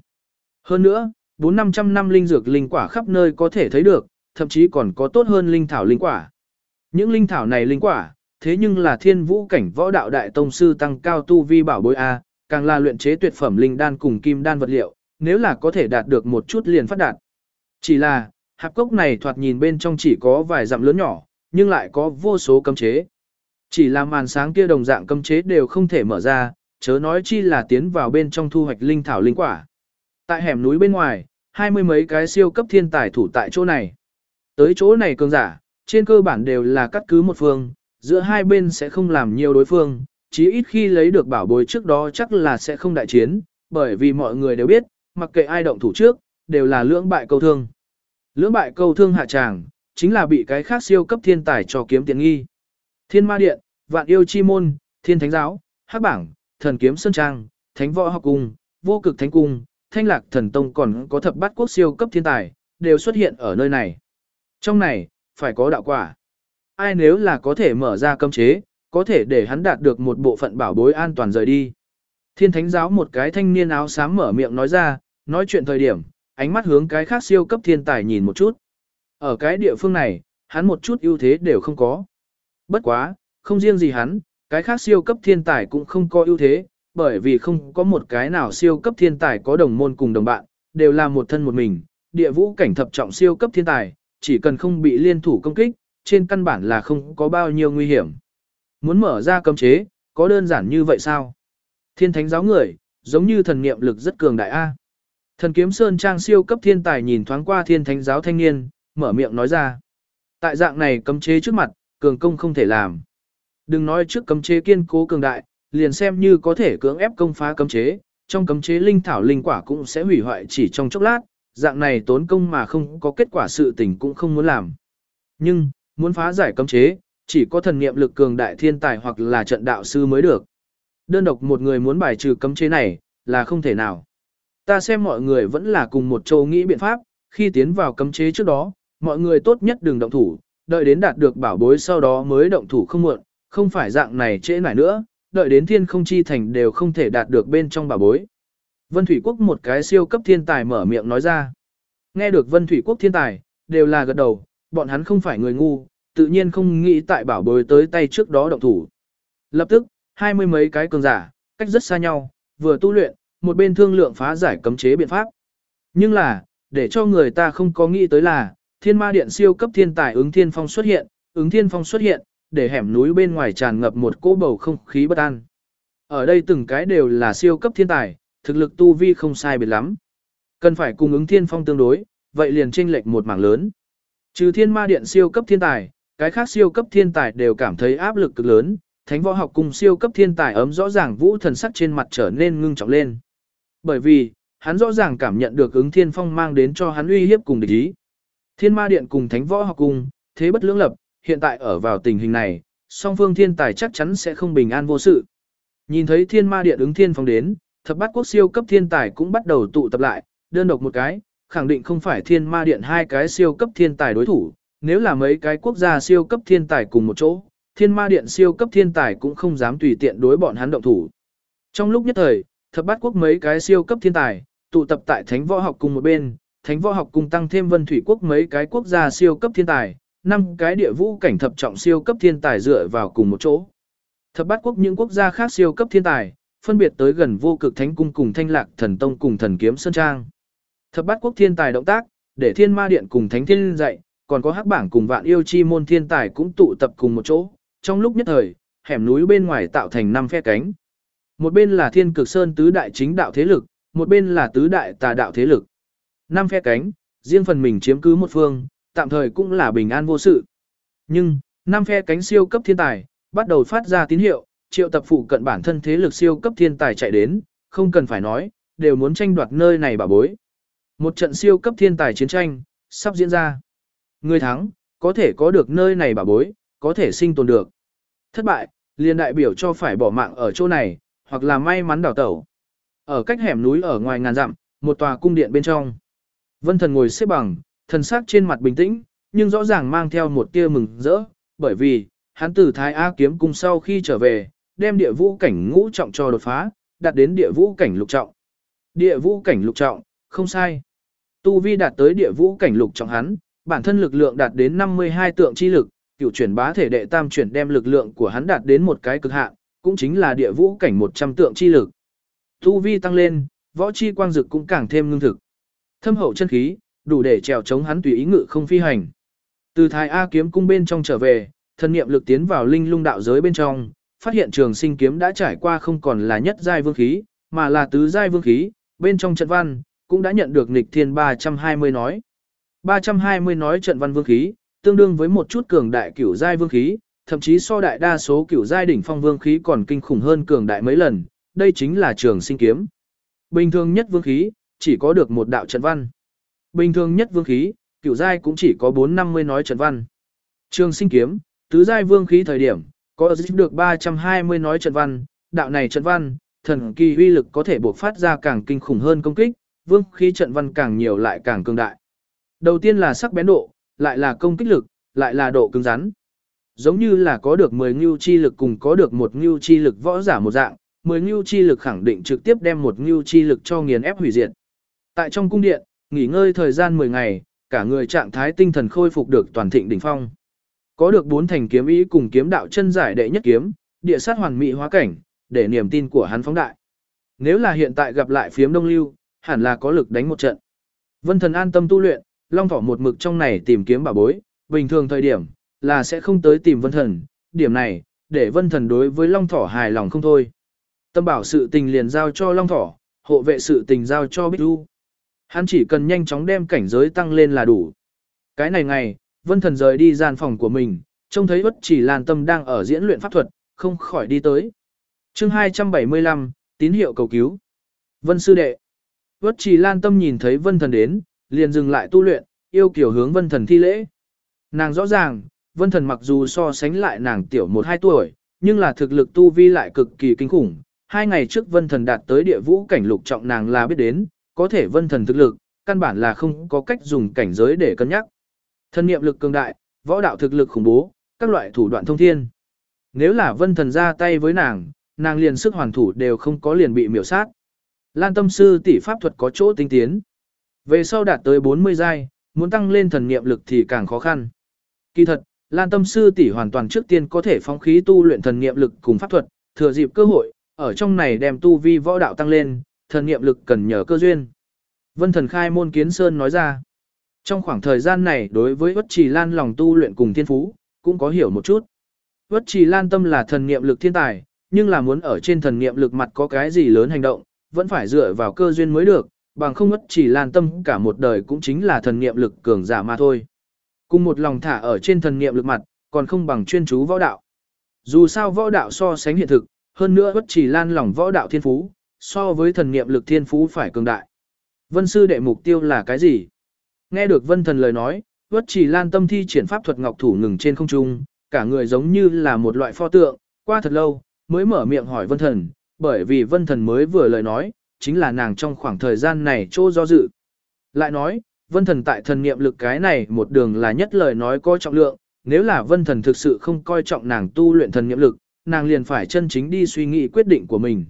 Hơn nữa, 4-500 năm linh dược linh quả khắp nơi có thể thấy được, thậm chí còn có tốt hơn linh thảo linh quả. Những linh thảo này linh quả, thế nhưng là thiên vũ cảnh võ đạo đại tông sư tăng cao tu vi bảo bối A, càng là luyện chế tuyệt phẩm linh đan cùng kim đan vật liệu, nếu là có thể đạt được một chút liền phát đạt. Chỉ là, hạp cốc này thoạt nhìn bên trong chỉ có vài dặm lớn nhỏ, nhưng lại có vô số cấm chế. Chỉ là màn sáng kia đồng dạng cấm chế đều không thể mở ra, chớ nói chi là tiến vào bên trong thu hoạch linh thảo linh quả. Tại hẻm núi bên ngoài, hai mươi mấy cái siêu cấp thiên tài thủ tại chỗ này. Tới chỗ này cường giả, trên cơ bản đều là cắt cứ một phương, giữa hai bên sẽ không làm nhiều đối phương, chí ít khi lấy được bảo bối trước đó chắc là sẽ không đại chiến, bởi vì mọi người đều biết, mặc kệ ai động thủ trước, đều là lưỡng bại câu thương. Lưỡng bại câu thương hạ tràng, chính là bị cái khác siêu cấp thiên tài cho kiếm tiền nghi. Thiên Ma Điện, Vạn Yêu Chi Môn, Thiên Thánh Giáo, Hắc Bảng, Thần Kiếm Sơn Trang, Thánh Võ Học Cung, Vô Cực Thánh Cung, Thanh Lạc Thần Tông còn có thập bát quốc siêu cấp thiên tài, đều xuất hiện ở nơi này. Trong này, phải có đạo quả. Ai nếu là có thể mở ra cấm chế, có thể để hắn đạt được một bộ phận bảo bối an toàn rời đi. Thiên Thánh Giáo một cái thanh niên áo xám mở miệng nói ra, nói chuyện thời điểm, ánh mắt hướng cái khác siêu cấp thiên tài nhìn một chút. Ở cái địa phương này, hắn một chút ưu thế đều không có. Bất quá, không riêng gì hắn, cái khác siêu cấp thiên tài cũng không có ưu thế, bởi vì không có một cái nào siêu cấp thiên tài có đồng môn cùng đồng bạn, đều là một thân một mình, địa vũ cảnh thập trọng siêu cấp thiên tài, chỉ cần không bị liên thủ công kích, trên căn bản là không có bao nhiêu nguy hiểm. Muốn mở ra cấm chế, có đơn giản như vậy sao? Thiên thánh giáo người, giống như thần niệm lực rất cường đại A. Thần kiếm sơn trang siêu cấp thiên tài nhìn thoáng qua thiên thánh giáo thanh niên, mở miệng nói ra. Tại dạng này cấm chế trước mặt, cường công không thể làm. Đừng nói trước cấm chế kiên cố cường đại, liền xem như có thể cưỡng ép công phá cấm chế, trong cấm chế linh thảo linh quả cũng sẽ hủy hoại chỉ trong chốc lát, dạng này tốn công mà không có kết quả sự tình cũng không muốn làm. Nhưng, muốn phá giải cấm chế, chỉ có thần niệm lực cường đại thiên tài hoặc là trận đạo sư mới được. Đơn độc một người muốn bài trừ cấm chế này, là không thể nào. Ta xem mọi người vẫn là cùng một châu nghĩ biện pháp, khi tiến vào cấm chế trước đó, mọi người tốt nhất đừng động thủ, đợi đến đạt được bảo bối sau đó mới động thủ không muộn, không phải dạng này trễ nải nữa, đợi đến thiên không chi thành đều không thể đạt được bên trong bảo bối. Vân Thủy Quốc một cái siêu cấp thiên tài mở miệng nói ra. Nghe được Vân Thủy Quốc thiên tài, đều là gật đầu, bọn hắn không phải người ngu, tự nhiên không nghĩ tại bảo bối tới tay trước đó động thủ. Lập tức, hai mươi mấy cái cường giả, cách rất xa nhau, vừa tu luyện, một bên thương lượng phá giải cấm chế biện pháp. Nhưng là, để cho người ta không có nghĩ tới là, thiên ma điện siêu cấp thiên tài ứng thiên phong xuất hiện, ứng thiên phong xuất hiện, để hẻm núi bên ngoài tràn ngập một cỗ bầu không khí bất an. Ở đây từng cái đều là siêu cấp thiên tài, thực lực tu vi không sai biệt lắm. Cần phải cùng ứng thiên phong tương đối, vậy liền chênh lệch một mảng lớn. Trừ thiên ma điện siêu cấp thiên tài, cái khác siêu cấp thiên tài đều cảm thấy áp lực cực lớn, thánh võ học cùng siêu cấp thiên tài ấm rõ ràng vũ thần sắc trên mặt trở nên ngưng trọng lên. Bởi vì, hắn rõ ràng cảm nhận được ứng thiên phong mang đến cho hắn uy hiếp cùng địch ý. Thiên ma điện cùng thánh võ học cùng thế bất lưỡng lập, hiện tại ở vào tình hình này, song phương thiên tài chắc chắn sẽ không bình an vô sự. Nhìn thấy thiên ma điện ứng thiên phong đến, thập bát quốc siêu cấp thiên tài cũng bắt đầu tụ tập lại, đơn độc một cái, khẳng định không phải thiên ma điện hai cái siêu cấp thiên tài đối thủ, nếu là mấy cái quốc gia siêu cấp thiên tài cùng một chỗ, thiên ma điện siêu cấp thiên tài cũng không dám tùy tiện đối bọn hắn động thủ. Trong lúc nhất thời, thập bát quốc mấy cái siêu cấp thiên tài, tụ tập tại thánh võ học cùng một bên, thánh võ học cùng tăng thêm vân thủy quốc mấy cái quốc gia siêu cấp thiên tài, năm cái địa vũ cảnh thập trọng siêu cấp thiên tài dựa vào cùng một chỗ. Thập bát quốc những quốc gia khác siêu cấp thiên tài, phân biệt tới gần vô cực thánh cung cùng thanh lạc thần tông cùng thần kiếm sơn trang. Thập bát quốc thiên tài động tác, để thiên ma điện cùng thánh thiên dạy, còn có hắc bảng cùng vạn yêu chi môn thiên tài cũng tụ tập cùng một chỗ. Trong lúc nhất thời, hẻm núi bên ngoài tạo thành năm phe cánh. Một bên là thiên cực sơn tứ đại chính đạo thế lực, một bên là tứ đại tà đạo thế lực. Năm phe cánh, riêng phần mình chiếm cứ một phương, tạm thời cũng là bình an vô sự. Nhưng, năm phe cánh siêu cấp thiên tài, bắt đầu phát ra tín hiệu, triệu tập phụ cận bản thân thế lực siêu cấp thiên tài chạy đến, không cần phải nói, đều muốn tranh đoạt nơi này bà bối. Một trận siêu cấp thiên tài chiến tranh, sắp diễn ra. Người thắng, có thể có được nơi này bà bối, có thể sinh tồn được. Thất bại, liền đại biểu cho phải bỏ mạng ở chỗ này, hoặc là may mắn đào tẩu. Ở cách hẻm núi ở ngoài ngàn dặm, một tòa cung điện bên trong. Vân thần ngồi xếp bằng, thần sắc trên mặt bình tĩnh, nhưng rõ ràng mang theo một tia mừng rỡ, bởi vì, hắn từ Thái A kiếm cung sau khi trở về, đem địa vũ cảnh ngũ trọng cho đột phá, đạt đến địa vũ cảnh lục trọng. Địa vũ cảnh lục trọng, không sai. Tu vi đạt tới địa vũ cảnh lục trọng hắn, bản thân lực lượng đạt đến 52 tượng chi lực, cựu chuyển bá thể đệ tam chuyển đem lực lượng của hắn đạt đến một cái cực hạn, cũng chính là địa vũ cảnh 100 tượng chi lực. Tu vi tăng lên, võ chi quang dực cũng càng thêm ngưng thực. Thâm hậu chân khí, đủ để trèo chống hắn tùy ý ngự không phi hành. Từ Thái A kiếm cung bên trong trở về, thân niệm lực tiến vào linh lung đạo giới bên trong, phát hiện trường sinh kiếm đã trải qua không còn là nhất giai vương khí, mà là tứ giai vương khí, bên trong trận văn, cũng đã nhận được nghịch thiên 320 nói. 320 nói trận văn vương khí, tương đương với một chút cường đại cửu giai vương khí, thậm chí so đại đa số cửu giai đỉnh phong vương khí còn kinh khủng hơn cường đại mấy lần, đây chính là trường sinh kiếm. Bình thường nhất vương khí, chỉ có được một đạo trận văn. Bình thường nhất vương khí, cửu giai cũng chỉ có 450 nói trận văn. Trường sinh kiếm, tứ giai vương khí thời điểm, có được 320 nói trận văn, đạo này trận văn, thần kỳ uy lực có thể bộc phát ra càng kinh khủng hơn công kích, vương khí trận văn càng nhiều lại càng cường đại. Đầu tiên là sắc bén độ, lại là công kích lực, lại là độ cứng rắn. Giống như là có được 10 ngưu chi lực cùng có được một ngưu chi lực võ giả một dạng, 10 ngưu chi lực khẳng định trực tiếp đem một ngưu chi lực cho nghiền ép hủy diệt. Tại trong cung điện, nghỉ ngơi thời gian 10 ngày, cả người trạng thái tinh thần khôi phục được toàn thịnh đỉnh phong. Có được bốn thành kiếm ý cùng kiếm đạo chân giải đệ nhất kiếm, địa sát hoàn mỹ hóa cảnh, để niềm tin của hắn phóng đại. Nếu là hiện tại gặp lại phiếm đông lưu, hẳn là có lực đánh một trận. Vân thần an tâm tu luyện, long thỏ một mực trong này tìm kiếm bảo bối, bình thường thời điểm, là sẽ không tới tìm vân thần, điểm này, để vân thần đối với long thỏ hài lòng không thôi. Tâm bảo sự tình liền giao cho long thỏ, hộ vệ sự tình giao cho Bích Du. Hắn chỉ cần nhanh chóng đem cảnh giới tăng lên là đủ. Cái này ngày, vân thần rời đi gian phòng của mình, trông thấy bất chỉ lan tâm đang ở diễn luyện pháp thuật, không khỏi đi tới. chương 275, tín hiệu cầu cứu. Vân sư đệ. Vất chỉ lan tâm nhìn thấy vân thần đến, liền dừng lại tu luyện, yêu kiểu hướng vân thần thi lễ. Nàng rõ ràng, vân thần mặc dù so sánh lại nàng tiểu 1-2 tuổi, nhưng là thực lực tu vi lại cực kỳ kinh khủng. Hai ngày trước vân thần đạt tới địa vũ cảnh lục trọng nàng là biết đến, có thể vân thần thực lực, căn bản là không có cách dùng cảnh giới để cân nhắc. Thân niệm lực cường đại, võ đạo thực lực khủng bố, các loại thủ đoạn thông thiên. Nếu là vân thần ra tay với nàng, nàng liền sức hoàn thủ đều không có liền bị miểu sát. Lan tâm sư tỷ pháp thuật có chỗ tinh tiến. Về sau đạt tới 40 giai, muốn tăng lên thần niệm lực thì càng khó khăn. Kỳ thật, Lan tâm sư tỷ hoàn toàn trước tiên có thể phóng khí tu luyện thần niệm lực cùng pháp thuật, thừa dịp cơ hội, ở trong này đem tu vi võ đạo tăng lên, thần niệm lực cần nhờ cơ duyên. Vân thần khai môn kiến sơn nói ra. Trong khoảng thời gian này đối với Vất Trì Lan lòng tu luyện cùng thiên phú, cũng có hiểu một chút. Vất Trì Lan tâm là thần niệm lực thiên tài, nhưng là muốn ở trên thần niệm lực mặt có cái gì lớn hành động, vẫn phải dựa vào cơ duyên mới được, bằng không mất chỉ Lan tâm cả một đời cũng chính là thần niệm lực cường giả mà thôi. Cùng một lòng thả ở trên thần niệm lực mặt, còn không bằng chuyên chú võ đạo. Dù sao võ đạo so sánh hiện thực, hơn nữa bất chỉ Lan lòng võ đạo thiên phú, so với thần niệm lực thiên phú phải cường đại. Vân sư đệ mục tiêu là cái gì? Nghe được vân thần lời nói, bất chỉ lan tâm thi triển pháp thuật ngọc thủ ngừng trên không trung, cả người giống như là một loại pho tượng, qua thật lâu, mới mở miệng hỏi vân thần, bởi vì vân thần mới vừa lời nói, chính là nàng trong khoảng thời gian này chỗ do dự. Lại nói, vân thần tại thần niệm lực cái này một đường là nhất lời nói có trọng lượng, nếu là vân thần thực sự không coi trọng nàng tu luyện thần niệm lực, nàng liền phải chân chính đi suy nghĩ quyết định của mình.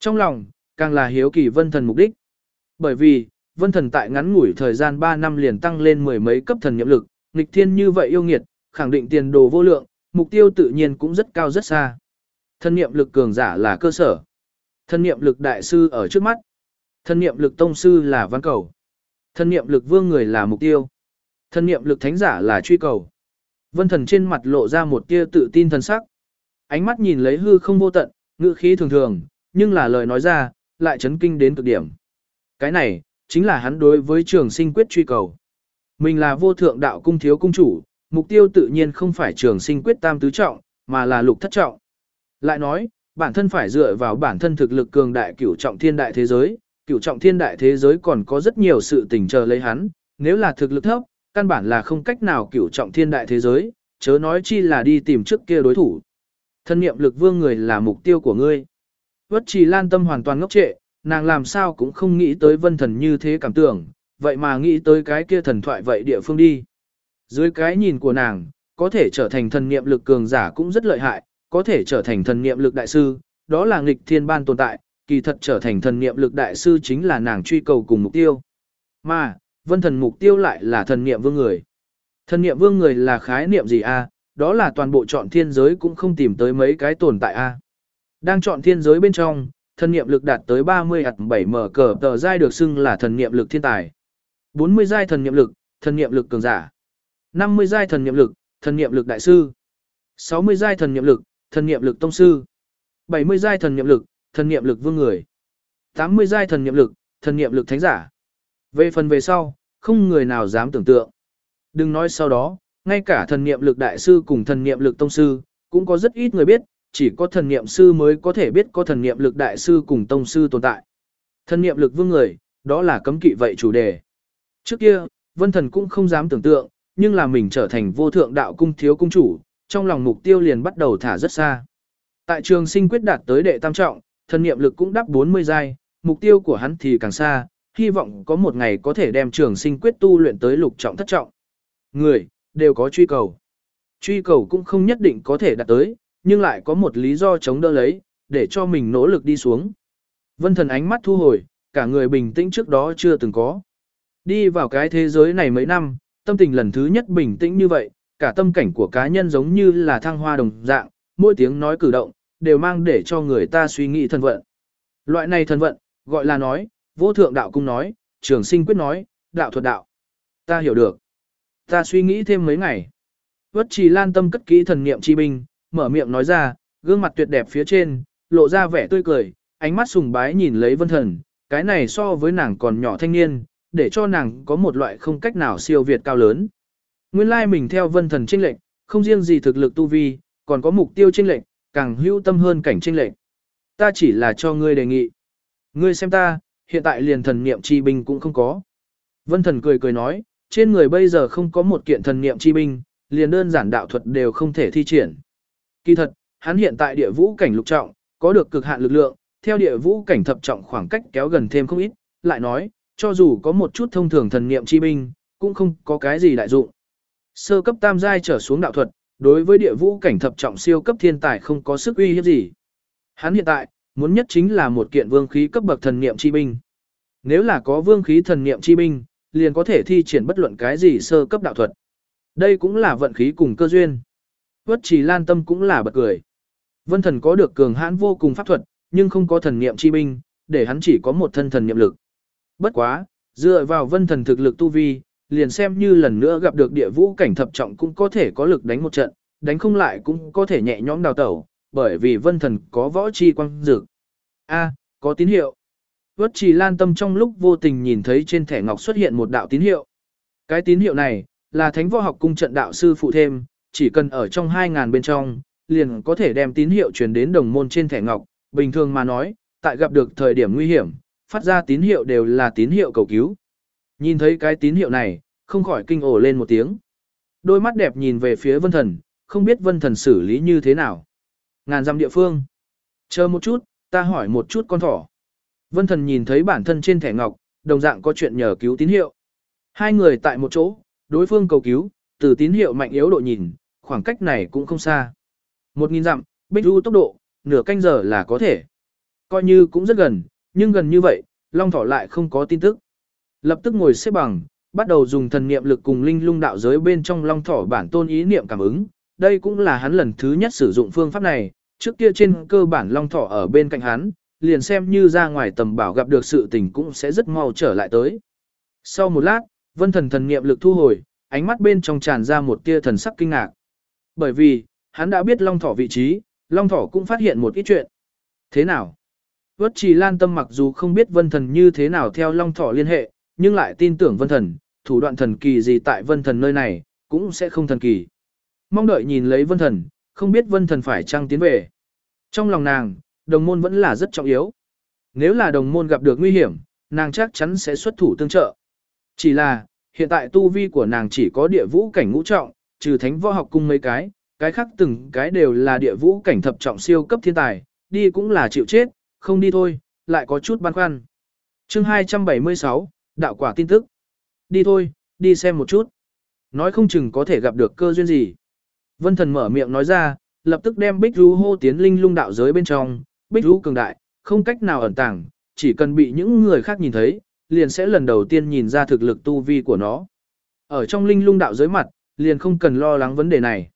Trong lòng, càng là hiếu kỳ vân thần mục đích. Bởi vì, vân thần tại ngắn ngủi thời gian 3 năm liền tăng lên mười mấy cấp thần nhiệm lực, nghịch thiên như vậy yêu nghiệt, khẳng định tiền đồ vô lượng, mục tiêu tự nhiên cũng rất cao rất xa. Thần niệm lực cường giả là cơ sở thân niệm lực đại sư ở trước mắt. thân niệm lực tông sư là văn cầu. thân niệm lực vương người là mục tiêu. thân niệm lực thánh giả là truy cầu. Vân thần trên mặt lộ ra một tia tự tin thần sắc. Ánh mắt nhìn lấy hư không vô tận, ngữ khí thường thường, nhưng là lời nói ra, lại chấn kinh đến cực điểm. Cái này, chính là hắn đối với trường sinh quyết truy cầu. Mình là vô thượng đạo cung thiếu cung chủ, mục tiêu tự nhiên không phải trường sinh quyết tam tứ trọng, mà là lục thất trọng. Lại nói, bản thân phải dựa vào bản thân thực lực cường đại cửu trọng thiên đại thế giới, cửu trọng thiên đại thế giới còn có rất nhiều sự tình chờ lấy hắn, nếu là thực lực thấp, căn bản là không cách nào cửu trọng thiên đại thế giới, chớ nói chi là đi tìm trước kia đối thủ. Thân niệm lực vương người là mục tiêu của ngươi. Vất trì lan tâm hoàn toàn ngốc trệ, nàng làm sao cũng không nghĩ tới vân thần như thế cảm tưởng, vậy mà nghĩ tới cái kia thần thoại vậy địa phương đi. Dưới cái nhìn của nàng, có thể trở thành thần niệm lực cường giả cũng rất lợi hại, có thể trở thành thần niệm lực đại sư, đó là nghịch thiên ban tồn tại, kỳ thật trở thành thần niệm lực đại sư chính là nàng truy cầu cùng mục tiêu. Mà, vân thần mục tiêu lại là thần niệm vương người. Thần niệm vương người là khái niệm gì a? Đó là toàn bộ chọn thiên giới cũng không tìm tới mấy cái tồn tại a. Đang chọn thiên giới bên trong, thần niệm lực đạt tới 30 hạt 7 mở cờ tờ giai được xưng là thần niệm lực thiên tài. 40 giai thần niệm lực, thần niệm lực cường giả. 50 giai thần niệm lực, thần niệm lực đại sư. 60 giai thần niệm lực, thần niệm lực tông sư. 70 giai thần niệm lực, thần niệm lực vương người. 80 giai thần niệm lực, thần niệm lực thánh giả. Về phần về sau, không người nào dám tưởng tượng. Đừng nói sau đó, ngay cả thần niệm lực đại sư cùng thần niệm lực tông sư, cũng có rất ít người biết, chỉ có thần niệm sư mới có thể biết có thần niệm lực đại sư cùng tông sư tồn tại. Thần niệm lực vương người, đó là cấm kỵ vậy chủ đề. Trước kia, vân thần cũng không dám tưởng tượng, nhưng là mình trở thành vô thượng đạo cung thiếu cung chủ, trong lòng mục tiêu liền bắt đầu thả rất xa. Tại trường sinh quyết đạt tới đệ tam trọng, thần niệm lực cũng đắp 40 giai, mục tiêu của hắn thì càng xa, hy vọng có một ngày có thể đem trường sinh quyết tu luyện tới lục trọng thất trọng. Người, đều có truy cầu. Truy cầu cũng không nhất định có thể đạt tới, nhưng lại có một lý do chống đỡ lấy, để cho mình nỗ lực đi xuống. Vân thần ánh mắt thu hồi, cả người bình tĩnh trước đó chưa từng có. Đi vào cái thế giới này mấy năm, tâm tình lần thứ nhất bình tĩnh như vậy, cả tâm cảnh của cá nhân giống như là thăng hoa đồng dạng, mỗi tiếng nói cử động, đều mang để cho người ta suy nghĩ thần vận. Loại này thần vận, gọi là nói, vô thượng đạo cung nói, trường sinh quyết nói, đạo thuật đạo. Ta hiểu được. Ta suy nghĩ thêm mấy ngày. Vất trì lan tâm cất kỹ thần niệm chi binh, mở miệng nói ra, gương mặt tuyệt đẹp phía trên, lộ ra vẻ tươi cười, ánh mắt sùng bái nhìn lấy vân thần, cái này so với nàng còn nhỏ thanh niên, để cho nàng có một loại không cách nào siêu việt cao lớn. Nguyên lai mình theo vân thần trinh lệnh, không riêng gì thực lực tu vi, còn có mục tiêu trinh lệnh, càng hữu tâm hơn cảnh trinh lệnh. Ta chỉ là cho ngươi đề nghị. Ngươi xem ta, hiện tại liền thần niệm chi binh cũng không có. Vân thần cười cười nói, trên người bây giờ không có một kiện thần niệm chi binh, liền đơn giản đạo thuật đều không thể thi triển. Kỳ thật, hắn hiện tại địa vũ cảnh lục trọng, có được cực hạn lực lượng, theo địa vũ cảnh thập trọng khoảng cách kéo gần thêm không ít, lại nói, cho dù có một chút thông thường thần niệm chi binh, cũng không có cái gì đại dụng. Sơ cấp tam giai trở xuống đạo thuật, đối với địa vũ cảnh thập trọng siêu cấp thiên tài không có sức uy hiếp gì. Hắn hiện tại, muốn nhất chính là một kiện vương khí cấp bậc thần niệm chi binh. Nếu là có vương khí thần niệm chi binh, liền có thể thi triển bất luận cái gì sơ cấp đạo thuật. Đây cũng là vận khí cùng cơ duyên. Vất trì lan tâm cũng là bật cười. Vân thần có được cường hãn vô cùng pháp thuật, nhưng không có thần niệm chi binh, để hắn chỉ có một thân thần niệm lực. Bất quá, dựa vào vân thần thực lực tu vi, liền xem như lần nữa gặp được địa vũ cảnh thập trọng cũng có thể có lực đánh một trận, đánh không lại cũng có thể nhẹ nhõm đào tẩu, bởi vì vân thần có võ chi quang dược. A, có tín hiệu. Vất trì lan tâm trong lúc vô tình nhìn thấy trên thẻ ngọc xuất hiện một đạo tín hiệu. Cái tín hiệu này, là thánh võ học cung trận đạo sư phụ thêm, chỉ cần ở trong 2.000 bên trong, liền có thể đem tín hiệu truyền đến đồng môn trên thẻ ngọc. Bình thường mà nói, tại gặp được thời điểm nguy hiểm, phát ra tín hiệu đều là tín hiệu cầu cứu. Nhìn thấy cái tín hiệu này, không khỏi kinh ổ lên một tiếng. Đôi mắt đẹp nhìn về phía vân thần, không biết vân thần xử lý như thế nào. Ngàn dặm địa phương. Chờ một chút, ta hỏi một chút con thỏ. Vân thần nhìn thấy bản thân trên thẻ ngọc, đồng dạng có chuyện nhờ cứu tín hiệu. Hai người tại một chỗ, đối phương cầu cứu, từ tín hiệu mạnh yếu độ nhìn, khoảng cách này cũng không xa. Một nghìn dặm, bích du tốc độ, nửa canh giờ là có thể. Coi như cũng rất gần, nhưng gần như vậy, Long Thỏ lại không có tin tức. Lập tức ngồi xếp bằng, bắt đầu dùng thần niệm lực cùng linh lung đạo giới bên trong Long Thỏ bản tôn ý niệm cảm ứng. Đây cũng là hắn lần thứ nhất sử dụng phương pháp này, trước kia trên cơ bản Long Thỏ ở bên cạnh hắn, liền xem như ra ngoài tầm bảo gặp được sự tình cũng sẽ rất mau trở lại tới. Sau một lát, vân thần thần niệm lực thu hồi, ánh mắt bên trong tràn ra một tia thần sắc kinh ngạc. Bởi vì, hắn đã biết Long Thỏ vị trí, Long Thỏ cũng phát hiện một ít chuyện. Thế nào? Vất trì lan tâm mặc dù không biết vân thần như thế nào theo Long Thỏ liên hệ, nhưng lại tin tưởng vân thần, thủ đoạn thần kỳ gì tại vân thần nơi này, cũng sẽ không thần kỳ. Mong đợi nhìn lấy vân thần, không biết vân thần phải trăng tiến về. Trong lòng nàng, đồng môn vẫn là rất trọng yếu. Nếu là đồng môn gặp được nguy hiểm, nàng chắc chắn sẽ xuất thủ tương trợ. Chỉ là, hiện tại tu vi của nàng chỉ có địa vũ cảnh ngũ trọng, trừ thánh võ học cung mấy cái, cái khác từng cái đều là địa vũ cảnh thập trọng siêu cấp thiên tài, đi cũng là chịu chết, không đi thôi, lại có chút băn khoăn. chương 276, đạo quả tin tức. Đi thôi, đi xem một chút. Nói không chừng có thể gặp được cơ duyên gì. Vân thần mở miệng nói ra, lập tức đem bích rú hô tiến linh lung đạo giới bên trong, bích rú cường đại, không cách nào ẩn tàng, chỉ cần bị những người khác nhìn thấy, liền sẽ lần đầu tiên nhìn ra thực lực tu vi của nó. Ở trong linh lung đạo giới mặt, liền không cần lo lắng vấn đề này.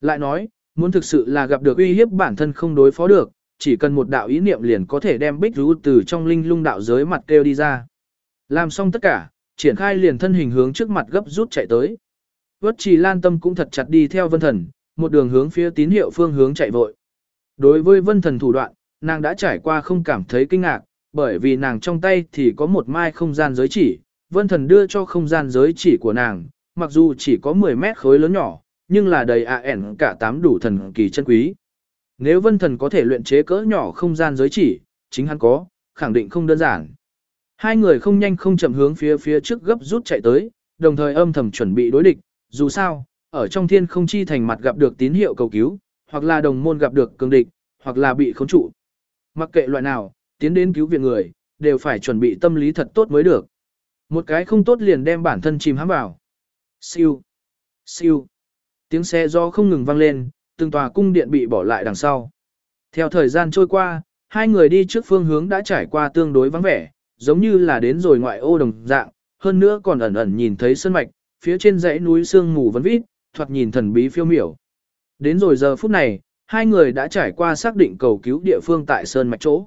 Lại nói, muốn thực sự là gặp được uy hiếp bản thân không đối phó được, chỉ cần một đạo ý niệm liền có thể đem bích rú từ trong linh lung đạo giới mặt kêu đi ra. Làm xong tất cả, triển khai liền thân hình hướng trước mặt gấp rút chạy tới. Vất trì lan tâm cũng thật chặt đi theo vân thần, một đường hướng phía tín hiệu phương hướng chạy vội. Đối với vân thần thủ đoạn, nàng đã trải qua không cảm thấy kinh ngạc, bởi vì nàng trong tay thì có một mai không gian giới chỉ, vân thần đưa cho không gian giới chỉ của nàng, mặc dù chỉ có 10 mét khối lớn nhỏ, nhưng là đầy AN cả tám đủ thần kỳ chân quý. Nếu vân thần có thể luyện chế cỡ nhỏ không gian giới chỉ, chính hắn có, khẳng định không đơn giản. Hai người không nhanh không chậm hướng phía phía trước gấp rút chạy tới, đồng thời âm thầm chuẩn bị đối địch, dù sao, ở trong thiên không chi thành mặt gặp được tín hiệu cầu cứu, hoặc là đồng môn gặp được cường địch, hoặc là bị khống trụ. Mặc kệ loại nào, tiến đến cứu viện người, đều phải chuẩn bị tâm lý thật tốt mới được. Một cái không tốt liền đem bản thân chìm hãm vào. Siêu, siêu. Tiếng xe do không ngừng vang lên, từng tòa cung điện bị bỏ lại đằng sau. Theo thời gian trôi qua, hai người đi trước phương hướng đã trải qua tương đối vắng vẻ, giống như là đến rồi ngoại ô đồng dạng, hơn nữa còn ẩn ẩn nhìn thấy sơn mạch, phía trên dãy núi sương mù vấn vít, thoạt nhìn thần bí phiêu miểu. Đến rồi giờ phút này, hai người đã trải qua xác định cầu cứu địa phương tại sơn mạch chỗ.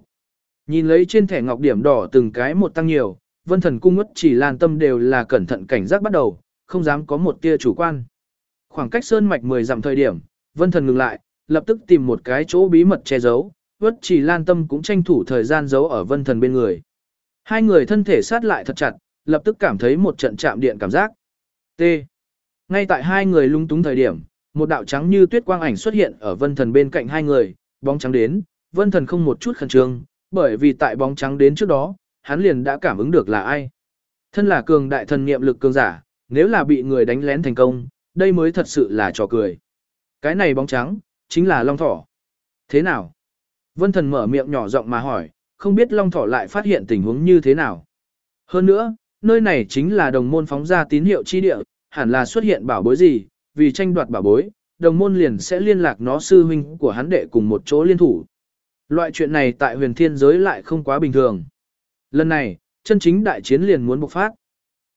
Nhìn lấy trên thẻ ngọc điểm đỏ từng cái một tăng nhiều, vân thần cung ngất chỉ lan tâm đều là cẩn thận cảnh giác bắt đầu, không dám có một tia chủ quan. Khoảng cách sơn mạch 10 dặm thời điểm, vân thần ngừng lại, lập tức tìm một cái chỗ bí mật che giấu, ất chỉ lan tâm cũng tranh thủ thời gian giấu ở vân thần bên người. Hai người thân thể sát lại thật chặt, lập tức cảm thấy một trận chạm điện cảm giác. T. Ngay tại hai người lung túng thời điểm, một đạo trắng như tuyết quang ảnh xuất hiện ở vân thần bên cạnh hai người, bóng trắng đến, vân thần không một chút khẩn trương, bởi vì tại bóng trắng đến trước đó, hắn liền đã cảm ứng được là ai. Thân là cường đại thần niệm lực cường giả, nếu là bị người đánh lén thành công, đây mới thật sự là trò cười. Cái này bóng trắng, chính là long thỏ. Thế nào? Vân thần mở miệng nhỏ giọng mà hỏi, không biết long thỏ lại phát hiện tình huống như thế nào. Hơn nữa, nơi này chính là đồng môn phóng ra tín hiệu chi địa, hẳn là xuất hiện bảo bối gì, vì tranh đoạt bảo bối, đồng môn liền sẽ liên lạc nó sư huynh của hắn đệ cùng một chỗ liên thủ. Loại chuyện này tại huyền thiên giới lại không quá bình thường. Lần này, chân chính đại chiến liền muốn bộc phát.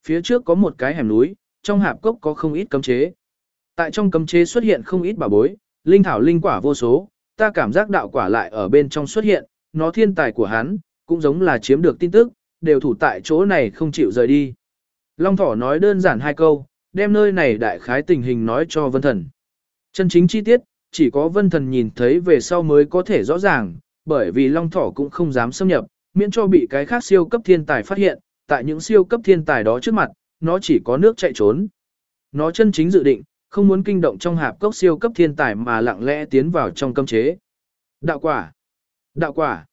Phía trước có một cái hẻm núi, trong hạp cốc có không ít cấm chế. Tại trong cấm chế xuất hiện không ít bảo bối, linh thảo linh quả vô số, ta cảm giác đạo quả lại ở bên trong xuất hiện, nó thiên tài của hắn, cũng giống là chiếm được tin tức, đều thủ tại chỗ này không chịu rời đi. Long thỏ nói đơn giản hai câu, đem nơi này đại khái tình hình nói cho vân thần. Chân chính chi tiết, chỉ có vân thần nhìn thấy về sau mới có thể rõ ràng, bởi vì long thỏ cũng không dám xâm nhập, miễn cho bị cái khác siêu cấp thiên tài phát hiện, tại những siêu cấp thiên tài đó trước mặt, nó chỉ có nước chạy trốn. Nó chân chính dự định, không muốn kinh động trong hạp cốc siêu cấp thiên tài mà lặng lẽ tiến vào trong cấm chế. Đạo quả! Đạo quả!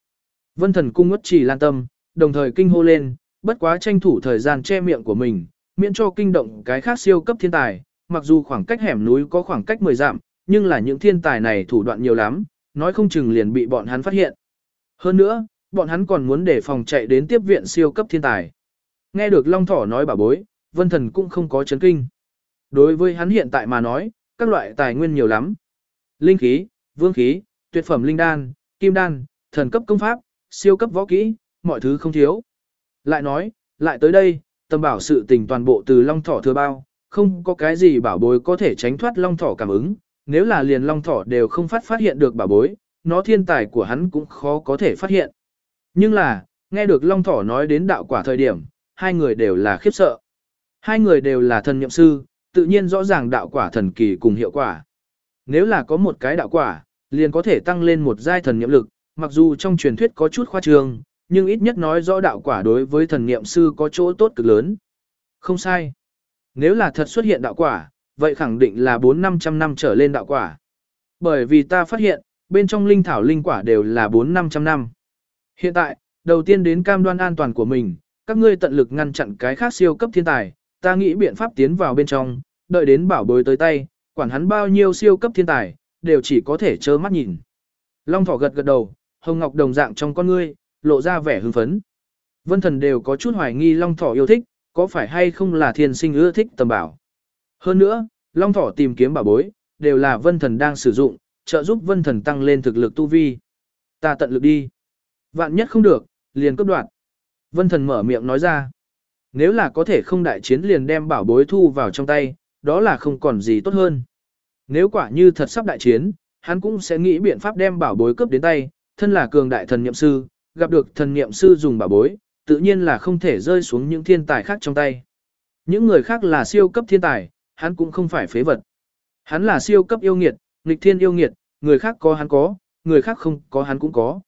Vân thần cung ngất chỉ lan tâm, đồng thời kinh hô lên, bất quá tranh thủ thời gian che miệng của mình, miễn cho kinh động cái khác siêu cấp thiên tài, mặc dù khoảng cách hẻm núi có khoảng cách 10 dặm, nhưng là những thiên tài này thủ đoạn nhiều lắm, nói không chừng liền bị bọn hắn phát hiện. Hơn nữa, bọn hắn còn muốn để phòng chạy đến tiếp viện siêu cấp thiên tài. Nghe được Long Thỏ nói bà bối, Vân Thần cũng không có chấn kinh. Đối với hắn hiện tại mà nói, các loại tài nguyên nhiều lắm. Linh khí, vương khí, tuyệt phẩm linh đan, kim đan, thần cấp công pháp, siêu cấp võ kỹ, mọi thứ không thiếu. Lại nói, lại tới đây, tâm bảo sự tình toàn bộ từ long thỏ thừa bao, không có cái gì bảo bối có thể tránh thoát long thỏ cảm ứng, nếu là liền long thỏ đều không phát phát hiện được bảo bối, nó thiên tài của hắn cũng khó có thể phát hiện. Nhưng là, nghe được long thỏ nói đến đạo quả thời điểm, hai người đều là khiếp sợ. Hai người đều là thần nhậm sư, tự nhiên rõ ràng đạo quả thần kỳ cùng hiệu quả. Nếu là có một cái đạo quả, liền có thể tăng lên một giai thần nhiệm lực, mặc dù trong truyền thuyết có chút khoa trương, nhưng ít nhất nói rõ đạo quả đối với thần niệm sư có chỗ tốt cực lớn. Không sai. Nếu là thật xuất hiện đạo quả, vậy khẳng định là 4-500 năm trở lên đạo quả. Bởi vì ta phát hiện, bên trong linh thảo linh quả đều là 4-500 năm. Hiện tại, đầu tiên đến cam đoan an toàn của mình, các ngươi tận lực ngăn chặn cái khác siêu cấp thiên tài, ta nghĩ biện pháp tiến vào bên trong, đợi đến bảo bối tới tay, quản hắn bao nhiêu siêu cấp thiên tài, đều chỉ có thể trơ mắt nhìn. Long thỏ gật gật đầu, hồng ngọc đồng dạng trong con ngươi, lộ ra vẻ hưng phấn. Vân thần đều có chút hoài nghi long thỏ yêu thích, có phải hay không là thiên sinh ưa thích tầm bảo. Hơn nữa, long thỏ tìm kiếm bảo bối, đều là vân thần đang sử dụng, trợ giúp vân thần tăng lên thực lực tu vi. Ta tận lực đi. Vạn nhất không được, liền cấp đoạn. Vân thần mở miệng nói ra. Nếu là có thể không đại chiến liền đem bảo bối thu vào trong tay, đó là không còn gì tốt hơn. Nếu quả như thật sắp đại chiến, hắn cũng sẽ nghĩ biện pháp đem bảo bối cướp đến tay, thân là cường đại thần niệm sư, gặp được thần niệm sư dùng bảo bối, tự nhiên là không thể rơi xuống những thiên tài khác trong tay. Những người khác là siêu cấp thiên tài, hắn cũng không phải phế vật. Hắn là siêu cấp yêu nghiệt, nghịch thiên yêu nghiệt, người khác có hắn có, người khác không có hắn cũng có.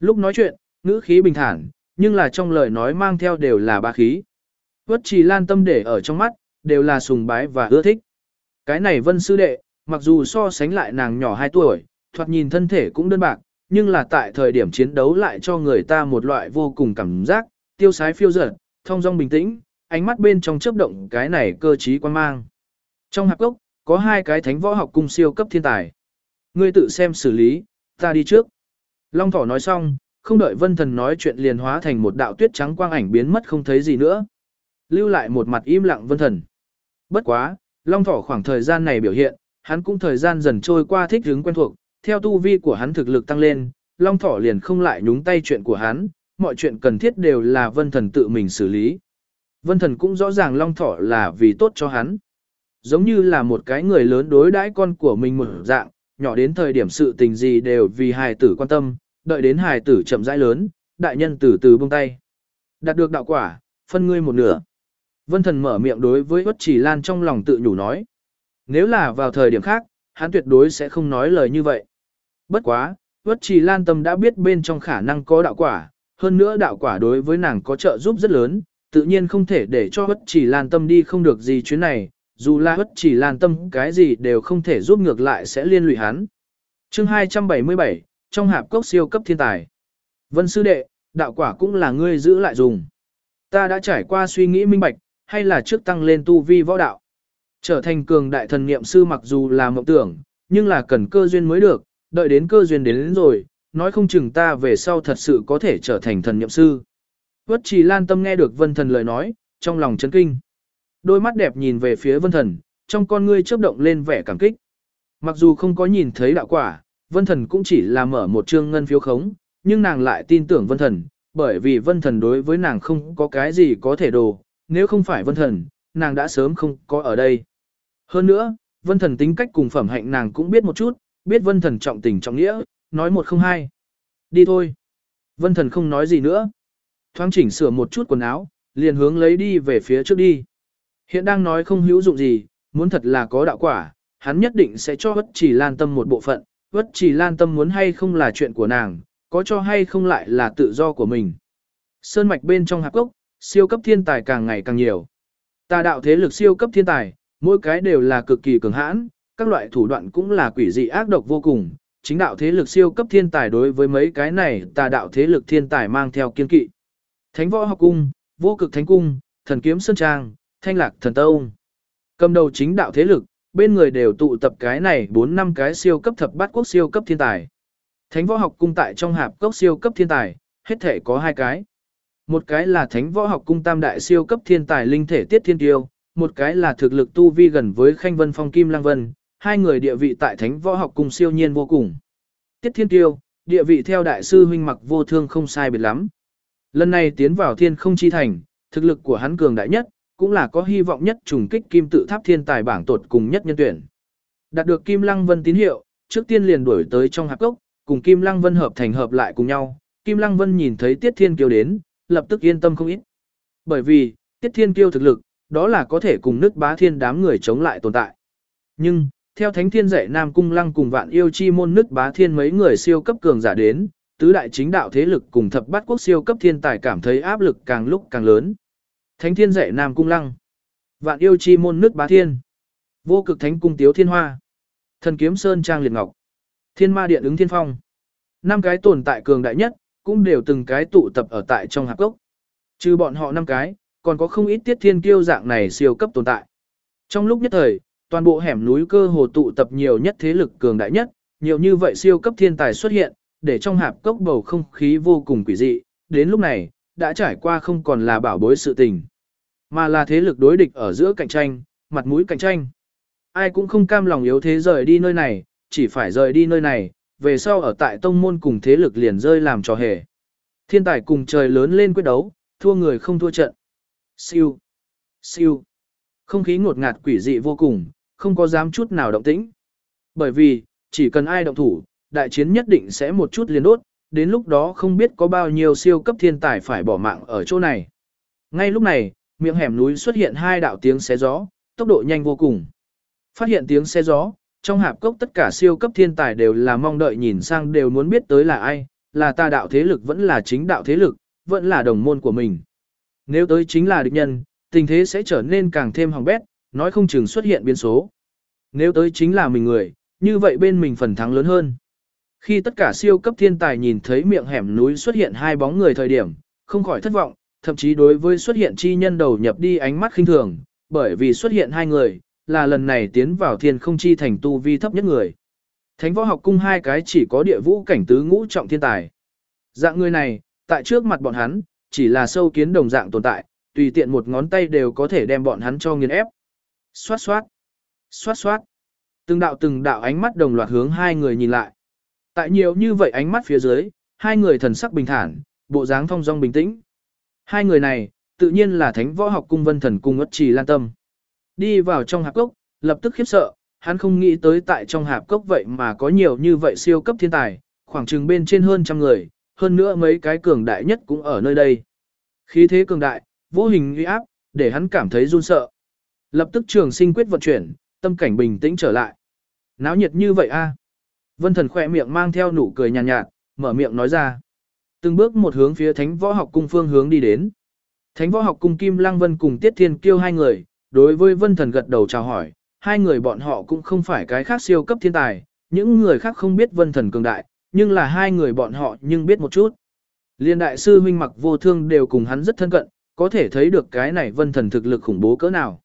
Lúc nói chuyện, ngữ khí bình thản, nhưng là trong lời nói mang theo đều là ba khí. Vất trì lan tâm để ở trong mắt, đều là sùng bái và ưa thích. Cái này vân sư đệ, mặc dù so sánh lại nàng nhỏ 2 tuổi, thoạt nhìn thân thể cũng đơn bạc, nhưng là tại thời điểm chiến đấu lại cho người ta một loại vô cùng cảm giác, tiêu sái phiêu dở, thông dong bình tĩnh, ánh mắt bên trong chớp động cái này cơ trí quan mang. Trong hạp gốc, có hai cái thánh võ học cung siêu cấp thiên tài. Ngươi tự xem xử lý, ta đi trước. Long thỏ nói xong, không đợi vân thần nói chuyện liền hóa thành một đạo tuyết trắng quang ảnh biến mất không thấy gì nữa. Lưu lại một mặt im lặng vân thần. Bất quá, long thỏ khoảng thời gian này biểu hiện, hắn cũng thời gian dần trôi qua thích hướng quen thuộc, theo tu vi của hắn thực lực tăng lên, long thỏ liền không lại nhúng tay chuyện của hắn, mọi chuyện cần thiết đều là vân thần tự mình xử lý. Vân thần cũng rõ ràng long thỏ là vì tốt cho hắn. Giống như là một cái người lớn đối đãi con của mình một dạng, nhỏ đến thời điểm sự tình gì đều vì hài tử quan tâm, đợi đến hài tử chậm rãi lớn, đại nhân từ từ buông tay. Đạt được đạo quả, phân ngươi một nửa. Vân thần mở miệng đối với Uất Chỉ Lan trong lòng tự nhủ nói. Nếu là vào thời điểm khác, hắn tuyệt đối sẽ không nói lời như vậy. Bất quá, Vất Chỉ Lan tâm đã biết bên trong khả năng có đạo quả, hơn nữa đạo quả đối với nàng có trợ giúp rất lớn, tự nhiên không thể để cho Vất Chỉ Lan tâm đi không được gì chuyến này, dù là Vất Chỉ Lan tâm cái gì đều không thể giúp ngược lại sẽ liên lụy hắn. Chương 277, trong hạp cốc siêu cấp thiên tài. Vân sư đệ, đạo quả cũng là ngươi giữ lại dùng. Ta đã trải qua suy nghĩ minh bạch, hay là trước tăng lên tu vi võ đạo. Trở thành cường đại thần niệm sư mặc dù là mộng tưởng, nhưng là cần cơ duyên mới được, đợi đến cơ duyên đến, đến rồi, nói không chừng ta về sau thật sự có thể trở thành thần nhậm sư. Vất trì lan tâm nghe được vân thần lời nói, trong lòng chấn kinh. Đôi mắt đẹp nhìn về phía vân thần, trong con ngươi chớp động lên vẻ cảm kích. Mặc dù không có nhìn thấy đạo quả, vân thần cũng chỉ là mở một trương ngân phiếu khống, nhưng nàng lại tin tưởng vân thần, bởi vì vân thần đối với nàng không có cái gì có thể đồ, nếu không phải vân thần, nàng đã sớm không có ở đây. Hơn nữa, vân thần tính cách cùng phẩm hạnh nàng cũng biết một chút, biết vân thần trọng tình trọng nghĩa, nói một không hai. Đi thôi. Vân thần không nói gì nữa. Thoáng chỉnh sửa một chút quần áo, liền hướng lấy đi về phía trước đi. Hiện đang nói không hữu dụng gì, muốn thật là có đạo quả, hắn nhất định sẽ cho bất chỉ lan tâm một bộ phận, bất chỉ lan tâm muốn hay không là chuyện của nàng, có cho hay không lại là tự do của mình. Sơn mạch bên trong hạp cốc, siêu cấp thiên tài càng ngày càng nhiều. Tà đạo thế lực siêu cấp thiên tài, mỗi cái đều là cực kỳ cường hãn, các loại thủ đoạn cũng là quỷ dị ác độc vô cùng. Chính đạo thế lực siêu cấp thiên tài đối với mấy cái này tà đạo thế lực thiên tài mang theo kiên kỵ. Thánh võ học cung, vô cực thánh cung, thần kiếm sơn trang, thanh lạc thần tông. Cầm đầu chính đạo thế lực, bên người đều tụ tập cái này 4 năm cái siêu cấp thập bát quốc siêu cấp thiên tài. Thánh võ học cung tại trong hạp cốc siêu cấp thiên tài, hết thể có hai cái. Một cái là thánh võ học cung tam đại siêu cấp thiên tài linh thể tiết thiên tiêu, một cái là thực lực tu vi gần với khanh vân phong kim lang vân, hai người địa vị tại thánh võ học cùng siêu nhiên vô cùng. Tiết thiên tiêu, địa vị theo đại sư huynh mặc vô thương không sai biệt lắm. Lần này tiến vào thiên không chi thành, thực lực của hắn cường đại nhất, cũng là có hy vọng nhất trùng kích kim tự tháp thiên tài bảng tột cùng nhất nhân tuyển. Đạt được kim lăng vân tín hiệu, trước tiên liền đuổi tới trong hạp cốc, cùng kim lăng vân hợp thành hợp lại cùng nhau. Kim lăng vân nhìn thấy tiết thiên Kiêu đến, lập tức yên tâm không ít. Bởi vì, Tiết Thiên Kiêu thực lực, đó là có thể cùng nước bá thiên đám người chống lại tồn tại. Nhưng, theo Thánh Thiên dạy Nam Cung Lăng cùng vạn yêu chi môn nứt bá thiên mấy người siêu cấp cường giả đến, tứ đại chính đạo thế lực cùng thập bát quốc siêu cấp thiên tài cảm thấy áp lực càng lúc càng lớn. Thánh Thiên dạy Nam Cung Lăng, vạn yêu chi môn nứt bá thiên, vô cực thánh cung tiếu thiên hoa, thần kiếm sơn trang liệt ngọc, thiên ma điện ứng thiên phong. Năm cái tồn tại cường đại nhất, cũng đều từng cái tụ tập ở tại trong hạp cốc Trừ bọn họ năm cái, còn có không ít tiết thiên kiêu dạng này siêu cấp tồn tại. Trong lúc nhất thời, toàn bộ hẻm núi cơ hồ tụ tập nhiều nhất thế lực cường đại nhất, nhiều như vậy siêu cấp thiên tài xuất hiện, để trong hạp cốc bầu không khí vô cùng quỷ dị, đến lúc này, đã trải qua không còn là bảo bối sự tình, mà là thế lực đối địch ở giữa cạnh tranh, mặt mũi cạnh tranh. Ai cũng không cam lòng yếu thế rời đi nơi này, chỉ phải rời đi nơi này, về sau ở tại tông môn cùng thế lực liền rơi làm trò hề. Thiên tài cùng trời lớn lên quyết đấu, thua người không thua trận. Siêu, siêu. Không khí ngột ngạt quỷ dị vô cùng, không có dám chút nào động tĩnh. Bởi vì, chỉ cần ai động thủ, đại chiến nhất định sẽ một chút liền đốt, đến lúc đó không biết có bao nhiêu siêu cấp thiên tài phải bỏ mạng ở chỗ này. Ngay lúc này, miệng hẻm núi xuất hiện hai đạo tiếng xé gió, tốc độ nhanh vô cùng. Phát hiện tiếng xé gió, trong hạp cốc tất cả siêu cấp thiên tài đều là mong đợi nhìn sang đều muốn biết tới là ai, là ta đạo thế lực vẫn là chính đạo thế lực, vẫn là đồng môn của mình. Nếu tới chính là địch nhân, tình thế sẽ trở nên càng thêm hỏng bét, nói không chừng xuất hiện biến số. Nếu tới chính là mình người, như vậy bên mình phần thắng lớn hơn. Khi tất cả siêu cấp thiên tài nhìn thấy miệng hẻm núi xuất hiện hai bóng người thời điểm, không khỏi thất vọng, thậm chí đối với xuất hiện chi nhân đầu nhập đi ánh mắt khinh thường, bởi vì xuất hiện hai người, là lần này tiến vào thiên không chi thành tu vi thấp nhất người. Thánh võ học cung hai cái chỉ có địa vũ cảnh tứ ngũ trọng thiên tài. Dạng người này, tại trước mặt bọn hắn, chỉ là sâu kiến đồng dạng tồn tại, tùy tiện một ngón tay đều có thể đem bọn hắn cho nghiền ép. Xoát xoát, xoát xoát. Từng đạo từng đạo ánh mắt đồng loạt hướng hai người nhìn lại. Tại nhiều như vậy ánh mắt phía dưới, hai người thần sắc bình thản, bộ dáng thong dong bình tĩnh. Hai người này, tự nhiên là Thánh Võ Học Cung Vân Thần cung Ất Trì Lan Tâm. Đi vào trong hạp cốc, lập tức khiếp sợ, hắn không nghĩ tới tại trong hạp cốc vậy mà có nhiều như vậy siêu cấp thiên tài, khoảng chừng bên trên hơn trăm người, hơn nữa mấy cái cường đại nhất cũng ở nơi đây. Khí thế cường đại, vô hình uy áp, để hắn cảm thấy run sợ. Lập tức trường sinh quyết vận chuyển, tâm cảnh bình tĩnh trở lại. Náo nhiệt như vậy a Vân thần khỏe miệng mang theo nụ cười nhàn nhạt, nhạt, mở miệng nói ra. Từng bước một hướng phía thánh võ học cung phương hướng đi đến. Thánh võ học cung Kim Lăng Vân cùng Tiết Thiên Kiêu hai người, đối với vân thần gật đầu chào hỏi, hai người bọn họ cũng không phải cái khác siêu cấp thiên tài, những người khác không biết vân thần cường đại, nhưng là hai người bọn họ nhưng biết một chút. Liên đại sư huynh mặc vô thương đều cùng hắn rất thân cận, có thể thấy được cái này vân thần thực lực khủng bố cỡ nào.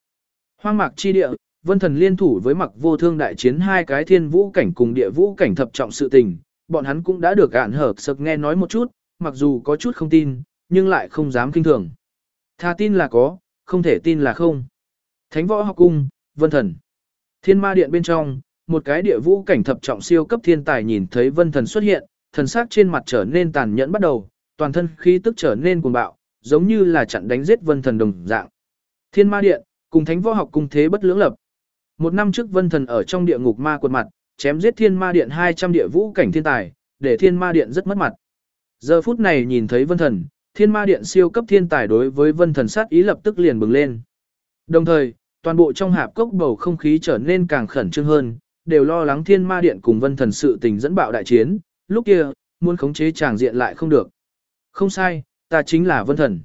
Hoang mạc chi địa, vân thần liên thủ với mặc vô thương đại chiến hai cái thiên vũ cảnh cùng địa vũ cảnh thập trọng sự tình, bọn hắn cũng đã được ạn hợp sực nghe nói một chút, mặc dù có chút không tin, nhưng lại không dám kinh thường. Tha tin là có, không thể tin là không. Thánh võ học cung, vân thần. Thiên ma điện bên trong, một cái địa vũ cảnh thập trọng siêu cấp thiên tài nhìn thấy vân thần xuất hiện, thần sắc trên mặt trở nên tàn nhẫn bắt đầu, toàn thân khí tức trở nên cuồng bạo, giống như là chặn đánh giết vân thần đồng dạng. Thiên ma điện, cùng thánh võ học cung thế bất lưỡng lập. Một năm trước vân thần ở trong địa ngục ma quật mặt, chém giết thiên ma điện 200 địa vũ cảnh thiên tài, để thiên ma điện rất mất mặt. Giờ phút này nhìn thấy vân thần, thiên ma điện siêu cấp thiên tài đối với vân thần sát ý lập tức liền bừng lên. Đồng thời, toàn bộ trong hạp cốc bầu không khí trở nên càng khẩn trương hơn, đều lo lắng thiên ma điện cùng vân thần sự tình dẫn bạo đại chiến, lúc kia, muốn khống chế tràng diện lại không được. Không sai, ta chính là vân thần.